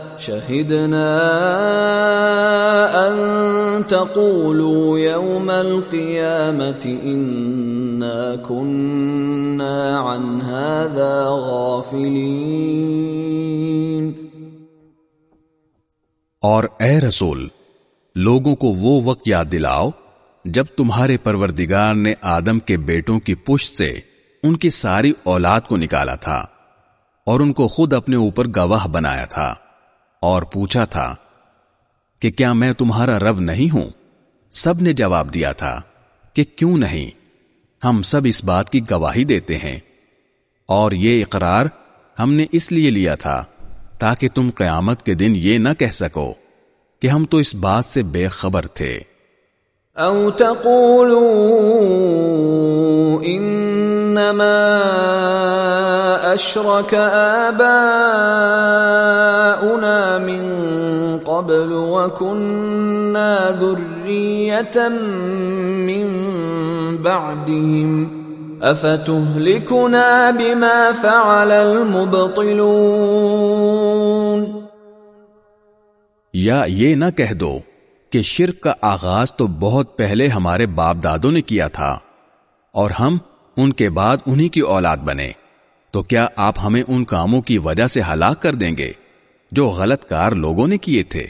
شهدنا ان تقولوا يوم القيامه انا كنا عن هذا غافلين. اور اے رسول، لوگوں کو وہ وقت یاد دلاؤ جب تمہارے پروردگار نے آدم کے بیٹوں کی پشت سے ان کی ساری اولاد کو نکالا تھا اور ان کو خود اپنے اوپر گواہ بنایا تھا۔ اور پوچھا تھا کہ کیا میں تمہارا رب نہیں ہوں؟ سب نے جواب دیا تھا کہ کیوں نہیں؟ ہم سب اس بات کی گواہی دیتے ہیں۔ اور یہ اقرار ہم نے اس لیے لیا تھا تاکہ تم قیامت کے دن یہ نہ کہہ سکو کہ ہم تو اس بات سے بے خبر تھے۔ او تقولوا انما اشرك آباؤنا من قبل وكنا ذرية من بعدهم افتهلكنا بما فعل المبطلون؟ یا یہ نہ کہہ دو کہ شرک کا آغاز تو بہت پہلے ہمارے باپ دادوں نے کیا تھا اور ہم ان کے بعد انہی کی اولاد بنے۔ تو کیا آپ ہمیں ان کاموں کی وجہ سے ہلاک کر دیں گے جو غلط کار لوگوں نے کیے تھے؟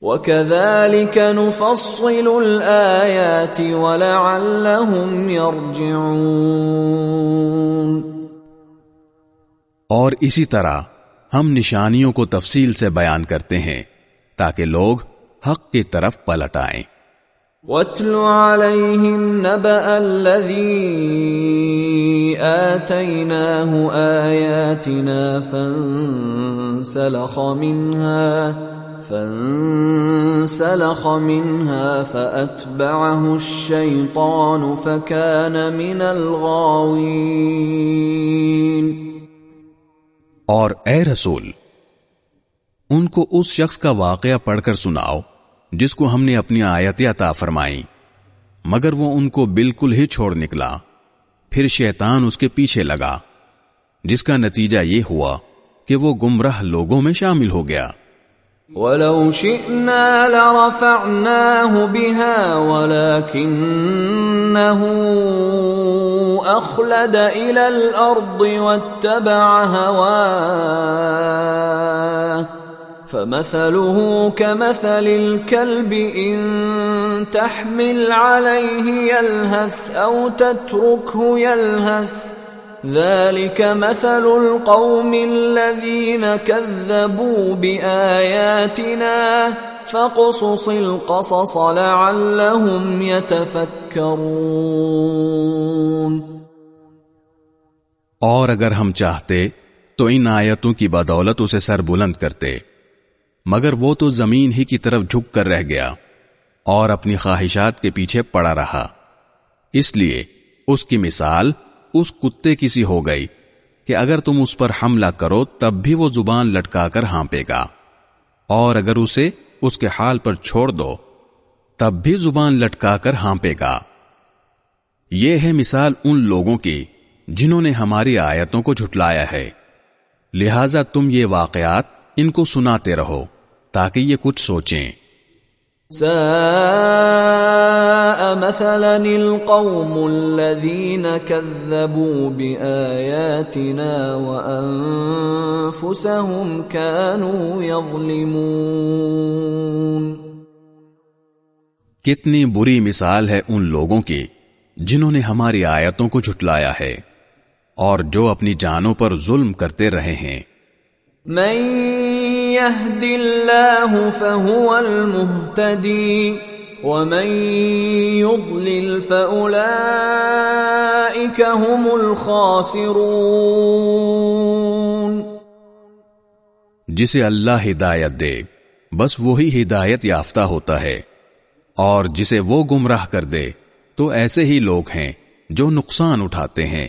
وَكَذَلِكَ نُفَصِّلُ الْآيَاتِ وَلَعَلَّهُمْ يَرْجِعُونَ اور اسی طرح ہم نشانیوں کو تفصیل سے بیان کرتے ہیں تاکہ لوگ حق کی طرف پلٹ آئیں۔ وَاتْلُ عَلَيْهِمْ نَبَأَ الَّذِي آتَيْنَاهُ آيَاتِنَا فَانْسَلَخَ مِنْهَا فَانْسَلَخَ مِنْهَا فَأَتْبَعَهُ الشَّيْطَانُ فَكَانَ مِنَ الْغَاوِينَ. اور اے رسول، ان کو اس شخص کا واقعہ پڑھ کر سناؤ جس کو ہم نے اپنی آیت عطا فرمائی مگر وہ ان کو بالکل ہی چھوڑ نکلا۔ پھر شیطان اس کے پیچھے لگا، جس کا نتیجہ یہ ہوا کہ وہ گمراہ لوگوں میں شامل ہو گیا۔ وَلَوْ شِئْنَا لَرَفَعْنَاهُ بِهَا وَلَكِنَّهُ أَخْلَدَ إِلَى الْأَرْضِ وَاتَّبَعَ هَوَاهُ۔ فمثله كمثل الكلب إن تحمل عليه يلهث أو تتركه يلهث ذلك مثل القوم الذين كذبوا بآياتنا فقصص القصص لعلهم يتفكرون اور اگر ہم چاہتے تو ان آیتوں کی بدولت اسے سر بلند کرتے۔ مگر وہ تو زمین ہی کی طرف جھک کر رہ گیا اور اپنی خواہشات کے پیچھے پڑا رہا۔ اس لیے اس کی مثال اس کتے کی سی ہو گئی کہ اگر تم اس پر حملہ کرو تب بھی وہ زبان لٹکا کر ہانپے گا اور اگر اسے اس کے حال پر چھوڑ دو تب بھی زبان لٹکا کر ہانپے گا۔ یہ ہے مثال ان لوگوں کی جنہوں نے ہماری آیتوں کو جھٹلایا ہے۔ لہذا تم یہ واقعات ان کو سناتے رہو تاکہ یہ کچھ سوچیں۔ ساء مثلا القوم الذين كذبوا بآياتنا وأنفسهم كانوا يظلمون۔ کتنی بری مثال ہے ان لوگوں کی جنہوں نے ہماری آیتوں کو جھٹلایا ہے اور جو اپنی جانوں پر ظلم کرتے رہے ہیں۔ من يهد الله فهو المهتدي ومن يضلل فأولئك هم الخاسرون جسے اللہ ہدایت دے، بس وہی ہدایت یافتہ ہوتا ہے۔ اور جسے وہ گمراہ کر دے، تو ایسے ہی لوگ ہیں جو نقصان اٹھاتے ہیں۔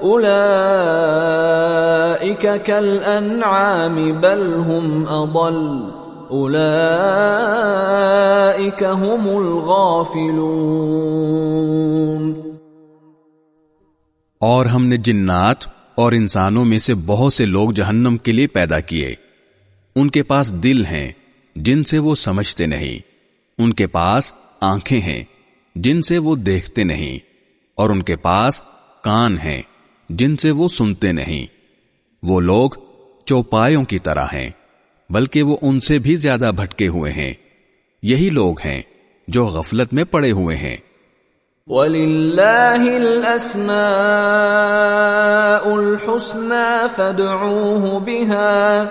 اولئك كالانعام بل هم اضل اولئك هم الغافلون. اور ہم نے جنات اور انسانوں میں سے بہت سے لوگ جہنم کے لیے پیدا کیے۔ ان کے پاس دل ہیں جن سے وہ سمجھتے نہیں۔ ان کے پاس آنکھیں ہیں جن سے وہ دیکھتے نہیں۔ اور ان کے پاس کان ہیں جن سے وہ سنتے نہیں۔ وہ لوگ چوپایوں کی طرح ہیں، بلکہ وہ ان سے بھی زیادہ بھٹکے ہوئے ہیں۔ یہی لوگ ہیں جو غفلت میں پڑے ہوئے ہیں۔ وَلِلَّهِ الْأَسْمَاءُ الْحُسْنَى فَادْعُوهُ بِهَا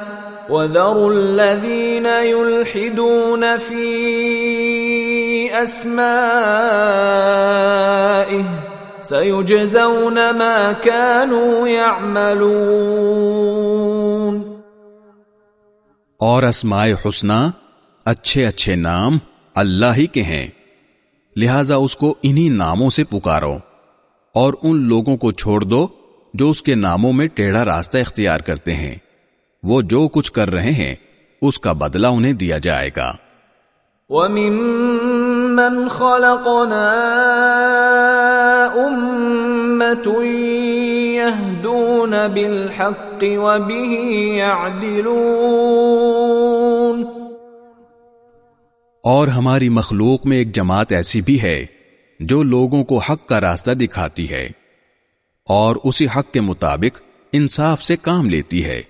وَذَرُوا الَّذِينَ يُلْحِدُونَ فِي أَسْمَائِهِ سَيُجْزَوْنَ مَا كَانُوا يَعْمَلُونَ۔ اور اسماء حسنہ اچھے اچھے نام اللہ ہی کے ہیں۔ لہذا اس کو انہی ناموں سے پکارو اور ان لوگوں کو چھوڑ دو جو اس کے ناموں میں ٹیڑھا راستہ اختیار کرتے ہیں۔ وہ جو کچھ کر رہے ہیں اس کا بدلہ انہیں دیا جائے گا۔ وَمِمَّنْ خَلَقْنَا أُمَّةٌ يَهْدُونَ بِالْحَقِّ وَبِهِ يَعْدِلُونَ. اور ہماری مخلوق میں ایک جماعت ایسی بھی ہے جو لوگوں کو حق کا راستہ دکھاتی ہے اور اسی حق کے مطابق انصاف سے کام لیتی ہے۔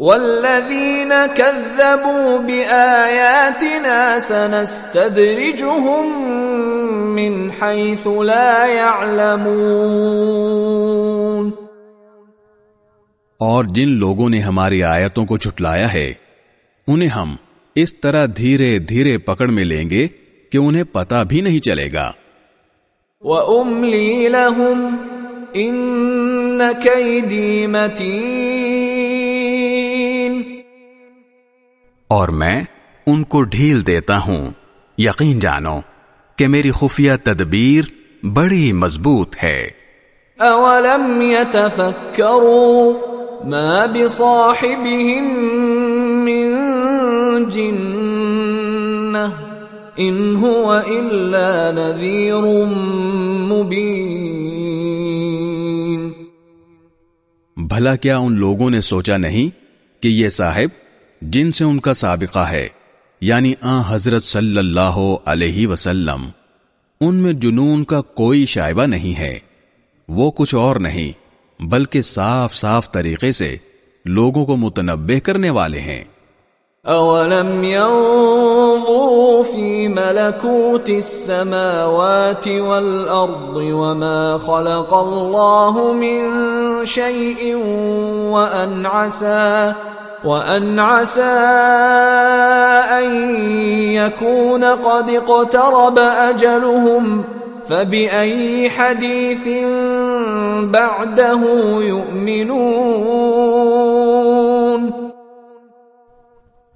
والذین كذبوا بآیاتنا سنستدرجهم من حيث لا يعلمون اور جن لوگوں نے ہماری آیتوں کو چھٹلایا ہے انہیں ہم اس طرح دھیرے دھیرے پکڑ میں لیں گے کہ انہیں پتا بھی نہیں چلے گا۔ وَأُمْلِي لَهُمْ إِنَّ كَيْدِي مَتِينَ۔ اور میں ان کو ڈھیل دیتا ہوں۔ یقین جانو کہ میری خفیہ تدبیر بڑی مضبوط ہے۔ اولم يتفکروا ما بصاحبهم من ان هو الا نذير مبين۔ بھلا کیا ان لوگوں نے سوچا نہیں کہ یہ صاحب جن سے ان کا سابقہ ہے یعنی آ حضرت صلی اللہ علیہ وسلم، ان میں جنون کا کوئی شائبہ نہیں ہے، وہ کچھ اور نہیں، بلکہ صاف صاف طریقے سے لوگوں کو متنبع کرنے والے ہیں۔ اولم ينظروا في ملكوت السماوات والارض وما خلق الله من شيء وان عسى وان عسى ان يكون قد اقترب اجلهم فباي حديث بعده يؤمنون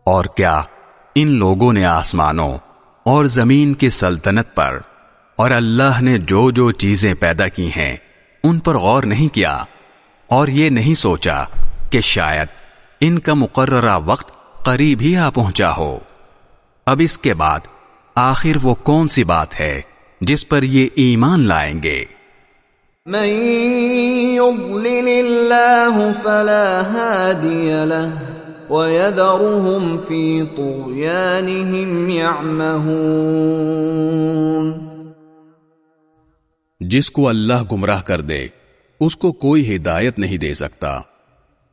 اور کیا ان لوگوں نے آسمانوں اور زمین کی سلطنت پر اور اللہ نے جو جو چیزیں پیدا کی ہیں ان پر غور نہیں کیا اور یہ نہیں سوچا کہ شاید ان کا مقررہ وقت قریب ہی آ پہنچا ہو۔ اب اس کے بعد آخر وہ کون سی بات ہے جس پر یہ ایمان لائیں گے؟ من يضلل الله فلا هادي له وَيَذَرُهُمْ فِي طُغْيَانِهِمْ يَعْمَهُونَ۔ جس کو اللہ گمراہ کر دے اس کو کوئی ہدایت نہیں دے سکتا۔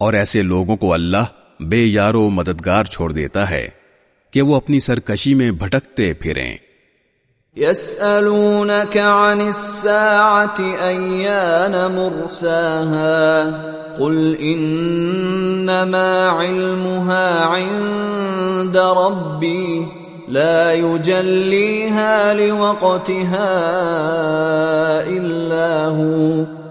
اور ایسے لوگوں کو اللہ بے یارو مددگار چھوڑ دیتا ہے کہ وہ اپنی سرکشی میں بھٹکتے پھریں۔ يسألونك عن الساعة أيان مرساها؟ قل إنما علمها عند ربي، لا يجليها لوقتها إلا هو۔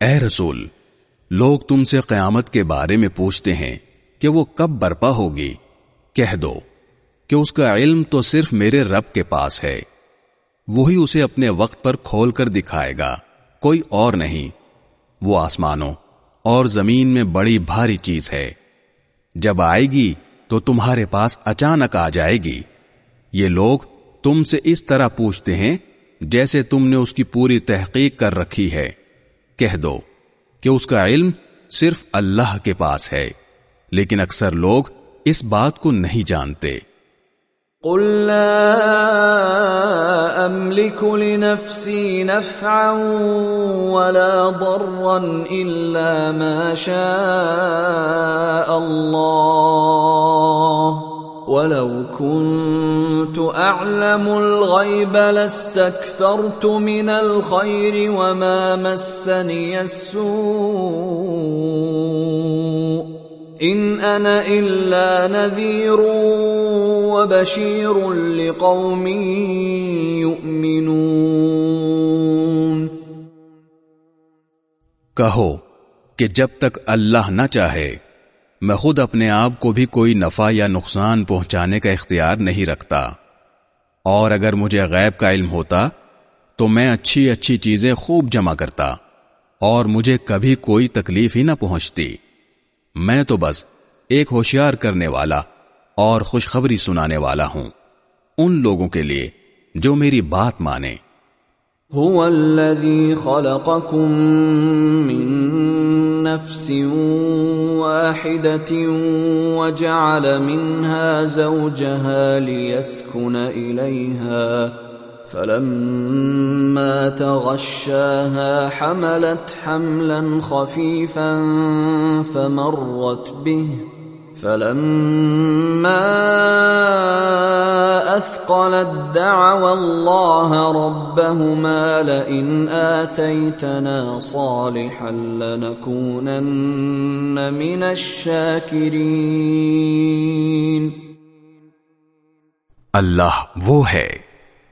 اے رسول، لوگ تم سے قیامت کے بارے میں پوچھتے ہیں کہ وہ کب برپا ہوگی۔ کہہ دو کہ اس کا علم تو صرف میرے رب کے پاس ہے۔ وہی اسے اپنے وقت پر کھول کر دکھائے گا۔ کوئی اور نہیں۔ وہ آسمانوں اور زمین میں بڑی بھاری چیز ہے۔ جب آئے گی تو تمہارے پاس اچانک آ جائے گی۔ یہ لوگ تم سے اس طرح پوچھتے ہیں جیسے تم نے اس کی پوری تحقیق کر رکھی ہے۔ کہہ دو کہ اس کا علم صرف اللہ کے پاس ہے، لیکن اکثر لوگ اس بات کو نہیں جانتے۔ قل لا املك لنفسي نفعا ولا ضرا الا ما شاء الله ولو كنت اعلم الغيب لاستكثرت من الخير وما مسني السوء ان انا الا نذير وبشير لقوم يؤمنون. کہو کہ جب تک اللہ نہ چاہے میں خود اپنے آپ کو بھی کوئی نفع یا نقصان پہنچانے کا اختیار نہیں رکھتا۔ اور اگر مجھے غیب کا علم ہوتا، تو میں اچھی اچھی چیزیں خوب جمع کرتا، اور مجھے کبھی کوئی تکلیف ہی نہ پہنچتی۔ میں تو بس ایک ہوشیار کرنے والا اور خوشخبری سنانے والا ہوں۔ ان لوگوں کے لیے جو میری بات مانے۔ هو الذي خلقكم من نفس واحدة وجعل منها زوجها ليسكن إليها فلما تغشاها حملت حملا خفيفا فمرت به فلما اثقلت دعوا الله ربهما لئن اتيتنا صالحا لنكونن من الشاكرين. اللہ وہ ہے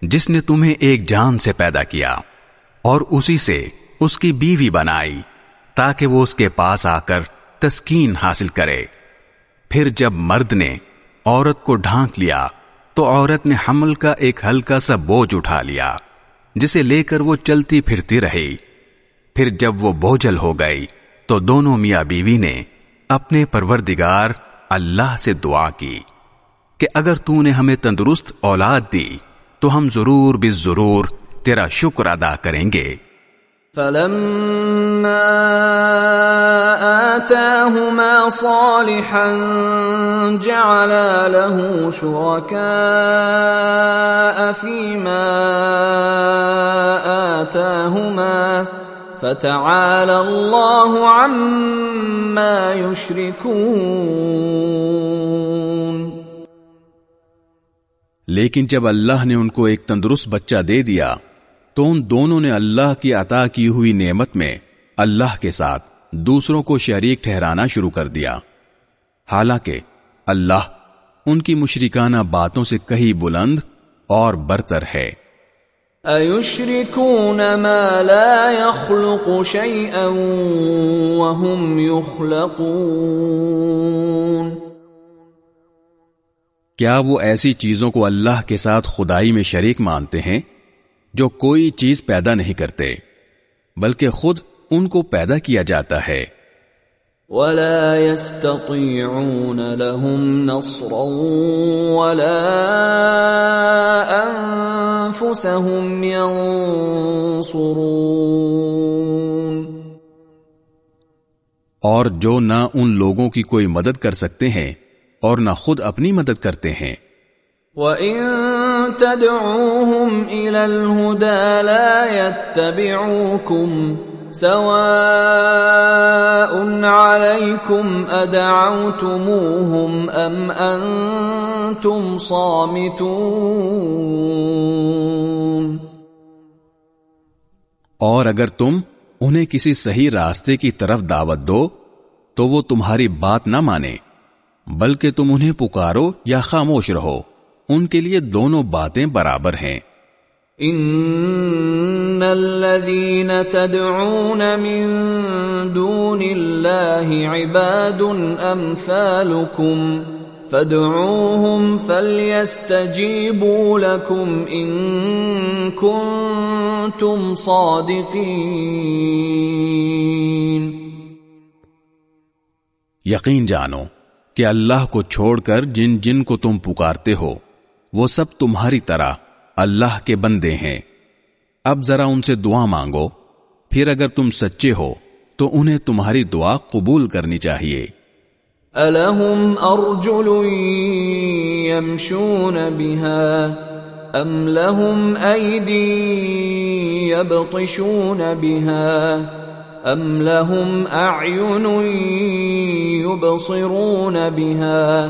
جس نے تمہیں ایک جان سے پیدا کیا اور اسی سے اس کی بیوی بنائی تاکہ وہ اس کے پاس آ کر تسکین حاصل کرے۔ پھر جب مرد نے عورت کو ڈھانک لیا، تو عورت نے حمل کا ایک ہلکا سا بوجھ اٹھا لیا، جسے لے کر وہ چلتی پھرتی رہی۔ پھر جب وہ بوجھل ہو گئی، تو دونوں میاں بیوی نے اپنے پروردگار اللہ سے دعا کی کہ اگر تو نے ہمیں تندرست اولاد دی، تو ہم ضرور بھی ضرور تیرا شکر ادا کریں گے۔ فلما آتاهما صالحا جعل له شركاء فيما آتاهما فتعالى الله عما يشركون لیکن جب اللہ نے ان کو ایک تندرست بچہ دے دیا تو ان دونوں نے اللہ کی عطا کی ہوئی نعمت میں اللہ کے ساتھ دوسروں کو شریک ٹھہرانا شروع کر دیا۔ حالانکہ اللہ ان کی مشرکانہ باتوں سے کہیں بلند اور برتر ہے۔ ما لا يخلق شيئا وهم يخلقون کیا وہ ایسی چیزوں کو اللہ کے ساتھ خدائی میں شریک مانتے ہیں جو کوئی چیز پیدا نہیں کرتے بلکہ خود ان کو پیدا کیا جاتا ہے۔ ولا يستطيعون لهم نصرا ولا انفسهم ينصرون۔ اور جو نہ ان لوگوں کی کوئی مدد کر سکتے ہیں اور نہ خود اپنی مدد کرتے ہیں۔ وَإِن تَدْعُوهُمْ إِلَى الْهُدَى لَا يَتَّبِعُوكُمْ۔ سَوَاءٌ عَلَيْكُمْ أَدَعَوْتُمُوهُمْ أَمْ أَنْتُمْ صَامِتُونَ اور اگر تم انہیں کسی صحیح راستے کی طرف دعوت دو، تو وہ تمہاری بات نہ مانے، بلکہ تم انہیں پکارو یا خاموش رہو۔ ان کے لیے دونوں باتیں برابر ہیں۔ ان الذين تدعون من دون الله عباد امثالكم فادعوهم فليستجيبوا لكم ان كنتم صادقين یقین جانو کہ اللہ کو چھوڑ کر جن جن کو تم پکارتے ہو، وہ سب تمہاری طرح اللہ کے بندے ہیں۔ اب ذرا ان سے دعا مانگو۔ پھر اگر تم سچے ہو، تو انہیں تمہاری دعا قبول کرنی چاہیے۔ الہم ارجل يمشون بها ام لهم ایدی يبطشون بها ام لهم اعین يبصرون بها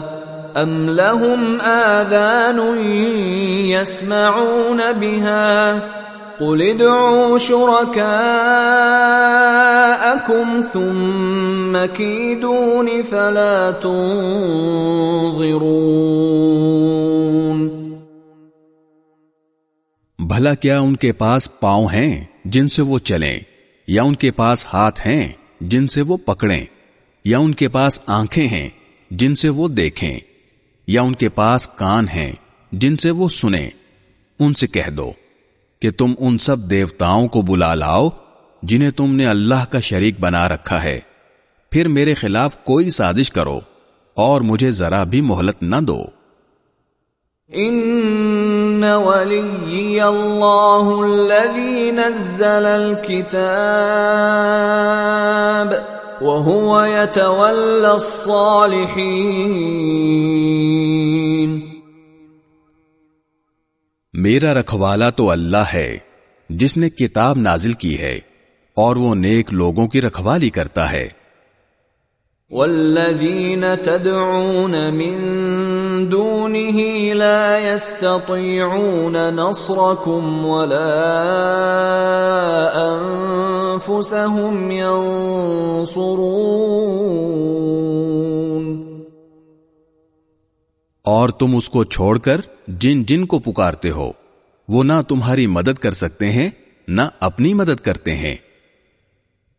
ام لهم آذان يسمعون بها قل ادعوا شركاءكم ثم كيدون فلا تنظرون بھلا کیا ان کے پاس پاؤں ہیں جن سے وہ چلیں یا ان کے پاس ہاتھ ہیں جن سے وہ پکڑیں یا ان کے پاس آنکھیں ہیں جن سے وہ دیکھیں یا ان کے پاس کان ہیں جن سے وہ سنیں، ان سے کہہ دو کہ تم ان سب دیوتاؤں کو بلا لاؤ جنہیں تم نے اللہ کا شریک بنا رکھا ہے۔ پھر میرے خلاف کوئی سازش کرو اور مجھے ذرا بھی مہلت نہ دو۔ ان ولی اللہ الذی نزل الكتاب وهو يتولى الصالحين. میرا رکھوالا تو اللہ ہے، جس نے کتاب نازل کی ہے، اور وہ نیک لوگوں کی رکھوالی کرتا ہے۔ والذین تدعون من دونه لا يستطيعون نصركم ولا انفسهم ينصرون اور تم اس کو چھوڑ کر جن جن کو پکارتے ہو وہ نہ تمہاری مدد کر سکتے ہیں نہ اپنی مدد کرتے ہیں۔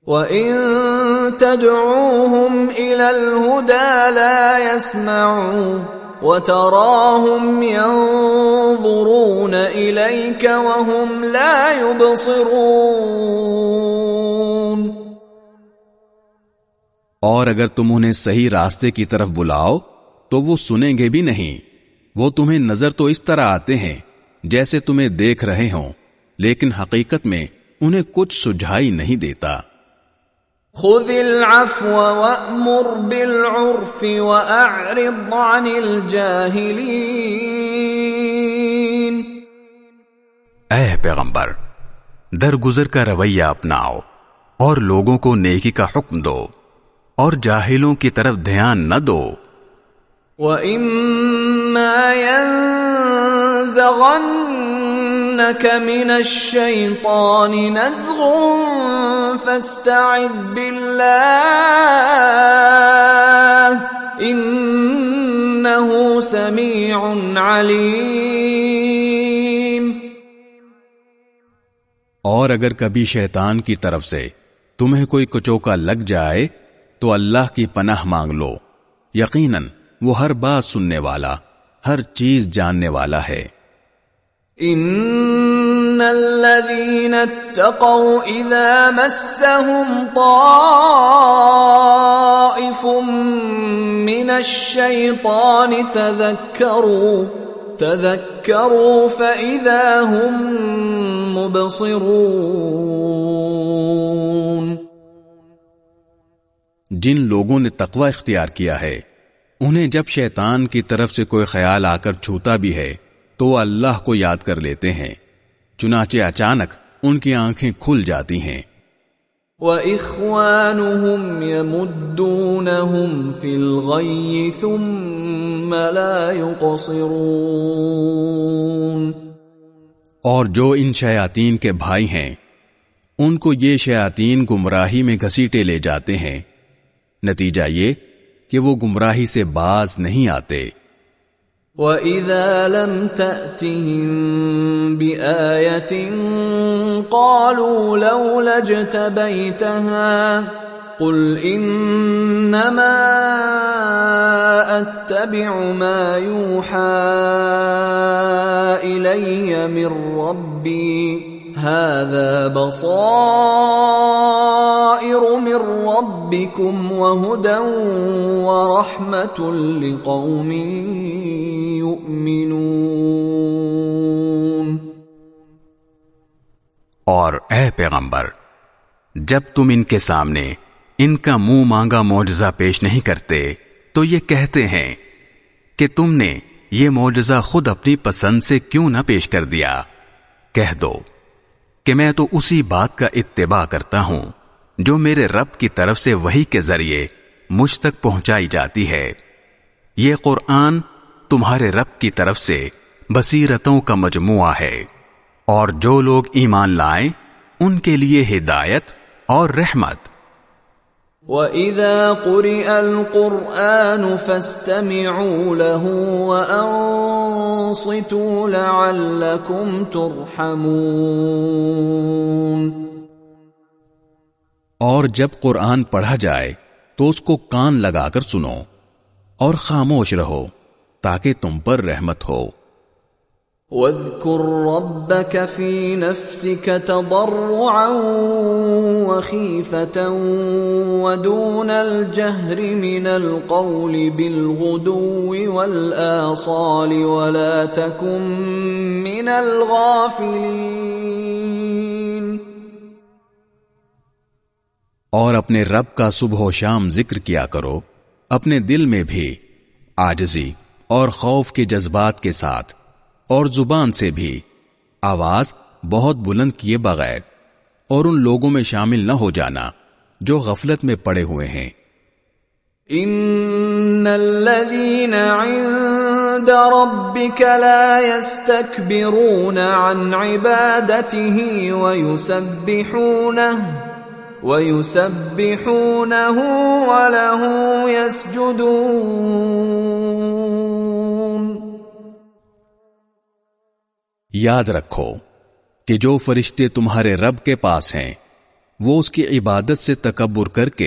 وَإِن تَدْعُوهُمْ إِلَى الْهُدَى لَا يَسْمَعُوا وَتَرَاهُمْ يَنظُرُونَ إِلَيْكَ وَهُمْ لَا يُبْصِرُونَ. اور اگر تم انہیں صحیح راستے کی طرف بلاؤ، تو وہ سنیں گے بھی نہیں۔ وہ تمہیں نظر تو اس طرح آتے ہیں جیسے تمہیں دیکھ رہے ہوں، لیکن حقیقت میں انہیں کچھ سجھائی نہیں دیتا۔ خذ العفو وأمر بالعرف وأعرض عن الجاهلين۔ اے پیغمبر درگزر کا رویہ اپناؤ اور لوگوں کو نیکی کا حکم دو اور جاہلوں کی طرف دھیان نہ دو۔ وَإِمَّا يَنزَغَنَّكَ مِنَ الشَّيْطَانِ نَزْغٌ فَاسْتَعِذْ بِاللَّهِ إِنَّهُ سَمِيعٌ عَلِيمٌ اور اگر کبھی شیطان کی طرف سے تمہیں کوئی کچوکا لگ جائے، تو اللہ کی پناہ مانگ لو۔ یقیناً وہ ہر بات سننے والا، ہر چیز جاننے والا ہے۔ ان الذين اتقوا اذا مسهم طائف من الشيطان تذكروا تذكروا فإذا هم مبصرون۔ جن لوگوں نے تقوی اختیار کیا ہے، انہیں جب شیطان کی طرف سے کوئی خیال آ کر چھوتا بھی ہے تو وہ اللہ کو یاد کر لیتے ہیں۔ چنانچہ اچانک ان کی آنکھیں کھل جاتی ہیں۔ وَإِخْوَانُهُمْ يَمُدُّونَهُمْ فِي الْغَيِّ ثُمَّ لَا يُقْصِرُونَ۔ اور جو ان شیاطین کے بھائی ہیں ان کو یہ شیاطین گمراہی میں گھسیٹے لے جاتے ہیں۔ نتیجہ یہ کہ وہ گمراہی سے باز نہیں آتے۔ وَإِذَا لَمْ تَأْتِهِمْ بِآيَةٍ قَالُوا لَوْ لَجْتَ بَيْتَهَا قُلْ إِنَّمَا أَتَّبِعُ مَا يُوحَى إِلَيَّ مِنْ رَبِّي هذا بصائر من ربكم وهدى ورحمة لقوم يؤمنون. اور اے پیغمبر، جب تم ان کے سامنے ان کا منہ مانگا معجزہ پیش نہیں کرتے، تو یہ کہتے ہیں کہ تم نے یہ معجزہ خود اپنی پسند سے کیوں نہ پیش کر دیا؟ کہہ دو۔ کہ میں تو اسی بات کا اتباع کرتا ہوں، جو میرے رب کی طرف سے وہی کے ذریعے مجھ تک پہنچائی جاتی ہے۔ یہ قرآن تمہارے رب کی طرف سے بصیرتوں کا مجموعہ ہے۔ اور جو لوگ ایمان لائیں، ان کے لیے ہدایت اور رحمت۔ وَإِذَا قُرِئَ الْقُرْآنُ فَاسْتَمِعُوا لَهُ وَأَنصِتُوا لَعَلَّكُمْ تُرْحَمُونَ اور جب قرآن پڑھا جائے تو اس کو کان لگا کر سنو اور خاموش رہو تاکہ تم پر رحمت ہو۔ واذكر ربك في نفسك تضرعا وخيفة ودون الجهر من القول بالغدو والآصال ولا تكن من الغافلين. اور اپنے رب کا صبح و شام ذکر کیا کرو، اپنے دل میں بھی آجزی اور خوف کے جذبات کے ساتھ۔ اور زبان سے بھی۔ آواز بہت بلند کیے بغیر اور ان لوگوں میں شامل نہ ہو جانا جو غفلت میں پڑے ہوئے ہیں۔ ان الذين عند ربك لا يستكبرون عن عبادته ويسبحونه ويسبحونه وله يسجدون یاد رکھو کہ جو فرشتے تمہارے رب کے پاس ہیں، وہ اس کی عبادت سے تکبر کر کے